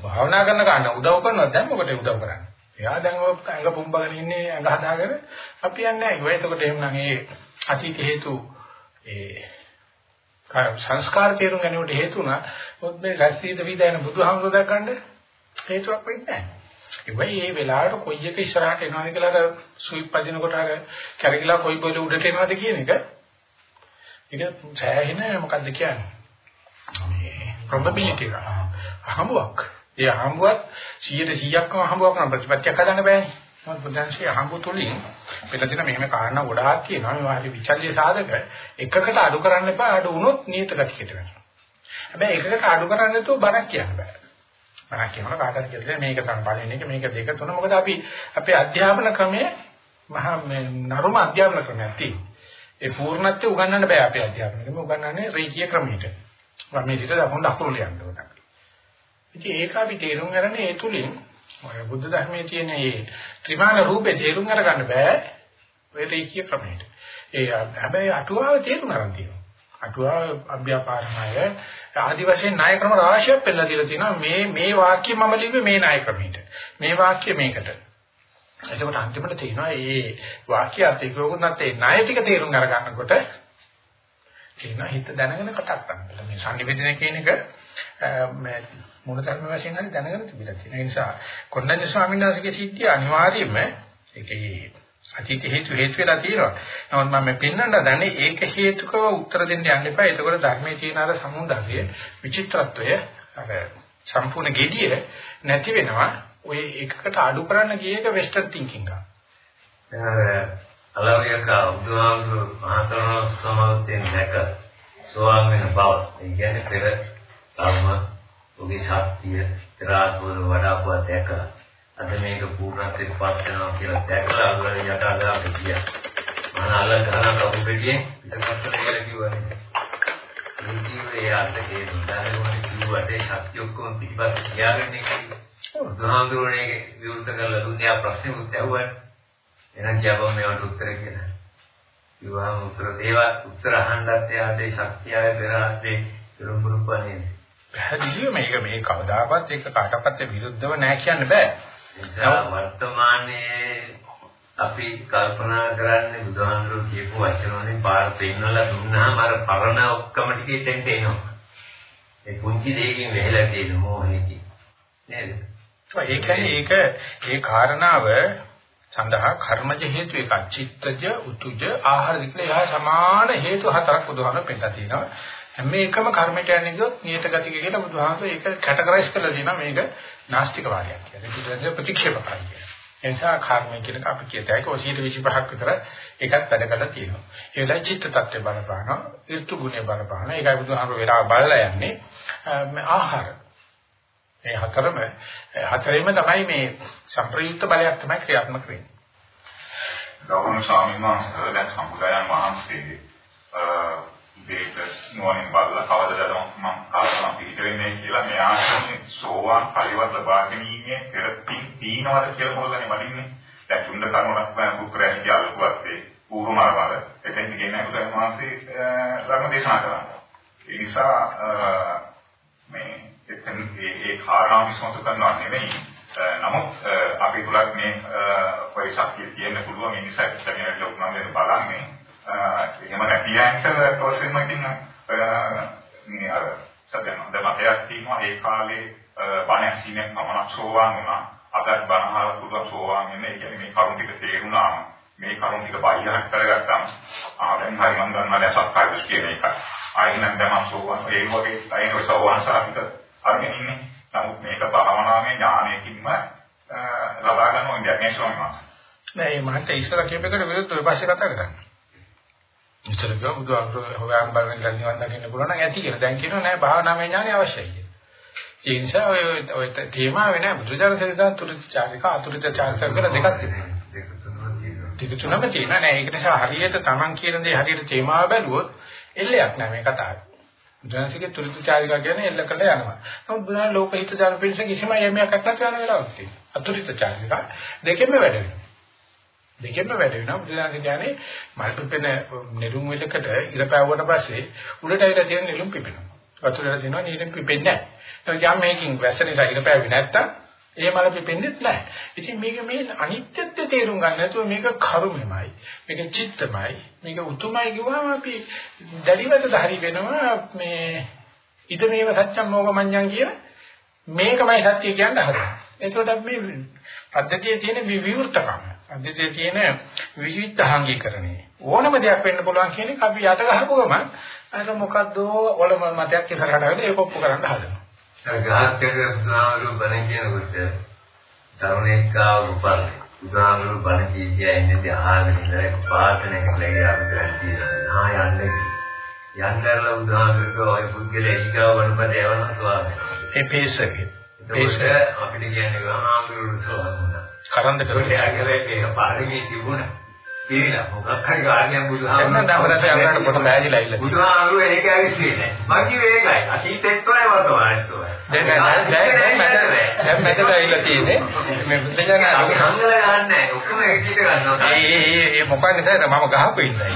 භාවනා කරන ගන්න උදව් කරනවා දැන් මොකටද උදව් කරන්නේ? එයා දැන් ඔය ඇඟ පුම්බගෙන ඉන්නේ ඇඟ හදාගෙන අපි යන්නේ නැහැ. ඒක එතකොට එහෙනම් ඒ අතීත හේතු ඒ සංස්කාර තේරුම් ගැනීමට හේතු වුණා. මොකද මේ රැස්වීද විදයන බුදුහාමුදුරුවෝ දක්වන්න හේතුවක් වෙන්නේ නැහැ. ඒ වෙයි මේ වෙලාවට කොයි එක ඉස්සරහට එනවද කියලා අර සුයිප් පදිනකොට අර කැරකිලා කොයි පොළ උඩට එනවද කියන එක? ඒක සෑහෙන මොකද්ද කියන්නේ? මේ probability එක. හම්බුවක් ඒ හම්බුවක් 100%ක්ම හම්බුවක් නම් ප්‍රතිපත්තියක් හදන්න බෑනේ. මොකද බුදුන්සේ හම්බු තුලින් පිළිදින මෙහෙම කාරණා ගොඩාක් තියෙනවා. මේ වාගේ විචල්්‍ය සාධක එකකට අඩු කරන්න එපා. අඩු වුණොත් නියත ගතියට වෙනවා හැබැයි එකකට අඩු කරන්න නැතුව බණක් කියන්න බෑ. මම කියනවා කාටද කියලා මේක තමයි පළවෙනි එක මේක දෙක තුන මොකද අපි අපේ අධ්‍යාපන ක්‍රමයේ මහා මේ නරුම අධ්‍යාපන ක්‍රමයක් තියෙනවා. ඒ පූර්ණත්වය උගන්වන්න බෑ අපේ අධ්‍යාපන ක්‍රමෙ උගන්වන්නේ රේඛීය ක්‍රමයකට. මේ සිට දකුණු දකුණු ලියන්න ඕන. ඉතින් ඒක අපි තේරුම් ගන්න ඒ තුලින් ඔය බුද්ධ ධර්මයේ තියෙන මේ ත්‍රිමාන රූපේ තේරුම් අරගන්න බෑ ඔය රේඛීය ක්‍රමයට. ඒ හැබැයි අටුවාව තේරුම් ගන්න තියෙනවා. අටුවා අභ්‍යාපාරණය ආදි වශයෙන් ණය ක්‍රම රාශියක් පෙන්නලා දීලා තියෙනවා මේ මේ වාක්‍ය මම ලිව්වේ මේ ණය ක්‍රමයට. මේ වාක්‍ය මේකට. එතකොට අන්තිමට තියෙනවා මේ වාක්‍ය අර්ථ ඒකෝකුත් ඒ ණය ටික තේරුම් අරගන්නකොට තියෙනවා හිත දැනගෙන කතා කරන්න මේ සංනිවේදනය කියන එක මේ මොනතරම් වශයෙන් හරි දැනගෙන තිබිලා තියෙන නිසා කොණ්ඩඤ්ඤ ස්වාමීන් වහන්සේගේ සිද්ධිය අනිවාර්යයෙන්ම ඒකේ අතීත හේතු හේතු වෙලා තියෙනවා. නමුත් මම මේ පෙන්වන්න දන්නේ ඒක හේතුකව උත්තර දෙන්න යන්න එපා. එතකොට ධර්මයේ තියෙන අර සමුදාය විචිත්‍රත්වය අර සම්පූර්ණ gediye නැති වෙනවා. ඔය එකකට අඩු කරන්න ගිය එක වෙස්ටර්න් තින්කින් එක. අලවියක උදාහරණ මහතර සමාවෙන් දැක සෝවාන් වෙන බව. ඒ කියන්නේ පෙර ධර්ම ඔබේ ශක්තිය ත්‍රාත්වල වඩාපුවා දැකලා අද මේක පූර්ණත්වයට පත් වෙනවා කියලා දැකලා අල්ලගෙන යට අදාගෙන ගියා. මම අල්ල ගහන කපු පෙටියෙන් පිටපස්සට කියලා කිව්වනේ. මේ කිව්වේ අර්ථකේ නිදාගෙන කිව්වට ඒ ශක්තිය ඔක්කොම පිටිපස්ස තියාගෙන ඉන්නේ. බුදුහාමුදුරනේ විරුද්ධ කරලා දුන්නේ ආ ප්‍රශ්නේ උත් ඇහුවා. එහෙනම් කියපුවා මේවට උත්තර කියලා. කිව්වහම උත්තර දේවා උත්තර අහන්නත් එයාට ඒ ශක්තිය ආයේ පෙර ආත්මේ පෙරම්පරුපන්නේ. පැහැදිලිව මේක මේ කවදාකවත් ඒක කාටවත් විරුද්ධව නැහැ කියන්න බෑ. නිසා වර්තමානයේ අපි කල්පනා කරන්නේ බුදුහාමුදුරුවෝ කියපු වචන වලින් පාර පෙන්නලා දුන්නාම අර පරණ ඔක්කොම ටික එතෙන්ට එනවා. ඒ පුංචි දෙයකින් වෙහෙලා තියෙන මොහේකින්. නේද? ඒ කියන්නේ ඒක ඒ කාරණාව සඳහා කර්මජ හේතු එකක් චිත්තජ උතුජ ආහාර එහා සමාන හේතු හතරක් බුදුහාම පෙන්නලා තියෙනවා. හැම එකම කර්මයට යන්නේ ගියොත් නියත ගතික කියලා බුදුහාම ඒක කැටගරයිස් කරලා තියෙනවා මේක නාස්තික වාදයක් කියලා. ඒක ප්‍රතික්ෂේප කරන්නේ. ඒ නිසා කර්මය කියන අපි කියතයි ඒක 125ක් විතර ඒකත් වැඩ කරලා තියෙනවා. ඒ වෙලාවේ චිත්ත tattve බලපානවා, ඍතු ගුණේ බලපානවා. ඒකයි බුදුහාම වෙලා බලලා යන්නේ ආහාර. මේ හතරම හතරෙම තමයි මේ සම්ප්‍රයුක්ත බලයක් තමයි ක්‍රියාත්මක වෙන්නේ. ගෞරවනීය ස්වාමීන් වහන්සේ දැන් සම්පූර්ණයන් වහන්සේ මේක නුවණින් බලලා කවදද මම කාලම පිට වෙන්නේ කියලා මේ ආශ්‍රමයේ සෝවාන් පරිවර්ත ලබා ගැනීමේ පෙරපින් තීනවද කියලා මොකදනේ වඩින්නේ දැන් තුන්ද කරුණක් බෑ පුත්‍රයන් කියලාකුවත් ඒ ඌරුමාරවල එතෙන් කියන්නේ බුදුන් වහන්සේ ධර්ම දේශනා කරනවා ඒ නිසා මේ එතන ඒ ඒ කාරණා විශ්මතු කරනවා නෙවෙයි නමුත් අපි තුලත් මේ ඔය ශක්තිය තියෙන්න පුළුවන් ඒ නිසා එක්ස්ටර්නල් ලොකුනම් බලන්නේ එහෙම නැති යන්ට ප්‍රොසෙස්ම ඉතින් මේ අර සත්‍යම දෙමතයක් තියෙනවා ඒ කාලේ බණ ඇසීමෙන් පමණක් සෝවාන් වුණා. අදත් බණ අහලා පුළුවන් සෝවාන් වෙන්න. ඒ කියන්නේ මේ කරුණ ටික තේරුණාම මේ කරුණ ටික බාහිරක් කරගත්තාම ආ දැන් හරි මම දන්නවා දැන් සක්කාය දෘෂ්ටිය මේක. ආයෙනම් දැන් මම සෝවාන් ඒ වගේ අයින සෝවාන් සාහිත අරගෙන ඉන්නේ. නමුත් මේක භාවනාවේ ඥානයකින්ම ලබා ගන්න ඕනේ. දැන් මේ ස්වාමීන් වහන්සේ. නෑ මේ මහත් ඉස්සර කියපේකට විරුද්ධව ඔය පස්සේ කතා කරන්නේ. ඉස්සර ගියා බුදුහාමුදුරුවෝ හොයන් බලන ඉඳන් නිවන් දකින්න පුළුවන් නම් ඇති කියලා. දැන් කියනවා නෑ භාවනාමය ඥානය අවශ්‍යයි කියලා. ඒ නිසා ඔය ඔය තේමාව නෑ බුදුදහම සරිදා තුරිතචාරික අතුරිතචාරික කියලා දෙකක් තිබෙනවා. දෙක තුනම තියෙනවා නෑ ඒක නිසා හරියට Taman කියන දේ හරියට තේමාව බැලුවොත් එල්ලයක් නෑ මේ කතාවේ. බුදුන්සේගේ තුරිතචාරික කියන්නේ එල්ල කළ යනවා. නමුත් බුදුන් ලෝකහිත දාන පිළිස කිසිම යමයක් නැත්නම් යන වෙලාවක් තියෙනවා. අතුරිතචාරික දෙකෙන්ම වැඩ වෙනවා. දෙකෙන්ම වැඩ වෙනවා බුදුදහම කියන්නේ මල් පිපෙන නෙළුම් වෙලකට ඉර පැවුවට පස්සේ උඩට ඇවිල්ලා තියෙන නෙළුම් පිපෙනවා. වතුරට තියෙනවා නෙළුම් පිපෙන්නේ නැහැ. යම් මේකින් වැස්ස නිසා ඉර පැවුවේ නැත්තම් ඒ මල පිපෙන්නේ නැහැ. ඉතින් මේක මේ අනිත්‍යත්වය තේරුම් ගන්න නැතුව මේක කරුමෙමයි. මේක චිත්තමයි. මේක උතුමයි කිව්වම අපි දැඩිවද හරි වෙනවා මේ ඉද මේව සත්‍යම් මොගමඤ්ඤං කියන මේකමයි සත්‍ය කියන්න හදනවා. එතකොට අපි මේ පද්ධතියේ තියෙන විවෘතකම අධිතේ තියෙන විවිධාංගීකරණය ඕනම දෙයක් වෙන්න පුළුවන් කියන එක අපි යට ගහපු ගමන් අර මොකද්ද ඔලම මතයක් ඉස්සරහට ආවෙ ඒක ඔප්පු කරන්න හදනවා. අර ගාහකගේ බුදුහාමුදුරු බණ කියනකොට තරුණෙක් උපන් බුදුහාමුදුරු බණ කිය ඉන්නේ අහගෙන ඉඳලා ලැගී ආවිදන් කියනවා. ආ යන්නේ. යන්නදලා බුදුහාමුදුරුවෝ ওই පුද්ගලයා ඊගාව වණපද යවනවා වහන්සේ. ඒ පේසකේ. පේස අපිට කියන්නේ ගාහාමුදුරු ස්වාමීන් කරන්ද කරලා ඒක පාරමී තිබුණා. තේරිලා මොකක් හරි ගානියක් බුදුහාමුදුරුවෝ දැන් දවරට යනකොට පොත බෑදිලා ඉල්ල. බුදුහාමුදුරුවෝ ඒක ඇවිස්සේ නැහැ. මම කිව්වේ ඒකයි. තොරයි වර්තමානෙත් තොරයි. දැන් දැන් දැන් මැද දැන් මැදට ඇවිල්ලා තියෙන්නේ මේ බුද්ධජන අපි හංගල ගන්නෑ. ඔක්කොම එකට ගන්නවා. ඒ ඒ ඒ මොකක්ද සර් මම ගහපු ඉඳයි.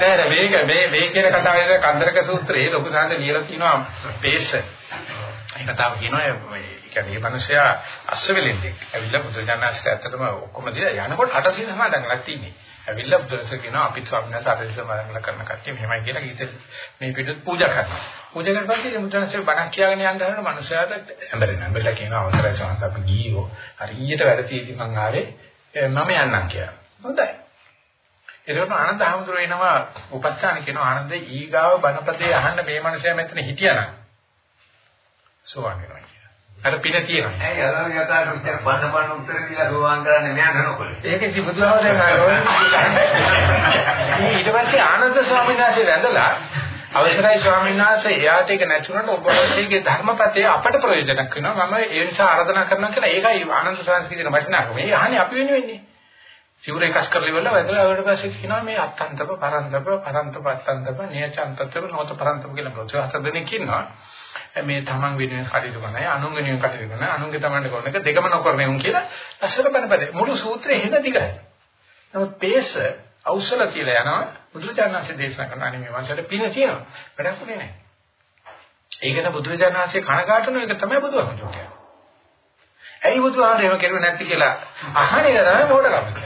දැන් මේක මේ මේ කියන කතාවේ කන්දරක සූත්‍රයේ ලොකු සාන්ද ලියලා තියෙනවා පේස. ඒ කතාව කියනවා කියන්නේ මේ මිනිසයා අස්සවෙලෙන්දෙක්. ඇවිල්ලා බුදුජානනාංශයට ඇත්තටම ඔක්කොම දිලා යනකොට අට සීල සමාදන්ලා තියෙන්නේ. ඇවිල්ලා බුදුරජාණන් කියනවා අපිත් ස්වාමීන් වහන්සේ අට සීල සමාදන්ලා කරන කට්ටිය මෙහෙමයි කියලා ගීත මේ පිටුත් පූජා කරනවා. පූජා කරපන් ඉතින් බුදුරජාණන්සේ බණක් කියලාගෙන යන්න හදන මිනිසයාට ඇඹරෙන. ඇඹරලා කියනවා අවසරයි ස්වාමීන් අපි ගියෝ. හරියට වැඩ තියෙදි මං ආවේ මම යන්නම් කියලා. හොඳයි. එතකොට ආනන්ද හැමතුරු එනවා උපස්ථාන කියනවා ආනන්ද ඊගාව බණපදේ අහන්න මේ මිනිසයා මෙතන හිටියානම් සෝවන් වෙනවා. අර පින තියෙනවා. ඇයි අර යථාර්ථ විචාර බන්න බන්න උත්තර දීලා සෝවාන් කරන්නේ මෙයා කරනකොට. ඒක ඉති බුදුහාමරේ ඊට පස්සේ ආනන්ද ස්වාමීන් වහන්සේ වැඳලා අවසරයි ස්වාමීන් වහන්සේ එයාට ඒක නැතුණට ඔබ වහන්සේගේ ධර්මපතේ අපට ප්‍රයෝජනක් වෙනවා. මම ඒ නිසා ආරාධනා කරනවා කියලා ඒකයි ආනන්ද ස්වාමීන් කියන වචනයක. මේ අහන්නේ අපි වෙනුවෙන්නේ. සිවුර එකස් කරලා ඉවරලා වැදලා ඊට පස්සේ කියනවා මේ අත්තන්තප පරන්තප පරන්තප අත්තන්තප නියචන්තප නොත පරන්තප කියලා ප්‍රොච හතර දෙනෙක් ඉන්නවා. මේ තමන් වෙනුවෙන් කටයුතු කරනයි අනුන් වෙනුවෙන් කටයුතු කරනයි අනුන්ගේ තමන්ට කරන එක දෙකම නොකරන උන් කියලා අසල බණපද මුළු සූත්‍රය එහෙම දිගයි. නමුත් පේස අවසල කියලා යනවා බුදුචානන්සේ දේශනා කරන අනේ මේ වංශයට පින තියෙනවා. වැඩක් උනේ නැහැ. ඒකන බුදුචානන්සේ කනගාටුන එක තමයි බුදුහාමුදුරුවෝ කියන්නේ. ඇයි බුදුහාමුදුරුවෝ එහෙම කරුවේ නැති කියලා අහන්නේ කරා මොකටද?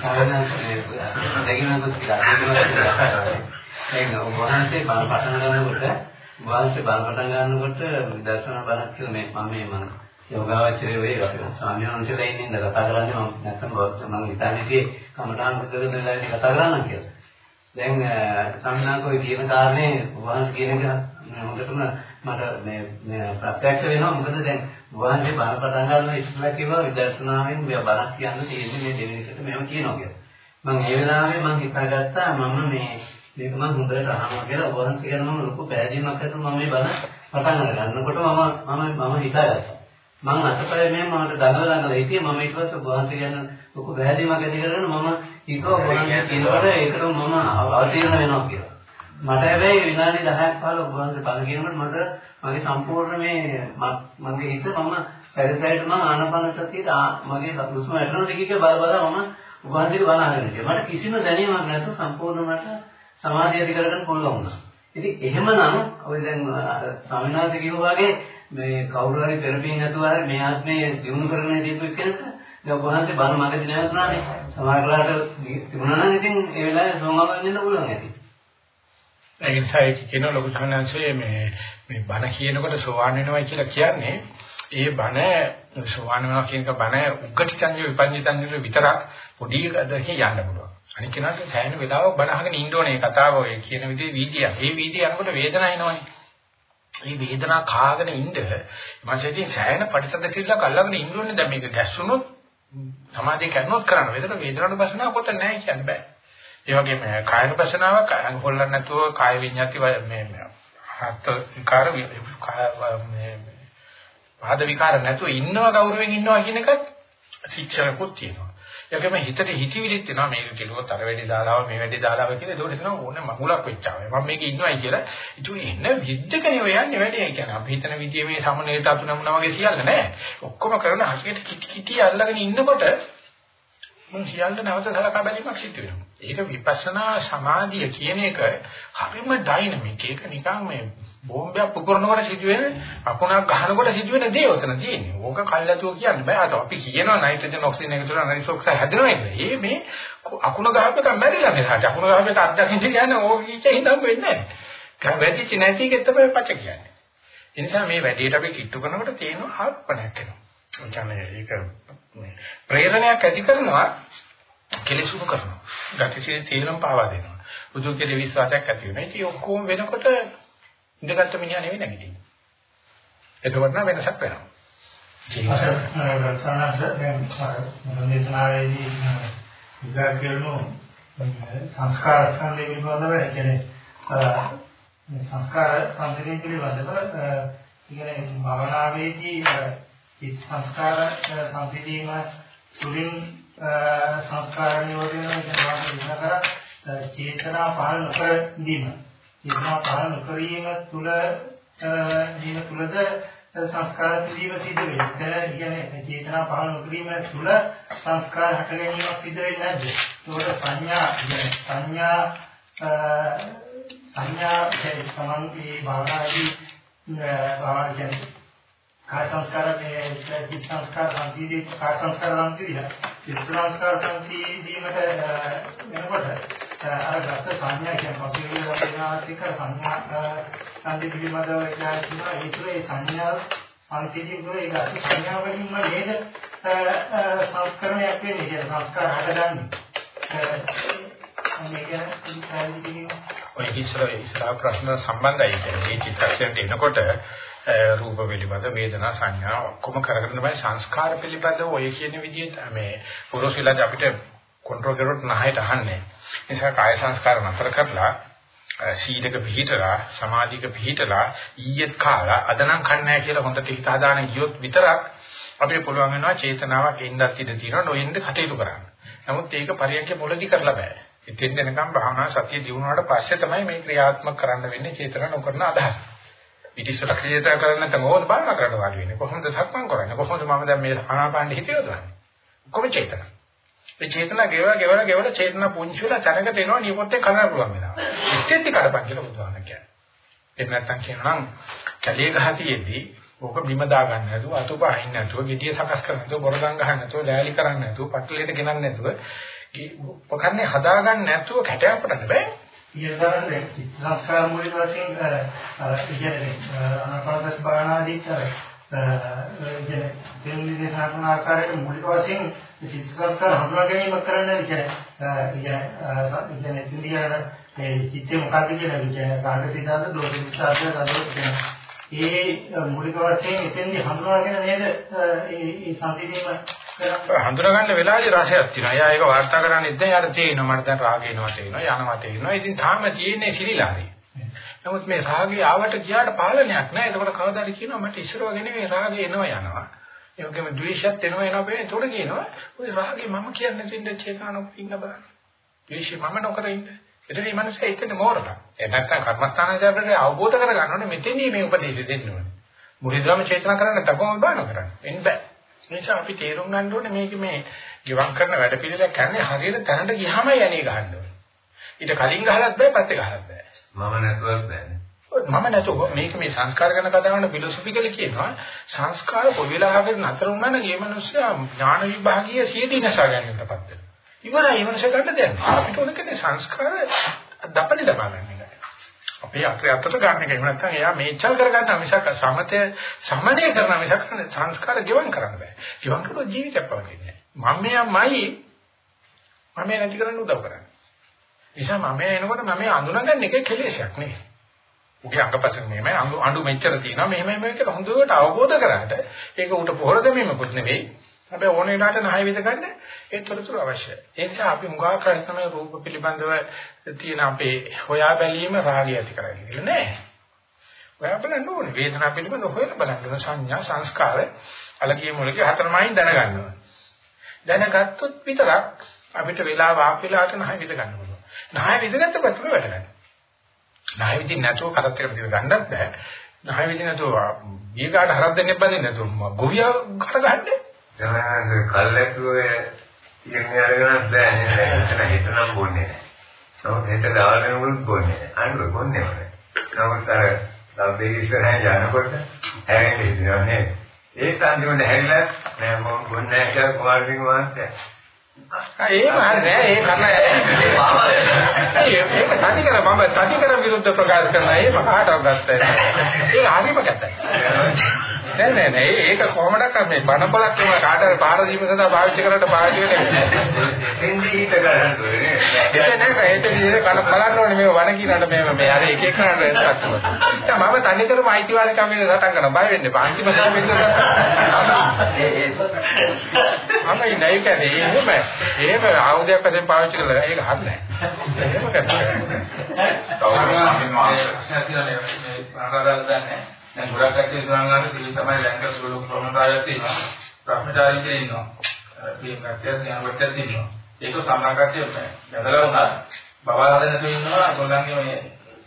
සාමාන්‍යයෙන් දෙකිනකට ඒක වහන්සේ බණ පටන් ගන්නකොට වාංශ බල පටන් ගන්නකොට විදර්ශනා බලක් කියලා මේ මම මේ මම යෝගාවචරයේ වේ අපි ස්වාමීන් වහන්සේලා ඉන්නේ ඉඳලා කතා කරන්නේ මම නැත්තම් මම හිතන්නේ කමඨාන් කරන වෙලාවේ කතා කරන්න කියලා. දැන් සම්මානකෝ කියන කාරණේ වහන්සේ කියන එක හොඳටම මට මේ මේ ප්‍රත්‍යක්ෂ වෙනවා මොකද දැන් වහන්සේ බල පටන් ගන්න ඉස්සෙල්ලා කිව්වා විදර්ශනාවෙන් මේ බලක් කියන්න තියෙන්නේ මේ දෙවෙනි එකට මෙහෙම කියනවා කියලා. මම ඒ වෙලාවේ මම හිතාගත්තා මම මේ මේක මම හොඳට අහනවා කියලා ඔබ වහන්සේ කියන මම ලොකු පැහැදීමක් ඇතුව මම මේ බණ පටන් ගන්නකොට මම මම මම හිතාගත්තා. මම අතපය මේ මමට දඟල දඟල හිටියේ මම ඊට පස්සේ ඔබ වහන්සේ කියන ලොකු පැහැදීමක් ඇති කරගෙන මම හිතුවා ඔබ වහන්සේ කියනකොට ඒකට මම අවතීර්ණ වෙනවා කියලා. මට හැබැයි විනාඩි 10ක් 15 ඔබ වහන්සේ බණ කියනකොට මට මගේ සම්පූර්ණ මේ මගේ හිත මම පරිසරයට මම ආනපන සතියට මගේ හුස්ම ඇටන දෙකක බල බල මම ඔබ වහන්සේට බණ අහගෙන ඉන්නවා. මට කිසිම දැනීමක් නැතුව සම්පූර්ණ මට සමාධිය ඇති කරගන්න පුළුවන් වුණා. ඉතින් එහෙමනම් ඔය දැන් ස්වාමීන් වහන්සේ කිව්වා වගේ මේ කවුරු හරි තෙරපින් නැතුව හරි මේ ආත්මේ දිනු කරන දීපු කෙනෙක් දැන් ඔබ වහන්සේ බණ මගදී නැවතුනානේ. සමහරట్లాට තිබුණා නම් ඉතින් ඒ වෙලාවේ සෝමාවන් වෙන්න පුළුවන් ඇති. ඒ නිසා ඒක කියන ලොකු සංඥාංශයේ මේ මේ බණ කියනකොට සෝවාන් වෙනවා කියලා කියන්නේ ඒ බණ සෝවාන් වෙනවා කියන එක බණ උග්ගටි සංයෝ විපඤ්ඤි සංයෝ විතරක් පොඩි දකින් යන්න පුළුවන්. අනික කෙනාට සෑහෙන වෙලාවක් බණ අහගෙන ඉන්න ඕනේ කතාව ඔය කියන විදිහේ වීදියා. ඒ වීදිය යනකොට වේදනාව එනවනේ. මේ වේදනාව කාගෙන ඉන්න මාසෙදී සෑහෙන පරිසද කිල්ලක් අල්ලගෙන ඉන්න ඕනේ දැන් මේක ගැස්සුනොත් සමාධිය කරනොත් කරන්න. ඒකට වේදනානුපස්සනාව කොට නැහැ කියන්න බෑ. ඒ වගේම කායනුපස්සනාව හොල්ලන්න නැතුව කාය විඤ්ඤාති මේ හත් විකාර මේ පාද විකාර නැතුව ඉන්නව ගෞරවයෙන් ඉන්නවා කියන එකත් ශික්ෂණකුත් තියෙනවා. ඒකම හිතට හිතවිලිත් වෙනවා මේක කෙලුවොත් අර වැඩි දාලාව මේ වැඩි දාලාව කියලා. ඒකට හිතනවා ඕනේ මගුලක් වෙච්චාම. මම මේක ඉන්නවයි කියලා. ඉතින් එන්න විද්දකනේ ඔය යන්නේ වැඩි. කියන්නේ අපි හිතන විදිය මේ සමනලයට අතු නමුනා වගේ සියල්ල නෑ. ඔක්කොම කරන හසියට කිටි කිටි අල්ලගෙන ඉන්නකොට මම සියල්ල නැවත සලකා බැලීමක් සිද්ධ වෙනවා. ඒක විපස්සනා සමාධිය කියන එක හරිම ඩයිනමික් ඒක නිකන් මේ බෝම්බයක් පුපුරනකොට සිදුවෙන අකුණක් ගහනකොට සිදුවෙන දේ උතන තියෙන්නේ. ඕක කල්ලාතුව කියන්න බෑ. අත අපි කියනවා නයිට්‍රජන් ඔක්සිජන් එකතු කරලා නයිස් ඔක්සයිඩ් හැදෙනවා කියලා. ඒ මේ අකුණ ගහපක මැරිලා මෙහාට. අකුණ ගහපක අත්දකින්න කියන්නේ ඕක කීච හින්දාම වෙන්නේ නැහැ. වැඩිච නැති එකෙත් තමයි පච කියන්නේ. ඒ නිසා මේ වැඩේට අපි කිට්ටු කරනකොට තියෙන ආත්මණයක් එනවා. ඒ කියන්නේ ඒක ප්‍රේරණයක් ඇති කරනවා කෙලෙසුණු කරනවා. ගතිශීල තීරම් පාවා දෙනවා. බුදු කෙරේ විශ්වාසයක් ඇති වෙනවා. ඉතින් ඔක්කොම වෙනකොට ඉඳගත්තු මිනිහා නෙවෙයි නැගිටින්නේ. එතකොට නම් වෙනසක් වෙනවා. සංස්කාර ස්කන්ධය පිළිබඳව කියන්නේ සංස්කාර සංසිඳීම පිළිබඳව කියන්නේ භවනාවේදී චිත්ත සංස්කාර සංසිඳීම තුලින් සංස්කාර නිරෝධය වෙනවා කරා චේතනා පහළ නොකර දීම චේතනා පහළ නොකිරීම තුළ දීම තුළද සංස්කාර සිදීම සිද්ධ වෙන්නේ. ඒ කියන්නේ චේතනා පහළ නොකිරීම තුළ සංස්කාර හට ගැනීමක් සිද්ධ වෙන්නේ නැද්ද? ඒකට සංඥා සංඥා සංඥා කියන්නේ සමන්ගේ භාවනාදී භාවනා කියන්නේ කාය සංස්කාර මේ චිත්ත සංස්කාර සංකීර්ණ කාය සංස්කාර සංකීර්ණ චිත්ත සංස්කාර සංකීර්ණීමට වෙනකොට අර ගත සංඥා කියන පසුගිය වේදනාතික සංඥා සංදි පිළිබඳව එලා කියනවා ඒ තුළ ඒ සංඥා සංකේතී තුළ ඒ ගත සංඥා වලින්ම නේද සංස්කරණයක් වෙන්නේ. කියන සංස්කාර හදගන්නේ ඔය ඉස්සර ඉස්සර ප්‍රශ්න සම්බන්ධයි කියන්නේ. චිත්තක්ෂණයට එනකොට රූප පිළිබඳ වේදනා සංඥා ඔක්කොම කරගෙන තමයි සංස්කාර පිළිබඳව ඔය කියන විදිහට මේ පුරුෂිලාද අපිට කන්ට්‍රෝල් කරුවොත් නැහැට අහන්නේ. නිසා කාය සංස්කාර නතර කරලා සීලක පිළිහිටලා සමාධික පිළිහිටලා ඊයේත් කාලා අද නම් කන්නේ කියලා හොඳට හිත හදාන ගියොත් විතරක් අපිට පුළුවන් වෙනවා චේතනාවක් එන්නත් ඉඩ තියෙනවා නොඑන්න කටයුතු කරන්න. නමුත් ඒක පරියන්ක මුලදි කරලා බෑ. ඉතින් දෙනකම් භාවනා සතිය දිනුනාට පස්සේ තමයි මේ ක්‍රියාත්මක කරන්න වෙන්නේ චේතන නොකරන අදහස. ඉතිසල ක්‍රියාත්මක කරන්න නැත්නම් ඕන භාවනා කරන්න වාඩි වෙන්නේ. කොහොමද සක්මන් කරන්නේ? කොහොමද මම දැන් මේ ආනාපානෙ හිතියොදන්නේ? කොහොම චේතන? ඒ චේතනා ගෙවලා ගෙවලා ගෙවලා චේතනා පුංචි වෙලා තැනකට එනවා නියපොත්තේ කරන්න පුළුවන් වෙනවා. ඉතින්දි කරපන් කියලා බුදුහාම කියන්නේ. එහෙම නැත්නම් කියනනම් කැලේ ගහතියෙදී ඕක බිම දා ගන්න නැතුව අතුපහින් නැතුව ගෙඩිය සකස් කරන්න නැතුව බොරගම් ගහන්න නැතුව ලෑලි කරන්න නැතුව පටලෙට ගෙනන්න නැතුව උපකරණේ හදා ගන්න නැතුව කැටයක් පටන්න බෑ. ඊළඟට සංස්කාර මූලික වශයෙන් අර කියන්නේ අනාපානසති භාවනාදී කර කියන්නේ දෙන්නේ දේශනා කරන ආකාරයට මූලික වශයෙන් චිත්ත සංස්කාර හඳුනා ගැනීම කරන්න කියන්නේ කියන්නේ ඉන්දියාන මේ චිත්තේ මොකක්ද කියලා කියන්නේ කාර්ය සිතාද දෝෂ සිතාද දෝෂ ඒ මූලික වශයෙන් එතෙන්දී හඳුනාගෙන නේද ඒ සංසිඳීම හඳුනා ගන්න වෙලාවේ රසයක් තියෙනවා. එයා ඒක වාර්තා කරන්නේ දැන් යාට තේිනවා මට දැන් රාගය එනවා තේිනවා යනවා තේිනවා. ඉතින් තාම තියෙන්නේ සිලිලාරේ. නමුත් මේ රාගය ආවට ගියාට පාලනයක් නැහැ. එතකොට කවදාද කියනවා මට ඉස්සර වගේ නෙවෙයි රාගය එනවා යනවා. ඒ වගේම ද්වේෂයත් එනවා එනවා බෑ. ඒතකොට කියනවා ඔය රාගේ මම කියන්නේ දෙන්න චේතනාවක් ඉන්න බලන්න. ද්වේෂය මම නොකර ඉන්න. එතන මේ මනසේ එතන මෝරලා. ඒ නැත්තම් කර්මස්ථානයේ අපිට අවබෝධ කරගන්න ඕනේ මෙතෙන්දී මේ උපදේශය දෙන්න ඕනේ. මුලින්දම චේතනා කරන්න තකොම බාන කරන්න. එන්න බෑ. ඒ නිසා අපි තේරුම් ගන්න ඕනේ මේක මේ ගිවම් කරන වැඩ පිළිවෙල කියන්නේ හරියට තැනට ගියාම යන්නේ ගහන්න ඕනේ. ඊට කලින් ගහලත් බෑ පස්සේ ගහලත් බෑ. මම නැතුවත් බෑනේ. මම නැතුව මේක මේ සංස්කාර ගැන කතා කරන ෆිලොසොෆිකලි කියනවා සංස්කාර කොයි වෙලාවකට නතර වුණා නම් මේ මිනිස්සයා ඥාන විභාගීය සියදී නැසා ගැනීමටපත් වෙනවා. ඉවරයි මේ මිනිස්සයා ගන්න දෙයක්. අපිට ඕන කෙනේ සංස්කාර දපණි දපා ගන්න එක. අපේ අක්‍රිය අතට ගන්න එක. එහෙම නැත්නම් එයා මේචල් කරගන්න මිසක් සමතය සමනය කරන මිසක් සංස්කාර ගෙවම් කරන්න බෑ. ගෙවම් කරුවොත් ජීවිතයක් පවතින්නේ නැහැ. මම මෙයමයි මම නැති කරන්න උදව් කරන්නේ. නිසා මම එනකොට මම අඳුනගන්න එක කෙලෙසයක් නෙවෙයි. උගේ අංගපසක මෙහෙමයි අඬු අඬු මෙච්චර තියෙනවා මෙහෙමයි මේක හොඳට අවබෝධ කරාට ඒක උට පොහොර දෙමීමකුත් නෙවෙයි හැබැයි ඕන වෙලාවට නහය විද ගන්න ඒ තොරතුරු අවශ්‍යයි. ඒ නිසා අපි මුගා කරන තමයි රූප පිළිබඳව තියෙන අපේ හොයා බැලීම රාගය ඇති කරගන්නේ කියලා නෑ. ඔයා බලන්න ඕනේ. වේදනාව පිළිබඳව හොයලා බලන්න සංඥා සංස්කාර අලගිය මුලගේ හතරමයින් දැනගන්නවා දැනගත්තොත් විතරක් අපිට වෙලාව ආපෙලාට නහය විද ගන්න පුළුවන්. නහය විදගත්ත පස්සේ වැඩ ගන්න නහය විදිහ නැතුව කරත් එකට විදිහ ගන්නත් බෑ. නහය විදිහ නැතුව ඊගාට හරක් දෙන්න බැන්නේ නැතුව ගොවියා කර ගන්නනේ. තමයි කල්ැතුවේ ඉන්නේ අරගෙනත් බෑ නේද? හිතනම් බොන්නේ නැහැ. නමුත් හිත දාගෙන උත් බොන්නේ. අන්න බොන්නේ නැහැ. නමුත් අර ලබ්බේ ඉස්සරහින් යනකොට හැරෙන්නේ ඉතිනවා නේද? ඒ සංදිමෙන් හැරිලා නෑ මම බොන්නේ නැහැ කියලා සිංහ මහත්තයා ඒක හරිය ඒ කරන ඒක තනි කර මම තනි කර විරුද්ධ ප්‍රකාශ කරන ඒ මහාටව ගත්තා ඒක හරිම කැතයි නෑ නෑ නෑ ඒක කොහොමද මේ බණපලක් කියන කාටද පාර දීම සඳහා පාවිච්චි කරන්න පාවිච්චි කරන්නේ එන්නේ ඊට ගන්න ඕනේ ඒක නෑ ඒක විදිහට කන බලන්න ඕනේ මේ වණ කියනට මේ මේ අර එක එක කරන්න සත්‍යම දැන් මම තනි කරම අයිතිවාසිකම් වෙන සටන් කරන බය වෙන්න දේ වෙන්න මම ඉන්නේ කියන්නේ එහෙම. එහෙම ආයුධයක් වශයෙන් පාවිච්චි කරලා ඒක හරි නෑ. එහෙම කරන්නේ තවම මේ ආකාරයක් දන්නේ දැන් ගොඩක් කට්ටිය සුරංගාන සිල් තමයි ලැංක සුළු ප්‍රමතාවයක් තියෙනවා. බ්‍රහ්මචාරීකේ ඉන්නවා. මේ කට්ටිය ඥානවට්ටියක් ඉන්නවා ඒක සම්මාන කට්ටිය බැලලා උනා බබාලා නැතුව ඉන්නවා ගොඩන්ගේ මේ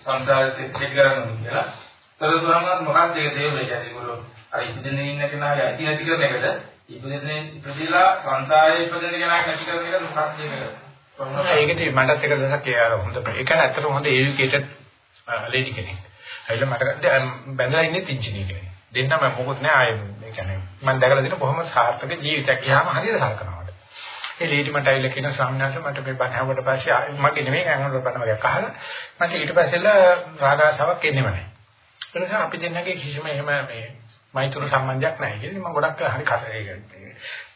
සංසාරෙත් එක්ක කරන්නේ කියලා. තර සුරංගාන මොකක්ද ඒක තේරුම් ගන්නේ ඒගොල්ලෝ අර ඉපදෙන ඉන්න කෙනාගේ ඇති නැති කරන එකද ඉපදෙන ඉපදෙලා සංසාරයේ ඉපදෙන කෙනා නැති කරන එක මොකක්ද ඒක ඒකට මටත් එක දවසක් ඒ හොඳ ඒක ඇත්තටම හොඳ එඩියුකේටඩ් ලේඩි කෙනෙක්. ඇවිල්ලා මට බැඳලා ඉන්නේ ඉංජිනේර කෙනෙක්. දෙන්නම මොකොත් නෑ ආයේ ඒ කියන්නේ මම දැකලා දෙන බොහොම සාර්ථක ජීවිතයක් ගියාම හරියට සලකනවා. ඒ ලේඩි මට ඇවිල්ලා කියන ස්වාමීන් වහන්සේ මට මේ බණ ඇහුවට පස්සේ මගේ නෙමෙයි අහනකොට බණ වගේ අහලා මට ඊට පස්සෙලා රාගාසාවක් එන්නේම නැහැ. ඒ නිසා අපි දෙන්නගේ කිසිම එහෙම මේ මෛත්‍ර සම්බන්ධයක් නැහැ. ඉතින් මම ගොඩක් හරි කතා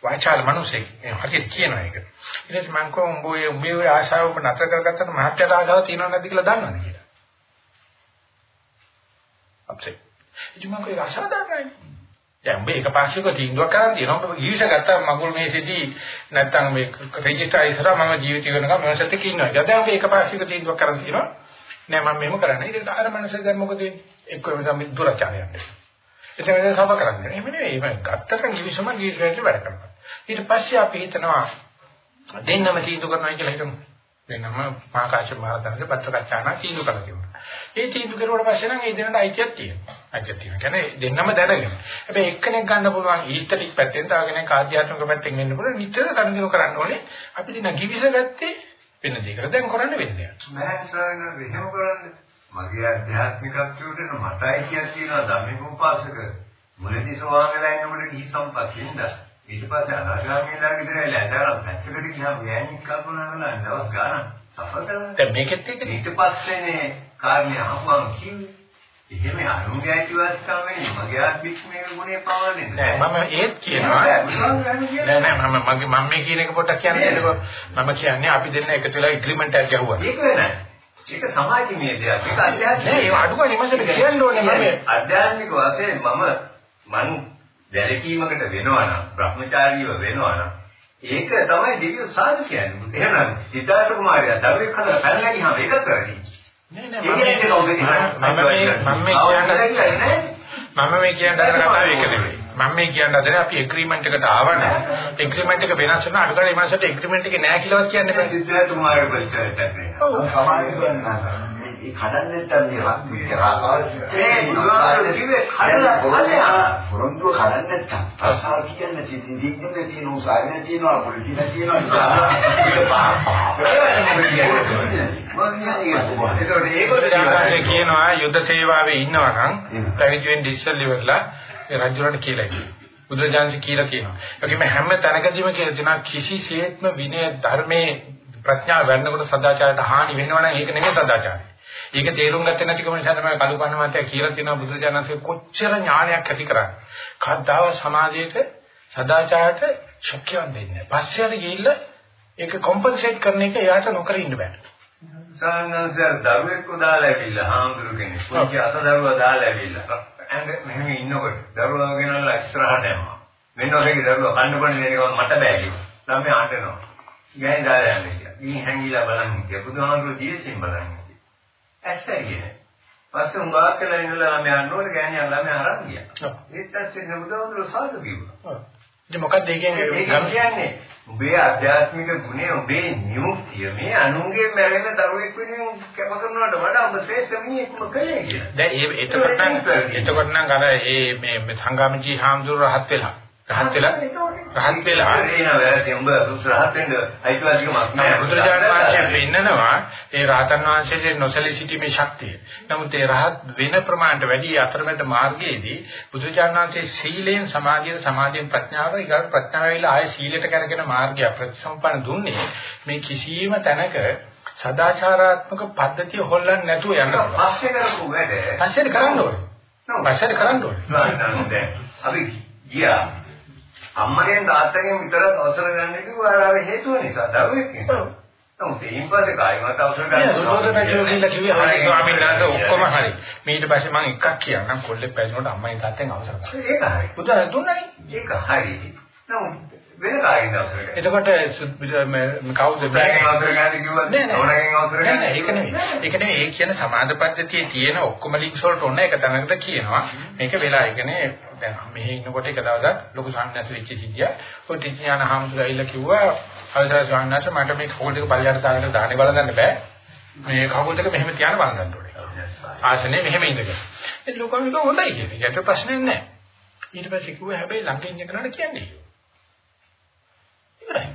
වාචාල මිනිසෙක් හරියට කියනවා ඒක. ඊට පස්සේ මම කොහොම උඹේ උඹේ ආශාව ඔබ නතර කරගත්තට මහත්යට ආශාව තියෙනව නැද්ද කියලා දන්නවද කියලා. අපසේ. ඉතින් මම ඒක අසාධාරණයි. දැන් උඹ එක පාර්ශ්වික තීන්දුවක් කරන් තියෙනවා. උඹ ගිවිස ගත්තා මගුල් මේසෙදී නැත්තම් මේ රෙජිස්ටර් ඉස්සරහා මම ජීවිතය වෙනකම් මනසත් එක්ක ඉන්නවා. දැන් උඹ එක පාර්ශ්වික තීන්දුවක් කරන් තියෙනවා. නෑ මම මෙහෙම කරන්නේ. ඒක අර මනසේ දැන් මොකද වෙන්නේ? එක්ක වෙනකම් දුරචාරයක්. එතන වෙන සබ කරන්නේ. එහෙම නෙවෙයි. මම ගත්තට ගිවිසම ජීවිතේට වැඩ කරනවා. ඊට පස්සේ අපි හිතනවා දෙන්නම තීන්දුව කරනවා කියලා හිතමු. දෙන්නම මාකාශ මහරතන්ගේ පත්‍රකච්ඡානා තීන්දුව කරලා තිබුණා. ඒ තීන්දුව කරුවට පස්සේ නම් ඒ දෙන්නට අයිතියක් තියෙනවා. අයිතියක් තියෙනවා. කියන්නේ දෙන්නම දැනගෙන. හැබැයි එක්කෙනෙක් ගන්න පුළුවන් ඊස්තටික් පැත්තෙන් තව කෙනෙක් ආධ්‍යාත්මික පැත්තෙන් වෙන්න පුළුවන්. නිතර කන්දිනු කරන්න ඕනේ. අපි දින කිවිස ගත්තේ වෙන දෙයකට. දැන් කරන්න වෙන්නේ. මම සරණ වෙනම කරන්නේ. මගේ ආධ්‍යාත්මිකත්වයට මටයි කියක් තියෙනවා ධම්මික උපාසක. මුලදී සෝවාන් වෙලා ඉන්නකොට කිසි සම්පත්තියක් නෑ. ඊට පස්සේ අනාගාමීලා විතරයි ලැඳාරම් පැත්තකට ගියාම වෑනික් කල්පනා කරලා දවස් ගානක් සෆර කරනවා. දැන් මේකෙත් එක්ක ඊට පස්සේනේ කාර්ය අහුවම් කිව්වේ. එහෙම අනුන්ගේ අයිතිවාසිකම් වෙන්නේ මගේ ආත්මික ගුණේ පවන්නේ නෑ මම ඒත් කියනවා. නෑ නෑ මම මගේ මම මේ කියන එක පොඩ්ඩක් කියන්නකෝ මම කියන්නේ අපි දෙන්න එකතු වෙලා ඇග්‍රීමන්ට් එකක් ගැහුවා. ඒක වෙනයි ඒක සමාජීය දෙයක්. ඒක අධ්‍යාත්මික. නෑ ඒ අඩුව නිමසට කියන්න ඕනේ මම. අධ්‍යාත්මික වශයෙන් මම මං දැලකීමකට වෙනවා නම් Brahmachariව වෙනවා නම් ඒක තමයි දිව්‍ය සාධු කියන්නේ. එහෙනම් සිතාර්ථ කුමාරයා දරුවෙක් හදලා පැනලා ගියාම ඒකත් කරදී. නෑ නෑ මම මේ මම මේ කියන්න හදන කතාව ඒක නෙවෙයි. මම මේ කියන්න හදන්නේ අපි එග්‍රීමන්ට් එකට ආවන එග්‍රීමන්ට් එක වෙනස් වෙන අඩුගානේ මාසෙට එග්‍රීමන්ට් එකේ නෑ කියලාවත් කියන්නේ බෑ. සිතාර්ථ කුමාරයා පරිච්ඡේදයක් නෑ. ඔව් සමාජය වෙනවා. ඒ කඩන්නේ නැත්තම් මේ රත් විචාරාවල් ඒ බුදුහාමුදුරුවෝ කිව්වේ කඩලා පොරොන්දුව කඩන්නේ නැත්තම් ප්‍රසාර කියන්නේ දිග්ගම තියෙන උසාවිය තියෙනවා පොලිසිය තියෙනවා ඒක කියනවා යුද්ධ සේවාවේ ඉන්නවා නම් පැවිදි වෙන්න ඉස්සෙල්ලා ඉවරලා ඒ රජුරන්ට කියලා කියනවා. බුදුරජාණන් කියලා කියනවා. ඒකෙම හැම තැනකදීම කියලා තියෙනවා කිසිසේත්ම විනය ධර්මයේ ප්‍රඥාව වැඩනකොට සදාචාරයට හානි වෙනවා නම් ඒක නෙමෙයි සදාචාරය. ඒක තේරුම් ගත්තේ නැතිකම නිසා තමයි කලුපන්න මාත්‍යා කියලා තියෙනවා බුදුරජාණන්සේ කොච්චර ඥානයක් ඇති කරන්නේ. කද්දාව සමාජයේට සදාචාරයට ශක්තියක් දෙන්නේ. පස්සේ හරි ගිහිල්ලා ඒක කොම්පන්සේට් කරන එක එයාට නොකර ඉන්න බෑ. සාමාන්‍යයෙන් දරුවෙක් උදාලා ඇවිල්ලා හාමුදුරු කෙනෙක්. පුංචි අත දරුවා දාලා ඇවිල්ලා. මෙහෙම ඉන්නකොට දරුවා ගෙනල්ලා ඉස්සරහට යනවා මෙන්න ඔයගේ දරුවා කන්න බොන්න දෙන ගමන් මට බෑ කිව්වා. ළමයා අඬනවා. ගෑනි දාලා යන්නේ කියලා. ඉතින් හැංගිලා බලන් හිටියා බුදුහාමුදුරු දියසින් බලන් කියන්නේ පස්සේ උඹා කියලා ඉන්නලා ළමයා අඬනකොට ගෑණියා ළමයා අරන් ගියා. ඒත් ඇස්සේ බුදුහාමුදුරු සාදු කිව්වා. ඉතින් මොකක්ද ඒ කියන්නේ? ඔබේ ආධ්‍යාත්මික ගුණය ඔබේ නියුක්තිය මේ අනුන්ගේ මැරෙන දරුවෙක් වෙනුවෙන් කැප කරනවට වඩා ඔබ ශ්‍රේෂ්ඨ මිනිහෙක්ම කලේ කියලා. දැන් ඒ එතකොට නම් එතකොට නම් අර ඒ මේ සංගාමජී හාමුදුරුවෝ රහත් වෙලා රහත් වෙලා? රහත් වෙලා. එන වැරදි උඹ රහත් වෙන්න අයිතිවාසිකමක් නෑ බුදුරජාණන් වහන්සේ පෙන්නනවා ඒ රහතන් වහන්සේගේ නොසලී සිටීමේ ශක්තිය. නමුත් ඒ රහත් වෙන ප්‍රමාණයට වැඩි අතරමැද මාර්ගයේදී බුදුරජාණන් වහන්සේ සීලයෙන් සමාධියෙන් සමාධියෙන් ප්‍රඥාව ඊගාට ප්‍රඥාවෙලා ආයේ සීලයට කරගෙන මාර්ගය ප්‍රතිසම්පන්න දුන්නේ. මේ කිසියම් තැනක සදාචාරාත්මක පද්ධතිය හොල්ලන්නේ නැතුව යන්න පස්සේ කරපු වැඩ. පස්සේ කරන්න ඕනේ. පස්සේ කරන්න ඕනේ. අපි ගියා අම්මගෙන් තාත්තගෙන් විතරක් අවසර ගන්න කිව්වා අර හේතුව නිසා දරුවෙක් නිසා. නමුත් ඊයින් පස්සේ කායිමත් අවසර ගන්න දුරෝදන කියලා කිව්වේ හරි ස්වාමීන් වහන්සේ ඔක්කොම හරි. ඊට පස්සේ මම එකක් කියන්නම් කොල්ලෙක් පැනනකොට අම්මයි තාත්තෙන් අවසර ගන්න. ඒක හරි. පුතා දුන්නනේ. ඒක හරි. නමුත් වෙන කායින්ද අවසර ගන්න. එතකොට කවුද බෑගෙන් අවසර ගන්න කිව්වද? ඕනගෙන් අවසර ගන්න. ඒක නෙමෙයි. ඒක නෙමෙයි. ඒ කියන සමාද පද්ධතියේ තියෙන ඔක්කොම ලින්ක්ස් වලට ඕන එක තැනකට කියනවා. මේක වෙලා ඒ කියන්නේ දැන් මෙහි ඉන්නකොට එක දවසක් ලොකු සම්න්නස් වෙච්ච සිද්ධිය. ඔය ටිචියාන හාමුදුරුවෝ ඇවිල්ලා කිව්වා අවසර සම්න්නස් මට මේ කෝල් එක පල්ලයට දාගෙන දාහනේ බලන්න බෑ. මේ කකුල් දෙක මෙහෙම තියාන බලන්න ඕනේ. ආසනේ මෙහෙම ඉඳගෙන. ඒ ලෝකම් එක හොඳයි කියන්නේ. යට ප්‍රශ්නේ නැහැ. ඊට පස්සේ කිව්වා හැබැයි ළඟ ඉන්න කෙනාට කියන්නේ. ඉවරයි.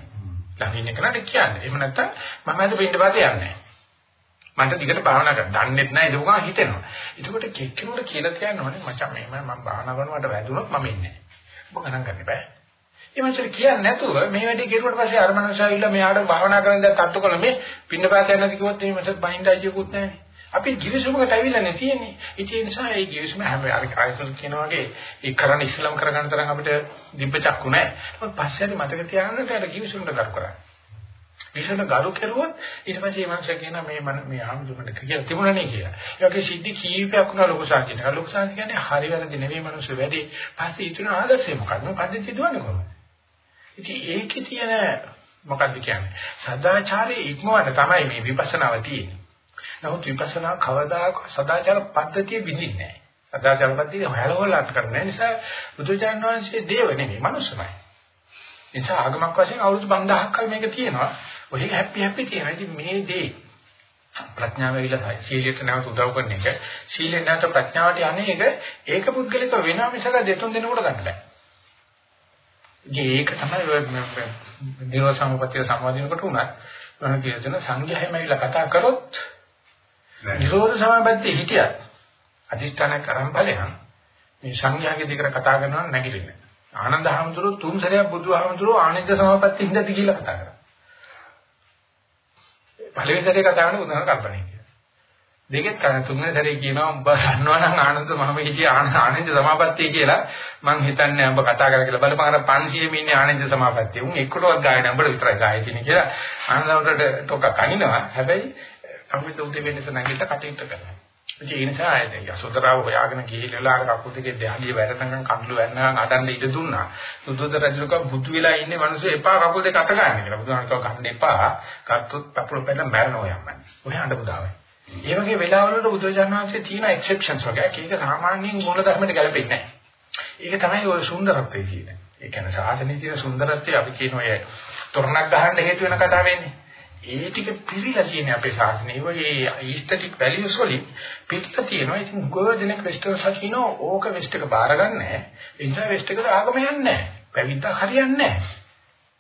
ළඟ ඉන්න කෙනාට කියන්නේ. එහෙම නැත්නම් මම අද පාතේ යන්නේ නැහැ. මන්ට දිගට භාවනා කරන්න. දන්නෙත් නැහැ ඒක උගා හිතෙනවා. ඒකට කෙක්කෙනුට කියලා කියන්න ඕනේ මචං මෙහෙම මම භාවනා කරනකොට වැදුනොත් මම ඉන්නේ නැහැ. ඔබ ගණන් ගන්න බෑ. ඒ මනසට කියන්නේ නැතුව මේ වැඩේ කෙරුවට පස්සේ අර මනුස්සයා ඉල්ල මෙයාට භාවනා කරන දැන් තට්ටු කළ මේ පින්න පාත යන නැති කිව්වොත් මේ මනසට බයින්ඩ් ආජියකුත් නැහැනේ. අපි ජීවිසුමකට ඇවිල්ලා නැතිනේ. ඒ නිසා ඒ ජීවිසුම හැම අර ආයතන කියන වගේ ඒ කරන්න ඉස්ලාම් කරගන්න තරම් අපිට දිබ්බචක්කු නැහැ. පස්සේ මතක තියාගන්නට අර ජීවිසුමට කර කරා. විශේෂ ගරු කෙරුවොත් ඊට පස්සේ මේ මනුස්සයා කියනවා මේ මන මේ ආම්දුමට කියලා තිබුණනේ කියලා. ඒ වගේ සිද්ධි කීපයක් වුණා ලොකු සංකේතයක්. ලොකු සංකේතය කියන්නේ හරි වැරදි නෙවෙයි මනුස්ස වැඩි. පස්සේ ඊටන ආදර්ශය මොකක්ද? පද්ධතිය දුවන්නේ කොහොමද? ඉතින් ඒකේ තියෙන මොකක්ද කියන්නේ? සදාචාරයේ ඉක්මවට තමයි මේ විපස්සනාව තියෙන්නේ. නමුත් විපස්සනා කවදාක සදාචාර පද්ධතිය බිඳින්නේ නැහැ. සදාචාර පද්ධතිය හැලවලට කරන්නේ නිසා බුදුචාන් වහන්සේ දේව නෙමෙයි මනුස්සමයි. නිසා ආගමක් වශයෙන් අවුරුදු 5000ක් කල මේක තියෙනවා. ඔය හැපි හැපි තියෙනවා. ඉතින් මේ දේ ප්‍රඥාව විලා සීලයට නැවත උදව් කරන එක සීලෙන් නැවත ප්‍රඥාවට යන්නේ එක ඒක පුද්ගලික වෙනවා මිසක දෙතුන් දෙනෙකුට ගන්න බෑ. ඒක තමයි නිරෝධ සමුපතිය සම්වාදිනකොට උනත් මම කියන සංඝයාම ඇවිල්ලා කතා කරොත් නිරෝධ සමාපත්තිය හිටියත් අධිෂ්ඨාන කරන් ඵලයන් මේ සංඝයාගේ දෙකට කතා කරනවා නැගිටින්නේ. ආනන්ද හැමතුරු තුන් සැරයක් බුදුහාමතුරු ආනන්ද සමාපත්තිය හින්දාද කියලා කතා කරා. පළවෙනි සැරේ කතා කරන උදාහරණ කල්පනා කියලා. දෙකෙත් කරන තුන්වෙනි සැරේ කියනවා උඹ දන්නවා නම් ආනන්ද මම හිතිය ආනන්ද සමාපත්තිය කියලා මං හිතන්නේ උඹ කතා කරලා කියලා බලපන් අර 500 මින්නේ ආනන්ද සමාපත්තිය. උන් එක්කටවත් ගායන උඹට විතරයි ගායේ තියෙන කියලා ආනන්දවට ටොක කනිනවා. හැබැයි අපිට උදේ වෙනස නැගිටලා කටයුතු කරනවා. ඒ නිසා ආයේ යසෝදරාව හොයාගෙන ගිහිල්ලා අර කකුල් දෙකේ දැහලිය වැරතනම් කඳුළු වැන්නනම් අඩන්න ඉඩ දුන්නා. සුද්ධෝද රජුක බුදු වෙලා ඉන්නේ මිනිස්සු එපා කකුල් දෙක අත ගන්න කියලා. බුදුහාම කව ගන්න එපා. කත්තොත් අපුල පැන මැරෙනවා යම්මයි. ඔය අඬ පුදාවයි. ඒ වගේ වෙලාවලට බුදුරජාණන් වහන්සේ තියෙන එක්සෙප්ෂන්ස් වගේ. ඒක සාමාන්‍යයෙන් මූල ධර්මයට ගැලපෙන්නේ නැහැ. ඒක තමයි ඔය සුන්දරත්වය කියන්නේ. ඒ කියන්නේ සාසනයේ තියෙන සුන්දරත්වය අපි කියන ඔය තොරණක් ගහන්න හේතු වෙන කතාව වෙන්නේ. ඒ ටික පිළිලා තියෙන අපේ ශාසනයේ ඔය ඊස්තටික් වැලියුස් වලින් පිළිලා තියෙනවා. ඉතින් ගොඩනෙක් වෙස්ටර්ස් කියනවා ඕක වෙස්ට් එක බාරගන්නේ නැහැ. ඒ නිසා වෙස්ට් එකට ආගම යන්නේ නැහැ. පැවිද්දා හරියන්නේ නැහැ.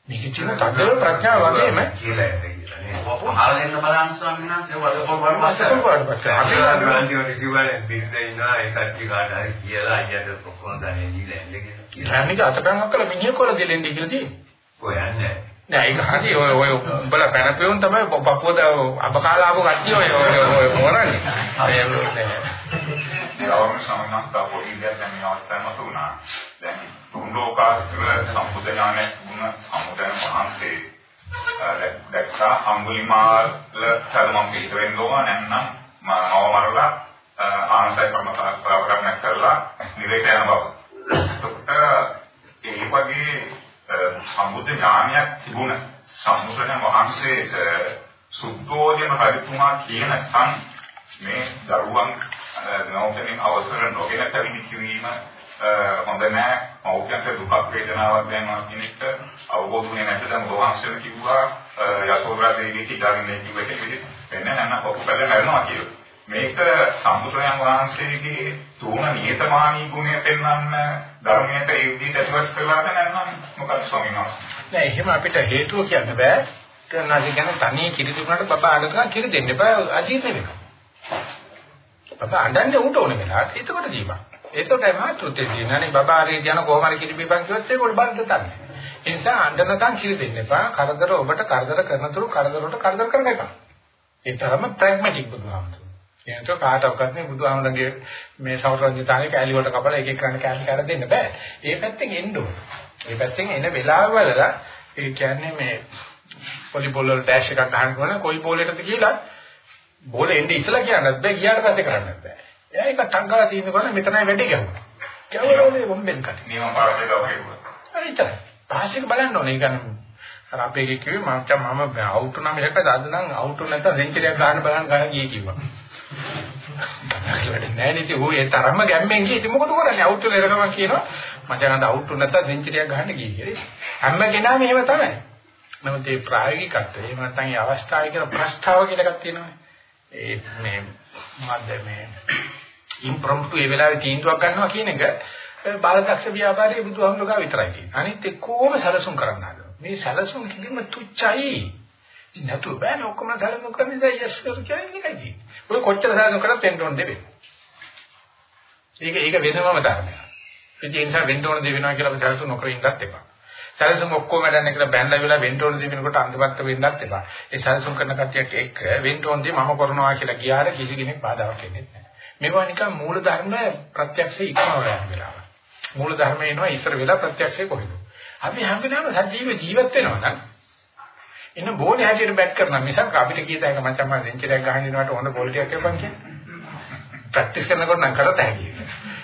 මේක කියන තදල ප්‍රඥාව වගේම කියලා කියලා නේ. පහල දෙන්න බලන්න ස්වාමීන් වහන්සේ වලකෝ අසකම් වලට අපි ගාන්ධිවල කිව්වනේ බින්ද ඉන්නවා ඒ කට්ටිය කාට හරි කියලා අයියට කොහොම දැනෙන්නේ ඉන්නේ කියලා. කියන්නේ අතපන් අක්කලා මිනිහ කොර දෙලෙන්ද කියලා තියෙන්නේ. කොහොයන්නේ නෑ ඒක හරි ඔය ඔය උඹලා පැනපෙවුන් තමයි පපුවද අබකාලාපු කට්ටිය ඔය ඔය මොරන්නේ. ගෞරව සමනස්තා පොඩි දෙයක් දැන් මේ අවස්ථාවම තුනා. දැන් තුන් ලෝකාස්තර සම්බුද්ධ ඥානයේ ගුණ සමුදයන වහන්සේ දැක්කා අඟුලිමාල ධර්මම් පිට වෙන්න ඕන නැත්නම් අවමරලා ආනසය කර්ම කරලා නිරේත යන බව. එතකොට ඒ වගේ සම්බුද්ධ ඥානයක් තිබුණ සම්මුඛන වහන්සේ සුද්ධෝදයම හරිතුමා කියන තන් මේ දරුවන් නෝකෙනින් අවසර නොගෙන පැවිදි කිරීම හොඳ නෑ මෞඛ්‍යන්ත දුක් වේදනාවක් දැනනවා කියන එක අවබෝධුනේ නැත්නම් වහන්සේ කිව්වා යසෝදරා දේවිය කියාගෙන කිව්වට පිළි වෙන නැන්න පොකුපද කරනවා කියලා. මේක සම්බුදුරයන් වහන්සේගේ තුන නියතමානී ගුණය පෙන්වන්න ධර්මයට ඒ විදිහට ඇතුළත් කරලාද නැත්නම් මොකද ස්වාමීන් වහන්සේ? නෑ එහෙම අපිට හේතුව කියන්න බෑ. කරනාදී කියන්නේ තනිය කිරි දුන්නාට බබා අඬනවා කිරි දෙන්න බෑ අජීර්ණ වෙනවා. බබා අඬන්නේ උන්ට ඕන වෙලාවට ඒකට දීපන්. ඒකටයි මාතෘත්වයේ තියෙනනේ බබා ආරේ යන කොහොම හරි කිරි බීපන් කිව්වොත් ඒක උඩ බන්ද තන්නේ. ඒ නිසා අඬනකම් කිරි දෙන්න එපා. කරදර ඔබට කරදර කරන තුරු කරදර වලට කරදර කරන්න එපා. ඒ තරම ප්‍රැග්මැටික් බුදුහාමුදුරුවෝ. එනතෝ කාටවත් මේ බුදුහාමුදුරන්ගේ මේ සෞරජ්‍යතාවේ කැලි වලට කපලා එක එක කරන්න කැලි කර දෙන්න බෑ. ඒ පැත්තෙන් එන්න ඕන. ඒ පැත්තෙන් එන වෙලාවවල ඒ කියන්නේ මේ වොලිබෝල් වල ඩෑෂ් එකක් ගහනකොට කොයි බෝලයටද කියලා බෝල එන්නේ ඉස්සලා කියන්නත් බෑ ගියාට පස්සේ කරන්නත් බෑ. එයා එක ටංගලා තියෙනකොට මෙතනයි වැඩි ගැහුවා. ගැහුවා වොම්බෙන් කට. නියම පාරේ ගාවෙවුවා. ඒතරයි. පාසික බලන්න ඕනේ. ඒ කියන්නේ අර අපේ කිව්වේ මම මම අවුට් නම් එකක දාද නම් අවුට් නැත්නම් සෙන්චරියක් ගන්න බලන්න ගියේ කිව්වා. වැඩි නෑ නේද? ඌ ඒ තරම්ම ගැම්මෙන් ගියේ. ඉතින් මොකද කරන්නේ? අවුට් වල එරනවා කියනවා. මචං අද අවුට් නැත්නම් සෙන්චරියක් ගන්න ගියේ කියලා. හැම කෙනාම එහෙම තමයි. නමුත් මේ ප්‍රායෝගිකත්වය එහෙම නැත්නම් ඒ අවස්ථාවේ කියන ප්‍රස්තාව කියලා එකක් තියෙනවා. ඒ මේ මොකද්ද මේ ඉම්ප්‍රොම්ප්ටු ඒ වෙලාවේ තීන්දුවක් ගන්නවා කියන එක බාලදක්ෂ ව්‍යාපාරයේ බුදුහාමුදුරුවෝ විතරයි තියෙන්නේ. අනිත් එක්කෝම සැලසුම් කරන්න හදනවා. මේ සැලසුම් කිසිම තුච්චයි. නැතු බෑ ඔක්කොම සැලසුම් කරන ඉතින් යස් කර කියන්නේ එකයි. ඔය කොච්චර සැලසුම් කරත් වෙන්න ඕන දෙවේ. ඒක ඒක වෙනමම ධර්මයක්. ඒ නිසා වෙන්න ඕන දේ වෙනවා කියලා අපි සැලසුම් නොකර ඉන්නත් එපා. සැලසුම් ඔක්කොම වැඩන්නේ කියලා බැලලා වෙලා වෙන්න ඕන දේ වෙනකොට අන්තපත්ත වෙන්නත් එපා. ඒ සැලසුම් කරන කට්ටියට එක්ක වෙන්න ඕන දේ මම කරනවා කියලා කියාර කිසි කෙනෙක් බාධාවක් වෙන්නේ නැහැ. මේවා නිකන් මූල ධර්ම ප්‍රත්‍යක්ෂ ඉක්මවල යන වෙලාව. මූල ධර්ම එනවා ඉස්සර වෙලා ප්‍රත්‍යක්ෂේ කොහෙද? අපි හැම වෙලාවෙම සජීව ජීවත් වෙනවා නම් එන බෝලේ හැටියට බැට් කරනවා මිසක් අපිට කීයද එක මචං මම සෙන්චරියක් ගහන්න ඉනවට ඕන බෝල් ටිකක් එපන් කියන්නේ. ප්‍රැක්ටිස් කරනකොට නම් කරත හැකියි.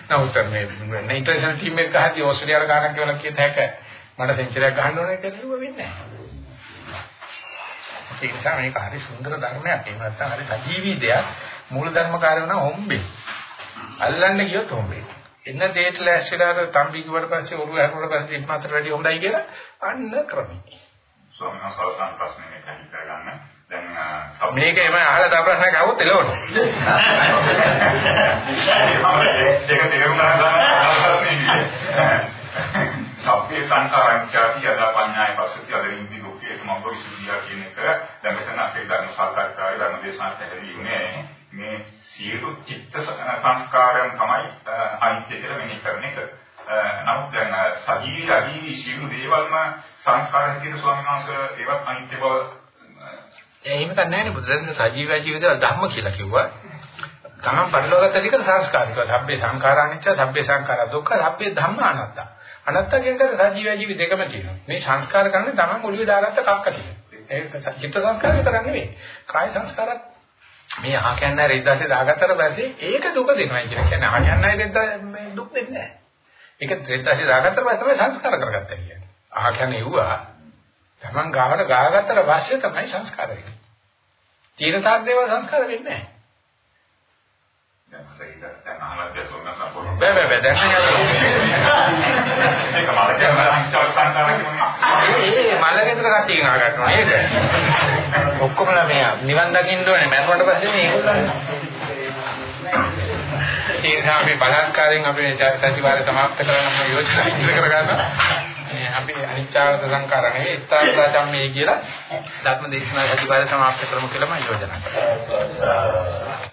නමුත් මේ ඉන්ටර්නැෂනල් ටීම් එක ගහද්දී ඕස්ට්‍රේලියාවට ගානක් කියලා කියත හැක මට සෙන්චරියක් ගහන්න ඕනේ කියලා කිව්ව වෙන්නේ නැහැ. ඒ නිසා මේක හරි සුන්දර ධර්මයක්. එහෙම නැත්නම් හරි සජීවී දෙයක්. මූල ධර්ම කාර්ය වුණා හොම්බේ. අල්ලන්න ගියොත් හොම්බේ. එන්න දෙයට ලෑස්තිලා තම්බි කිව්වට පස්සේ ඔරුව හැරුණාට පස්සේ ඉත් මාතර වැඩි හොඳයි කියලා අන්න ක්‍රමයි. ස්වාමීන් වහන්සේ අවසන් ප්‍රශ්නේ මේක හිතා ගන්න. දැන් මේක එම අහලා තව ප්‍රශ්නයක් අහුවොත් එළවන. ඒක තේරුම් ගන්න සබ්බේ සංඛාරංචාති යදා පඤ්ඤාය පස්සති අදින්දි දුක්ඛේ සමබ්බ විසුද්ධිය කියන එක දැන් මෙතන අපේ ධර්ම සාකච්ඡාවේ ධර්ම දේශනාවට පැහැදිලි වුණේ මේ සියලු චිත්ත සංස්කාරයන් තමයි අනිත්‍ය කියලා මෙනෙහි කරන එක. නමුත් දැන් සජීවී අජීවී සියලු දේවල්ම සංස්කාර හැටියට ස්වාමීන් වහන්සේ ඒවත් අනිත්‍ය බව එහෙම තමයි නේ බුදුරජාණන් සජීවී ජීවිතය ධම්ම කියලා කිව්වා. තමන් පරිලෝකගත ටික සංස්කාරික. සබ්බේ සංඛාරානිච්ච, සබ්බේ සංඛාර දුක්ඛ, සබ්බේ ධම්ම අනාත්ත. අනාත්ත කියන්නේ සජීවී ජීවි දෙකම තියෙනවා. මේ සංස්කාර කරන්නේ තමන් ඔළුවේ දාගත්ත කක්ක ටික. ඒක චිත්ත සංස්කාර විතරක් නෙවෙයි. කාය සංස්කාරත් මේ අහ කියන්නේ රෙද්දාසේ දාගත්තට පස්සේ ඒක දුක දෙනවා කියලා කියන්නේ අහ කියන්නේ රෙද්දා මේ දුක් දෙන්නේ නැහැ. ඒක රෙද්දාසේ දාගත්තට පස්සේ තමයි සංස්කාර කරගත්තා කියන්නේ. අහ කියන්නේ එව්වා තමන් ගාවට ගාගත්තට පස්සේ තමයි සංස්කාර වෙන්නේ. තීන සාත් දේවල් සංස්කාර වෙන්නේ නැහැ. බෑ බෑ බෑ දැන් ඒක මල මලගෙදර කට්ටිය ගා ගන්නවා නේද? ඔක්කොමලා මේ නිවන් දකින්න ඕනේ මැරුණට පස්සේ මේගොල්ලෝ ඒ නිසා අපි බලස්කාරයෙන් අපි සතිවාරය සමාප්ත කරන්න මේ යෝජනා ඉදිරි කරගන්නවා. අපි අනිච්චාවත සංකාර නෙවෙයි ස්ථාවර ධම්මයේ කියලා ධර්ම දේශනා සතිවාරය සමාප්ත කරමු කියලා මම යෝජනා කරනවා.